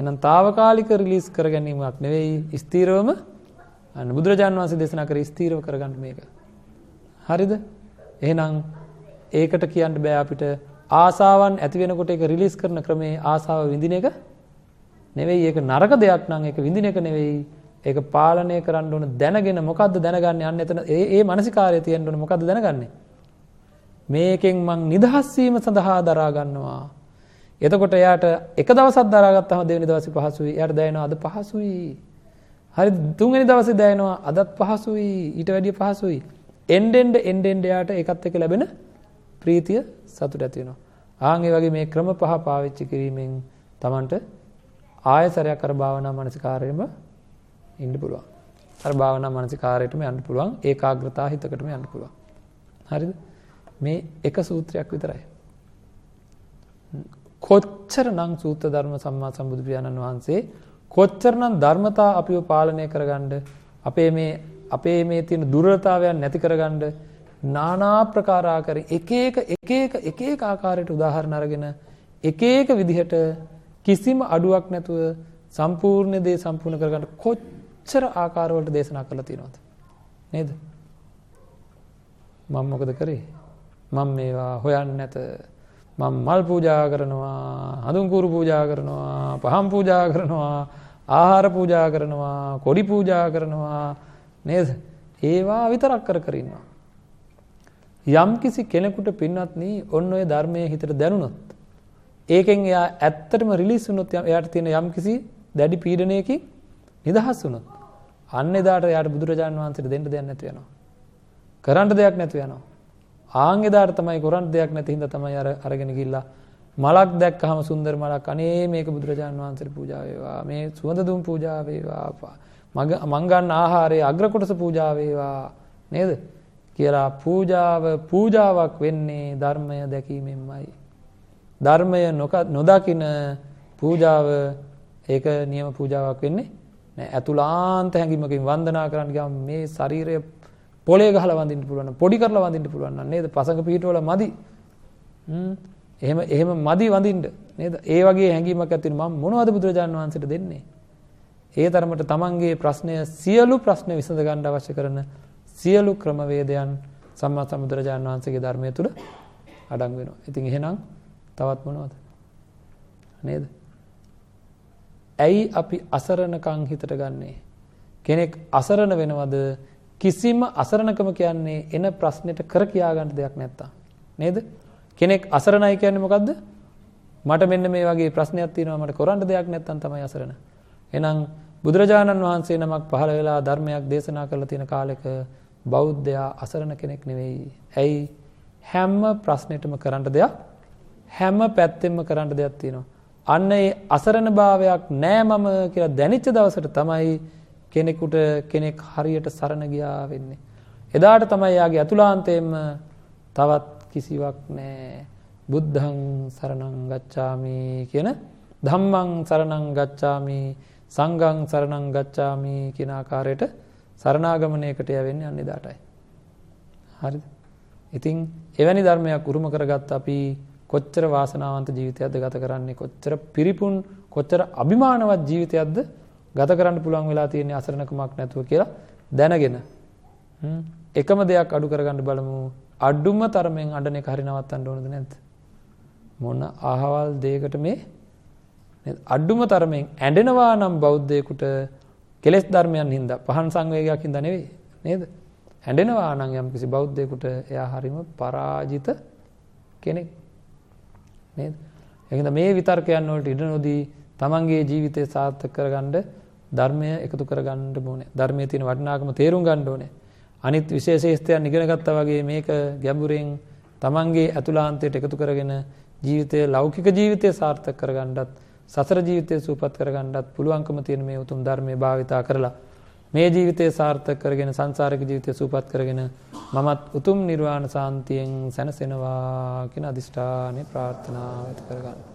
එහෙනම් తాවකාලික රිලීස් කර ගැනීමක් නෙවෙයි ස්ථීරවම අන්න බුදුරජාන් වහන්සේ දේශනා කරේ ස්ථීරව කරගන්න මේක. හරිද? එහෙනම් ඒකට කියන්න බෑ අපිට. ආසාවන් ඇති වෙනකොට ඒක රිලීස් කරන ක්‍රමේ ආසාව විඳින එක නෙවෙයි. ඒක නරක දෙයක් නම් ඒක විඳින එක නෙවෙයි. ඒක පාලනය කරන්න ඕන දැනගෙන මොකද්ද දැනගන්නේ? අන්න එතන ඒ ඒ මානසිකාරය තියෙන්න ඕන මොකද්ද දැනගන්නේ? මේකෙන් මං නිදහස් වීම සඳහා දරා ගන්නවා. එතකොට එයාට එක දවසක් දරාගත්තම දෙවෙනි දවසේ පහසුයි එයාට දැනෙනවා අද පහසුයි හරි තුන්වෙනි දවසේ දැනෙනවා අදත් පහසුයි ඊට වැඩිය පහසුයි එන්ඩෙන්ඩ එන්ඩෙන්ඩ එයාට ඒකත් එක්ක ලැබෙන ප්‍රීතිය සතුට ඇති වෙනවා. ආන් ඒ වගේ මේ ක්‍රම පහ පාවිච්චි කිරීමෙන් Tamanට ආයසරයක් අර භාවනා මානසිකාරයෙම ඉන්න පුළුවන්. අර භාවනා මානසිකාරයටම යන්න පුළුවන් ඒකාග්‍රතාව හිතකටම යන්න පුළුවන්. හරිද? මේ එක සූත්‍රයක් විතරයි. කොච්චරනම් සූත්‍ර ධර්ම සම්මා සම්බුදු පියාණන් වහන්සේ කොච්චරනම් ධර්මතා අපිව පාලනය කරගන්න අපේ මේ අපේ මේ තියෙන දුර්වලතාවයන් නැති කරගන්න නානා ප්‍රකාරාකර එක එක එක එක එක එක ආකාරයට උදාහරණ අරගෙන එක එක විදිහට කිසිම අඩුවක් නැතුව සම්පූර්ණ දේ සම්පූර්ණ කරගන්න කොච්චර ආකාරවලට දේශනා කරලා තියෙනවද? නේද? මම මොකද කරේ? මම මේවා හොයන්නේ නැත. මම මල් පූජා කරනවා, හඳුන් කුරු පූජා කරනවා, පහන් පූජා කරනවා, ආහාර පූජා කරනවා, කොඩි පූජා කරනවා නේද? ඒවා විතරක් කර කර ඉන්නවා. යම් කිසි කෙනෙකුට පින්වත්නි ඔන්න ඔය ධර්මයේ හිතට දැනුණොත් ඒකෙන් එයා ඇත්තටම රිලීස් වුණොත් එයාට තියෙන යම් කිසි දැඩි පීඩනයකින් නිදහස් වුණොත් අන්න එදාට එයාට බුදුරජාණන් වහන්සේට දෙන්න දෙයක් නැති වෙනවා. කරන්න දෙයක් නැති වෙනවා. ආන් එදාට තමයි කරන්න දෙයක් නැති හින්දා තමයි අර අරගෙන ගිහිල්ලා මලක් දැක්කහම සුන්දර මලක්. අනේ මේක බුදුරජාණන් වහන්සේට පූජා වේවා. මේ සුවඳ දුම් පූජා වේවා. මග මං ගන්න ආහාරයේ අග්‍ර කොටස පූජා වේවා. නේද? කියලා පූජාව පූජාවක් වෙන්නේ ධර්මය දැකීමෙන්මයි. ධර්මය නොදකින පූජාව ඒක නියම පූජාවක් වෙන්නේ නෑ ඇතුළාන්ත හැඟීමකින් වන්දනා කරන්න ගියාම මේ ශරීරය පොලේ ගහලා වඳින්න පුළුවන් පොඩි කරලා වඳින්න පුළුවන් නේද පසඟ පිටවල මදි එහෙම එහෙම මදි වඳින්න නේද ඒ වගේ හැඟීමක් ඇති මම මොනවද බුදුරජාණන් වහන්සේට දෙන්නේ ඒ තරමට තමන්ගේ ප්‍රශ්නය සියලු ප්‍රශ්න විසඳ ගන්න අවශ්‍ය කරන සියලු ක්‍රමවේදයන් සම්මා සම්බුදුරජාණන් වහන්සේගේ ධර්මය තුල අඩංගු වෙනවා. ඉතින් එහෙනම් තවත් මොනවද? නේද? ඇයි අපි අසරණකම් හිතට ගන්නෙ? කෙනෙක් අසරණ වෙනවද කිසිම අසරණකම කියන්නේ එන ප්‍රශ්නෙට කර කියා ගන්න දෙයක් නැත්තම්. නේද? කෙනෙක් අසරණයි කියන්නේ මොකද්ද? මට මෙන්න මේ වගේ ප්‍රශ්නයක් තියෙනවා මට කරන්න දෙයක් නැත්තම් තමයි අසරණ. එහෙනම් බුදුරජාණන් වහන්සේ නමක් පහළ වෙලා ධර්මයක් දේශනා කරලා තියෙන කාලෙක බෞද්ධයා අසරණ කෙනෙක් නෙවෙයි. ඇයි? හැම ප්‍රශ්නෙටම කරන්න දෙයක් හැම පැත්තෙම කරන්න දෙයක් තියෙනවා. අන්න ඒ අසරණභාවයක් නෑ මම කියලා දැනෙච්ච දවසට තමයි කෙනෙකුට කෙනෙක් හරියට සරණ ගියා වෙන්නේ. එදාට තමයි යාගේ අතුලාන්තයෙන්ම තවත් කිසිවක් නෑ. බුද්ධං සරණං ගච්ඡාමි කියන ධම්මං සරණං ගච්ඡාමි සංඝං සරණං ගච්ඡාමි කියන ආකාරයට සරණාගමණයකට යවෙන්නේ අන්න එදාටයි. හරිද? ඉතින් එවැනි ධර්මයක් උරුම කරගත් අපි කොච්චර වාසනාවන්ත ජීවිතයක්ද ගත කරන්නේ කොච්චර පිරිපුන් කොච්චර අභිමානවත් ජීවිතයක්ද ගත කරන්න පුළුවන් වෙලා තියෙන්නේ අසරණකමක් නැතුව කියලා දැනගෙන. එකම දෙයක් අඩු කරගන්න බලමු. අඩුම තරමෙන් අඩන එක හරි නවත්තන්න ඕනද නැද්ද? මොන අහවල් දෙයකට මේ අඩුම තරමෙන් ඇඬෙනවා නම් බෞද්ධයෙකුට කෙලෙස් ධර්මයන් හින්දා පහන් සංවේගයක් හින්දා නෙවෙයි නේද? ඇඬෙනවා නම් යම්කිසි බෞද්ධයෙකුට එයා හරිම පරාජිත කෙනෙක් නේද? එහෙනම් මේ විතර්කයන් වලට ඉඩ නොදී තමන්ගේ ජීවිතය සාර්ථක කරගන්න ධර්මය එකතු කරගන්න ඕනේ. ධර්මයේ තියෙන වටිනාකම තේරුම් ගන්න ඕනේ. අනිත් විශේෂේස්තයන් ඉගෙන ගත්තා වගේ මේක ගැඹුරෙන් තමන්ගේ ඇතුළාන්තයට එකතු කරගෙන ජීවිතය ලෞකික ජීවිතය සාර්ථක කරගන්නත් සසර ජීවිතය සූපත් කරගන්නත් පුළුවන්කම තියෙන මේ උතුම් ධර්මයේ භාවිතා කරලා මේ ජීවිතය සාර්ථක කරගෙන සංසාරික ජීවිතය සූපත් කරගෙන මමත් උතුම් නිර්වාණ සාන්තියෙන් සැනසෙනවා කියන අදිෂ්ඨානය ප්‍රාර්ථනාව ඇති කරගන්න.